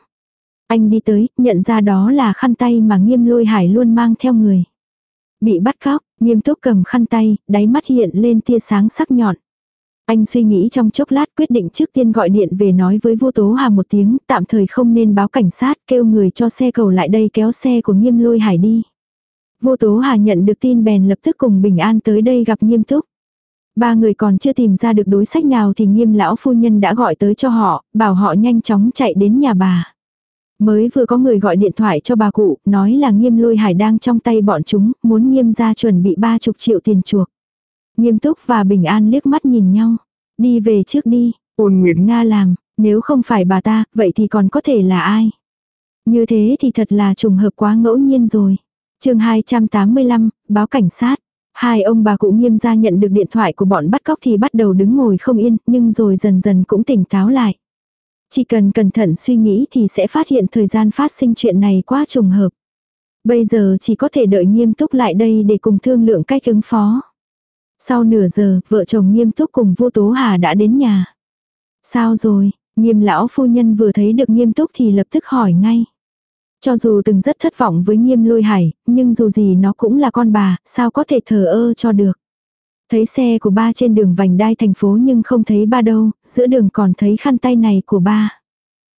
Anh đi tới, nhận ra đó là khăn tay mà nghiêm lôi hải luôn mang theo người. Bị bắt cóc, nghiêm túc cầm khăn tay, đáy mắt hiện lên tia sáng sắc nhọn. Anh suy nghĩ trong chốc lát quyết định trước tiên gọi điện về nói với vô Tố Hà một tiếng, tạm thời không nên báo cảnh sát, kêu người cho xe cầu lại đây kéo xe của nghiêm lôi hải đi. Vô Tố Hà nhận được tin bèn lập tức cùng Bình An tới đây gặp nghiêm túc. Ba người còn chưa tìm ra được đối sách nào thì nghiêm lão phu nhân đã gọi tới cho họ, bảo họ nhanh chóng chạy đến nhà bà. Mới vừa có người gọi điện thoại cho bà cụ, nói là nghiêm lôi hải đang trong tay bọn chúng, muốn nghiêm ra chuẩn bị ba chục triệu tiền chuộc. Nghiêm túc và bình an liếc mắt nhìn nhau. Đi về trước đi, ôn nguyệt Nga làm, nếu không phải bà ta, vậy thì còn có thể là ai? Như thế thì thật là trùng hợp quá ngẫu nhiên rồi chương 285, báo cảnh sát. Hai ông bà cụ nghiêm gia nhận được điện thoại của bọn bắt cóc thì bắt đầu đứng ngồi không yên, nhưng rồi dần dần cũng tỉnh táo lại. Chỉ cần cẩn thận suy nghĩ thì sẽ phát hiện thời gian phát sinh chuyện này quá trùng hợp. Bây giờ chỉ có thể đợi nghiêm túc lại đây để cùng thương lượng cách ứng phó. Sau nửa giờ, vợ chồng nghiêm túc cùng vô tố hà đã đến nhà. Sao rồi, nghiêm lão phu nhân vừa thấy được nghiêm túc thì lập tức hỏi ngay. Cho dù từng rất thất vọng với nghiêm lôi hải, nhưng dù gì nó cũng là con bà, sao có thể thờ ơ cho được. Thấy xe của ba trên đường vành đai thành phố nhưng không thấy ba đâu, giữa đường còn thấy khăn tay này của ba.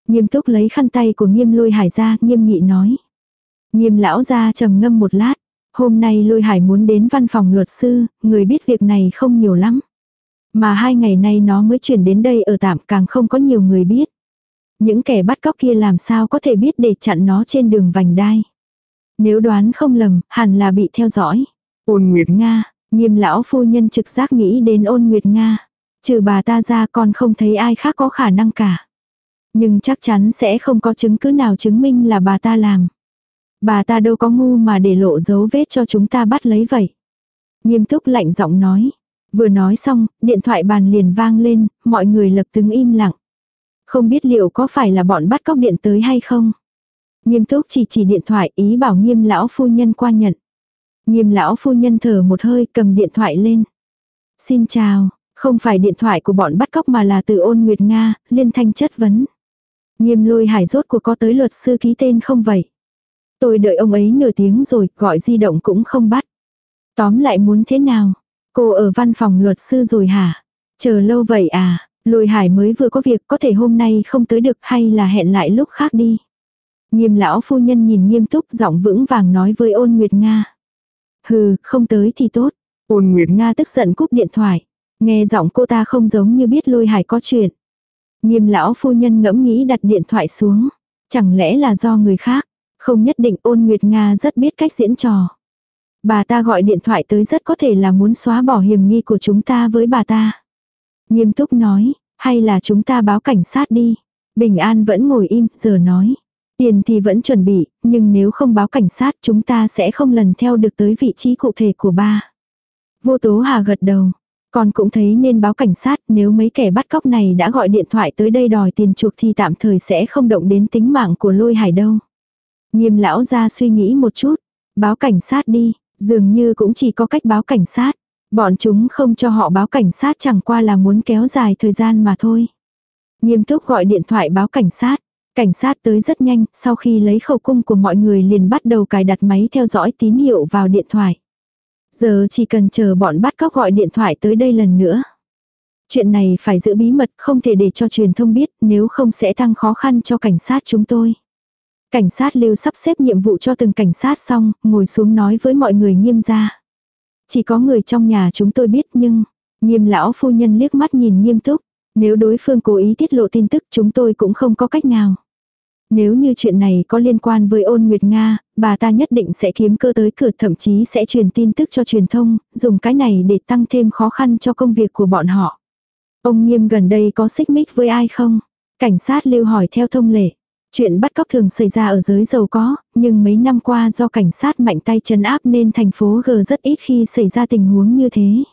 Nghiêm túc lấy khăn tay của nghiêm lôi hải ra, nghiêm nghị nói. Nghiêm lão ra trầm ngâm một lát. Hôm nay lôi hải muốn đến văn phòng luật sư, người biết việc này không nhiều lắm. Mà hai ngày nay nó mới chuyển đến đây ở tạm càng không có nhiều người biết. Những kẻ bắt cóc kia làm sao có thể biết để chặn nó trên đường vành đai. Nếu đoán không lầm, hẳn là bị theo dõi. Ôn Nguyệt Nga, nghiêm lão phu nhân trực giác nghĩ đến ôn Nguyệt Nga. Trừ bà ta ra còn không thấy ai khác có khả năng cả. Nhưng chắc chắn sẽ không có chứng cứ nào chứng minh là bà ta làm. Bà ta đâu có ngu mà để lộ dấu vết cho chúng ta bắt lấy vậy. Nghiêm túc lạnh giọng nói. Vừa nói xong, điện thoại bàn liền vang lên, mọi người lập tức im lặng. Không biết liệu có phải là bọn bắt cóc điện tới hay không? Nghiêm túc chỉ chỉ điện thoại ý bảo nghiêm lão phu nhân qua nhận. Nghiêm lão phu nhân thở một hơi cầm điện thoại lên. Xin chào, không phải điện thoại của bọn bắt cóc mà là từ ôn Nguyệt Nga, liên thanh chất vấn. Nghiêm lôi hải rốt của có tới luật sư ký tên không vậy? Tôi đợi ông ấy nửa tiếng rồi, gọi di động cũng không bắt. Tóm lại muốn thế nào? Cô ở văn phòng luật sư rồi hả? Chờ lâu vậy à? Lôi hải mới vừa có việc có thể hôm nay không tới được hay là hẹn lại lúc khác đi. Nghiêm lão phu nhân nhìn nghiêm túc giọng vững vàng nói với ôn Nguyệt Nga. Hừ, không tới thì tốt. Ôn Nguyệt Nga tức giận cúp điện thoại. Nghe giọng cô ta không giống như biết lôi hải có chuyện. Nghiêm lão phu nhân ngẫm nghĩ đặt điện thoại xuống. Chẳng lẽ là do người khác. Không nhất định ôn Nguyệt Nga rất biết cách diễn trò. Bà ta gọi điện thoại tới rất có thể là muốn xóa bỏ hiểm nghi của chúng ta với bà ta. Nghiêm túc nói, hay là chúng ta báo cảnh sát đi. Bình An vẫn ngồi im, giờ nói. Tiền thì vẫn chuẩn bị, nhưng nếu không báo cảnh sát chúng ta sẽ không lần theo được tới vị trí cụ thể của ba. Vô Tố Hà gật đầu. Con cũng thấy nên báo cảnh sát nếu mấy kẻ bắt cóc này đã gọi điện thoại tới đây đòi tiền chuộc thì tạm thời sẽ không động đến tính mạng của lôi hải đâu. Nghiêm lão ra suy nghĩ một chút. Báo cảnh sát đi, dường như cũng chỉ có cách báo cảnh sát. Bọn chúng không cho họ báo cảnh sát chẳng qua là muốn kéo dài thời gian mà thôi. Nghiêm túc gọi điện thoại báo cảnh sát. Cảnh sát tới rất nhanh, sau khi lấy khẩu cung của mọi người liền bắt đầu cài đặt máy theo dõi tín hiệu vào điện thoại. Giờ chỉ cần chờ bọn bắt cóc gọi điện thoại tới đây lần nữa. Chuyện này phải giữ bí mật, không thể để cho truyền thông biết, nếu không sẽ tăng khó khăn cho cảnh sát chúng tôi. Cảnh sát lưu sắp xếp nhiệm vụ cho từng cảnh sát xong, ngồi xuống nói với mọi người nghiêm ra. Chỉ có người trong nhà chúng tôi biết nhưng, nghiêm lão phu nhân liếc mắt nhìn nghiêm túc. Nếu đối phương cố ý tiết lộ tin tức chúng tôi cũng không có cách nào. Nếu như chuyện này có liên quan với ôn Nguyệt Nga, bà ta nhất định sẽ kiếm cơ tới cửa thậm chí sẽ truyền tin tức cho truyền thông, dùng cái này để tăng thêm khó khăn cho công việc của bọn họ. Ông nghiêm gần đây có xích mích với ai không? Cảnh sát lưu hỏi theo thông lệ. Chuyện bắt cóc thường xảy ra ở giới giàu có, nhưng mấy năm qua do cảnh sát mạnh tay chấn áp nên thành phố G rất ít khi xảy ra tình huống như thế.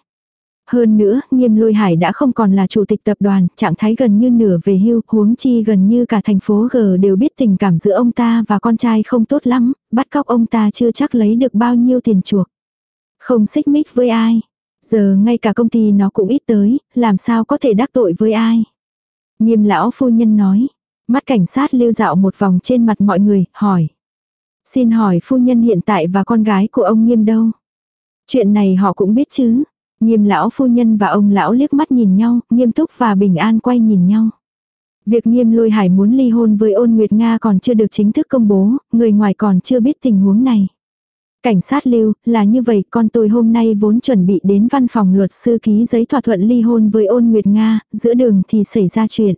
Hơn nữa, nghiêm lôi hải đã không còn là chủ tịch tập đoàn, trạng thái gần như nửa về hưu, huống chi gần như cả thành phố G đều biết tình cảm giữa ông ta và con trai không tốt lắm, bắt cóc ông ta chưa chắc lấy được bao nhiêu tiền chuộc. Không xích mích với ai. Giờ ngay cả công ty nó cũng ít tới, làm sao có thể đắc tội với ai. Nghiêm lão phu nhân nói. Mắt cảnh sát lưu dạo một vòng trên mặt mọi người, hỏi. Xin hỏi phu nhân hiện tại và con gái của ông nghiêm đâu? Chuyện này họ cũng biết chứ. Nghiêm lão phu nhân và ông lão liếc mắt nhìn nhau, nghiêm túc và bình an quay nhìn nhau. Việc nghiêm lôi hải muốn ly hôn với ôn Nguyệt Nga còn chưa được chính thức công bố, người ngoài còn chưa biết tình huống này. Cảnh sát lưu, là như vậy con tôi hôm nay vốn chuẩn bị đến văn phòng luật sư ký giấy thỏa thuận ly hôn với ôn Nguyệt Nga, giữa đường thì xảy ra chuyện.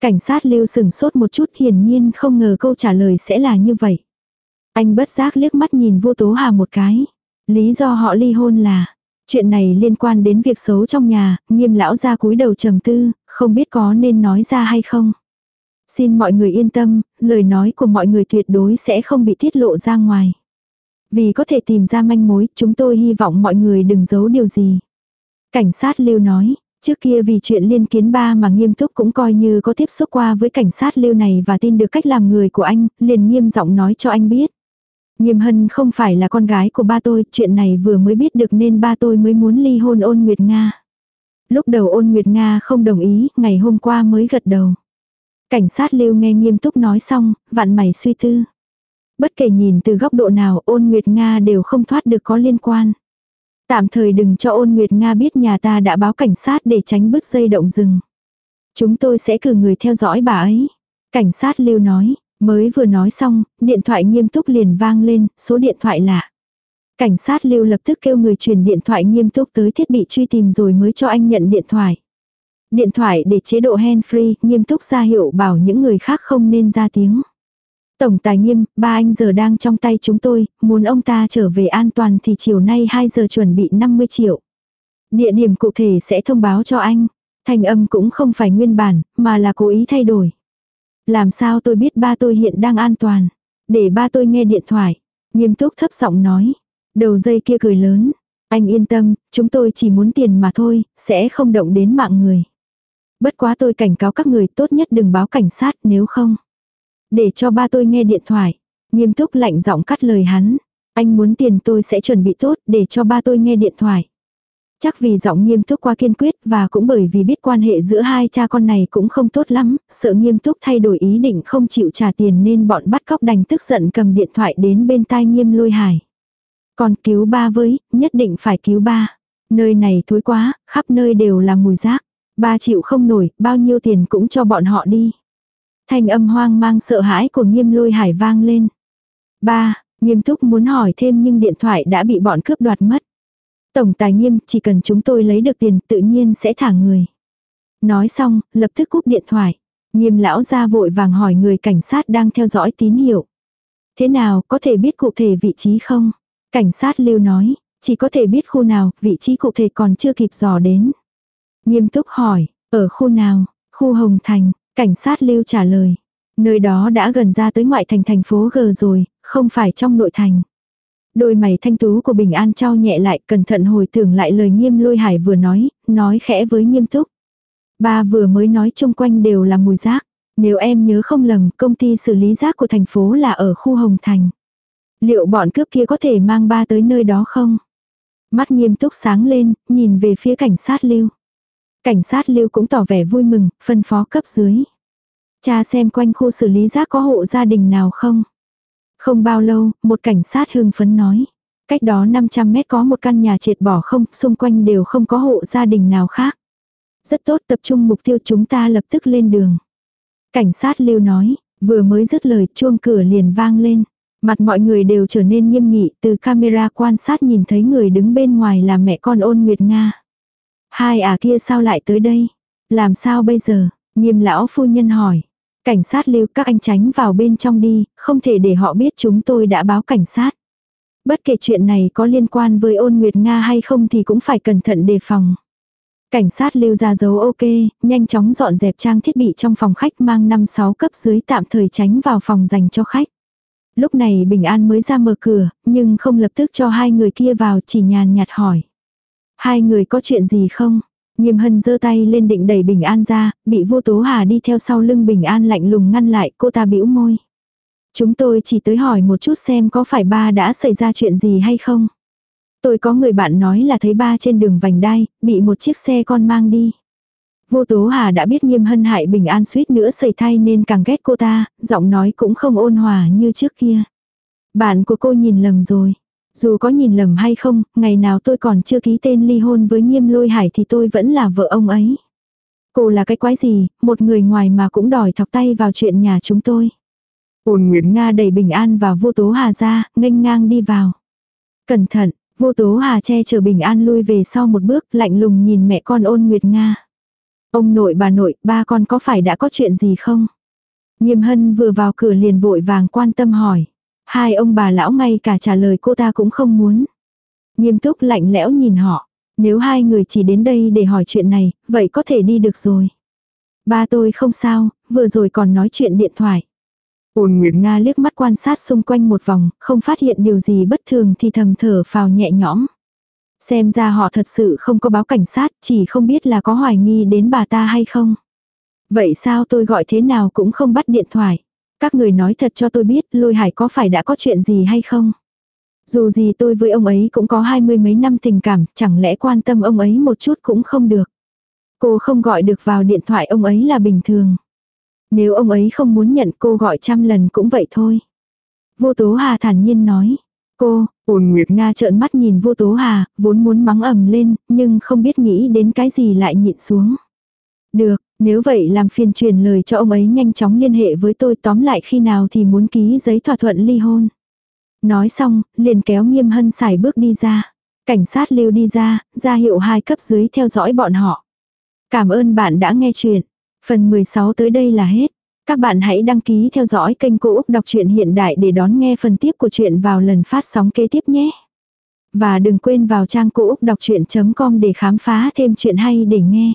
Cảnh sát lưu sừng sốt một chút hiển nhiên không ngờ câu trả lời sẽ là như vậy. Anh bất giác liếc mắt nhìn vô tố hà một cái. Lý do họ ly hôn là, Chuyện này liên quan đến việc xấu trong nhà, nghiêm lão ra cúi đầu trầm tư, không biết có nên nói ra hay không. Xin mọi người yên tâm, lời nói của mọi người tuyệt đối sẽ không bị tiết lộ ra ngoài. Vì có thể tìm ra manh mối, chúng tôi hy vọng mọi người đừng giấu điều gì. Cảnh sát lưu nói, trước kia vì chuyện liên kiến ba mà nghiêm túc cũng coi như có tiếp xúc qua với cảnh sát lưu này và tin được cách làm người của anh, liền nghiêm giọng nói cho anh biết. Nghiêm hân không phải là con gái của ba tôi, chuyện này vừa mới biết được nên ba tôi mới muốn ly hôn ôn Nguyệt Nga. Lúc đầu ôn Nguyệt Nga không đồng ý, ngày hôm qua mới gật đầu. Cảnh sát lưu nghe nghiêm túc nói xong, vạn mày suy tư. Bất kể nhìn từ góc độ nào ôn Nguyệt Nga đều không thoát được có liên quan. Tạm thời đừng cho ôn Nguyệt Nga biết nhà ta đã báo cảnh sát để tránh bứt dây động rừng. Chúng tôi sẽ cử người theo dõi bà ấy. Cảnh sát lưu nói, Mới vừa nói xong, điện thoại nghiêm túc liền vang lên, số điện thoại lạ. Cảnh sát lưu lập tức kêu người truyền điện thoại nghiêm túc tới thiết bị truy tìm rồi mới cho anh nhận điện thoại. Điện thoại để chế độ hand free, nghiêm túc ra hiệu bảo những người khác không nên ra tiếng. Tổng tài nghiêm, ba anh giờ đang trong tay chúng tôi, muốn ông ta trở về an toàn thì chiều nay 2 giờ chuẩn bị 50 triệu. Địa điểm cụ thể sẽ thông báo cho anh. Thành âm cũng không phải nguyên bản, mà là cố ý thay đổi. Làm sao tôi biết ba tôi hiện đang an toàn. Để ba tôi nghe điện thoại. Nghiêm túc thấp giọng nói. Đầu dây kia cười lớn. Anh yên tâm, chúng tôi chỉ muốn tiền mà thôi, sẽ không động đến mạng người. Bất quá tôi cảnh cáo các người tốt nhất đừng báo cảnh sát nếu không. Để cho ba tôi nghe điện thoại. Nghiêm túc lạnh giọng cắt lời hắn. Anh muốn tiền tôi sẽ chuẩn bị tốt để cho ba tôi nghe điện thoại. Chắc vì giọng nghiêm túc quá kiên quyết và cũng bởi vì biết quan hệ giữa hai cha con này cũng không tốt lắm, sợ nghiêm túc thay đổi ý định không chịu trả tiền nên bọn bắt cóc đành tức giận cầm điện thoại đến bên tai nghiêm lôi hải. Còn cứu ba với, nhất định phải cứu ba. Nơi này thối quá, khắp nơi đều là mùi rác. Ba chịu không nổi, bao nhiêu tiền cũng cho bọn họ đi. Thanh âm hoang mang sợ hãi của nghiêm lôi hải vang lên. Ba, nghiêm túc muốn hỏi thêm nhưng điện thoại đã bị bọn cướp đoạt mất. Tổng tài nghiêm, chỉ cần chúng tôi lấy được tiền tự nhiên sẽ thả người. Nói xong, lập tức cúp điện thoại. Nghiêm lão ra vội vàng hỏi người cảnh sát đang theo dõi tín hiệu. Thế nào, có thể biết cụ thể vị trí không? Cảnh sát lưu nói, chỉ có thể biết khu nào, vị trí cụ thể còn chưa kịp dò đến. Nghiêm túc hỏi, ở khu nào? Khu Hồng Thành, cảnh sát lưu trả lời. Nơi đó đã gần ra tới ngoại thành thành phố G rồi, không phải trong nội thành. Đôi mày thanh tú của Bình An trao nhẹ lại, cẩn thận hồi tưởng lại lời nghiêm lôi hải vừa nói, nói khẽ với nghiêm túc. Ba vừa mới nói chung quanh đều là mùi rác. Nếu em nhớ không lầm, công ty xử lý rác của thành phố là ở khu Hồng Thành. Liệu bọn cướp kia có thể mang ba tới nơi đó không? Mắt nghiêm túc sáng lên, nhìn về phía cảnh sát lưu. Cảnh sát lưu cũng tỏ vẻ vui mừng, phân phó cấp dưới. Cha xem quanh khu xử lý rác có hộ gia đình nào không? Không bao lâu, một cảnh sát hưng phấn nói. Cách đó 500 mét có một căn nhà triệt bỏ không, xung quanh đều không có hộ gia đình nào khác. Rất tốt tập trung mục tiêu chúng ta lập tức lên đường. Cảnh sát lưu nói, vừa mới dứt lời chuông cửa liền vang lên. Mặt mọi người đều trở nên nghiêm nghị từ camera quan sát nhìn thấy người đứng bên ngoài là mẹ con ôn Nguyệt Nga. Hai à kia sao lại tới đây? Làm sao bây giờ? Nghiêm lão phu nhân hỏi. Cảnh sát lưu các anh tránh vào bên trong đi, không thể để họ biết chúng tôi đã báo cảnh sát. Bất kể chuyện này có liên quan với ôn Nguyệt Nga hay không thì cũng phải cẩn thận đề phòng. Cảnh sát lưu ra dấu ok, nhanh chóng dọn dẹp trang thiết bị trong phòng khách mang 5-6 cấp dưới tạm thời tránh vào phòng dành cho khách. Lúc này Bình An mới ra mở cửa, nhưng không lập tức cho hai người kia vào chỉ nhàn nhạt hỏi. Hai người có chuyện gì không? Nghiêm hân giơ tay lên định đẩy Bình An ra, bị vô tố hà đi theo sau lưng Bình An lạnh lùng ngăn lại cô ta bĩu môi. Chúng tôi chỉ tới hỏi một chút xem có phải ba đã xảy ra chuyện gì hay không. Tôi có người bạn nói là thấy ba trên đường vành đai, bị một chiếc xe con mang đi. Vô Tố Hà đã biết nghiêm hân hại bình an suýt nữa xảy thai nên càng ghét cô ta, giọng nói cũng không ôn hòa như trước kia. Bạn của cô nhìn lầm rồi. Dù có nhìn lầm hay không, ngày nào tôi còn chưa ký tên ly hôn với nghiêm lôi hải thì tôi vẫn là vợ ông ấy. Cô là cái quái gì, một người ngoài mà cũng đòi thọc tay vào chuyện nhà chúng tôi. Ôn Nguyệt Nga đẩy bình an và vô tố hà ra, nghênh ngang đi vào. Cẩn thận, vô tố hà che chở bình an lui về sau một bước lạnh lùng nhìn mẹ con ôn Nguyệt Nga. Ông nội bà nội, ba con có phải đã có chuyện gì không? Nghiêm hân vừa vào cửa liền vội vàng quan tâm hỏi. Hai ông bà lão ngay cả trả lời cô ta cũng không muốn. Nghiêm túc lạnh lẽo nhìn họ. Nếu hai người chỉ đến đây để hỏi chuyện này, vậy có thể đi được rồi. Ba tôi không sao, vừa rồi còn nói chuyện điện thoại. Ôn Nguyệt Nga liếc mắt quan sát xung quanh một vòng, không phát hiện điều gì bất thường thì thầm thở phào nhẹ nhõm. Xem ra họ thật sự không có báo cảnh sát, chỉ không biết là có hoài nghi đến bà ta hay không. Vậy sao tôi gọi thế nào cũng không bắt điện thoại. Các người nói thật cho tôi biết lôi hải có phải đã có chuyện gì hay không. Dù gì tôi với ông ấy cũng có hai mươi mấy năm tình cảm, chẳng lẽ quan tâm ông ấy một chút cũng không được. Cô không gọi được vào điện thoại ông ấy là bình thường. Nếu ông ấy không muốn nhận cô gọi trăm lần cũng vậy thôi. Vô Tố Hà thản nhiên nói. Cô, ôn Nguyệt Nga trợn mắt nhìn vô Tố Hà, vốn muốn mắng ầm lên, nhưng không biết nghĩ đến cái gì lại nhịn xuống. Được, nếu vậy làm phiền truyền lời cho ông ấy nhanh chóng liên hệ với tôi tóm lại khi nào thì muốn ký giấy thỏa thuận ly hôn. Nói xong, liền kéo nghiêm hân xài bước đi ra. Cảnh sát lưu đi ra, ra hiệu hai cấp dưới theo dõi bọn họ. Cảm ơn bạn đã nghe chuyện. Phần 16 tới đây là hết. Các bạn hãy đăng ký theo dõi kênh Cô Úc Đọc truyện Hiện Đại để đón nghe phần tiếp của chuyện vào lần phát sóng kế tiếp nhé. Và đừng quên vào trang cô úc đọc chuyện.com để khám phá thêm chuyện hay để nghe.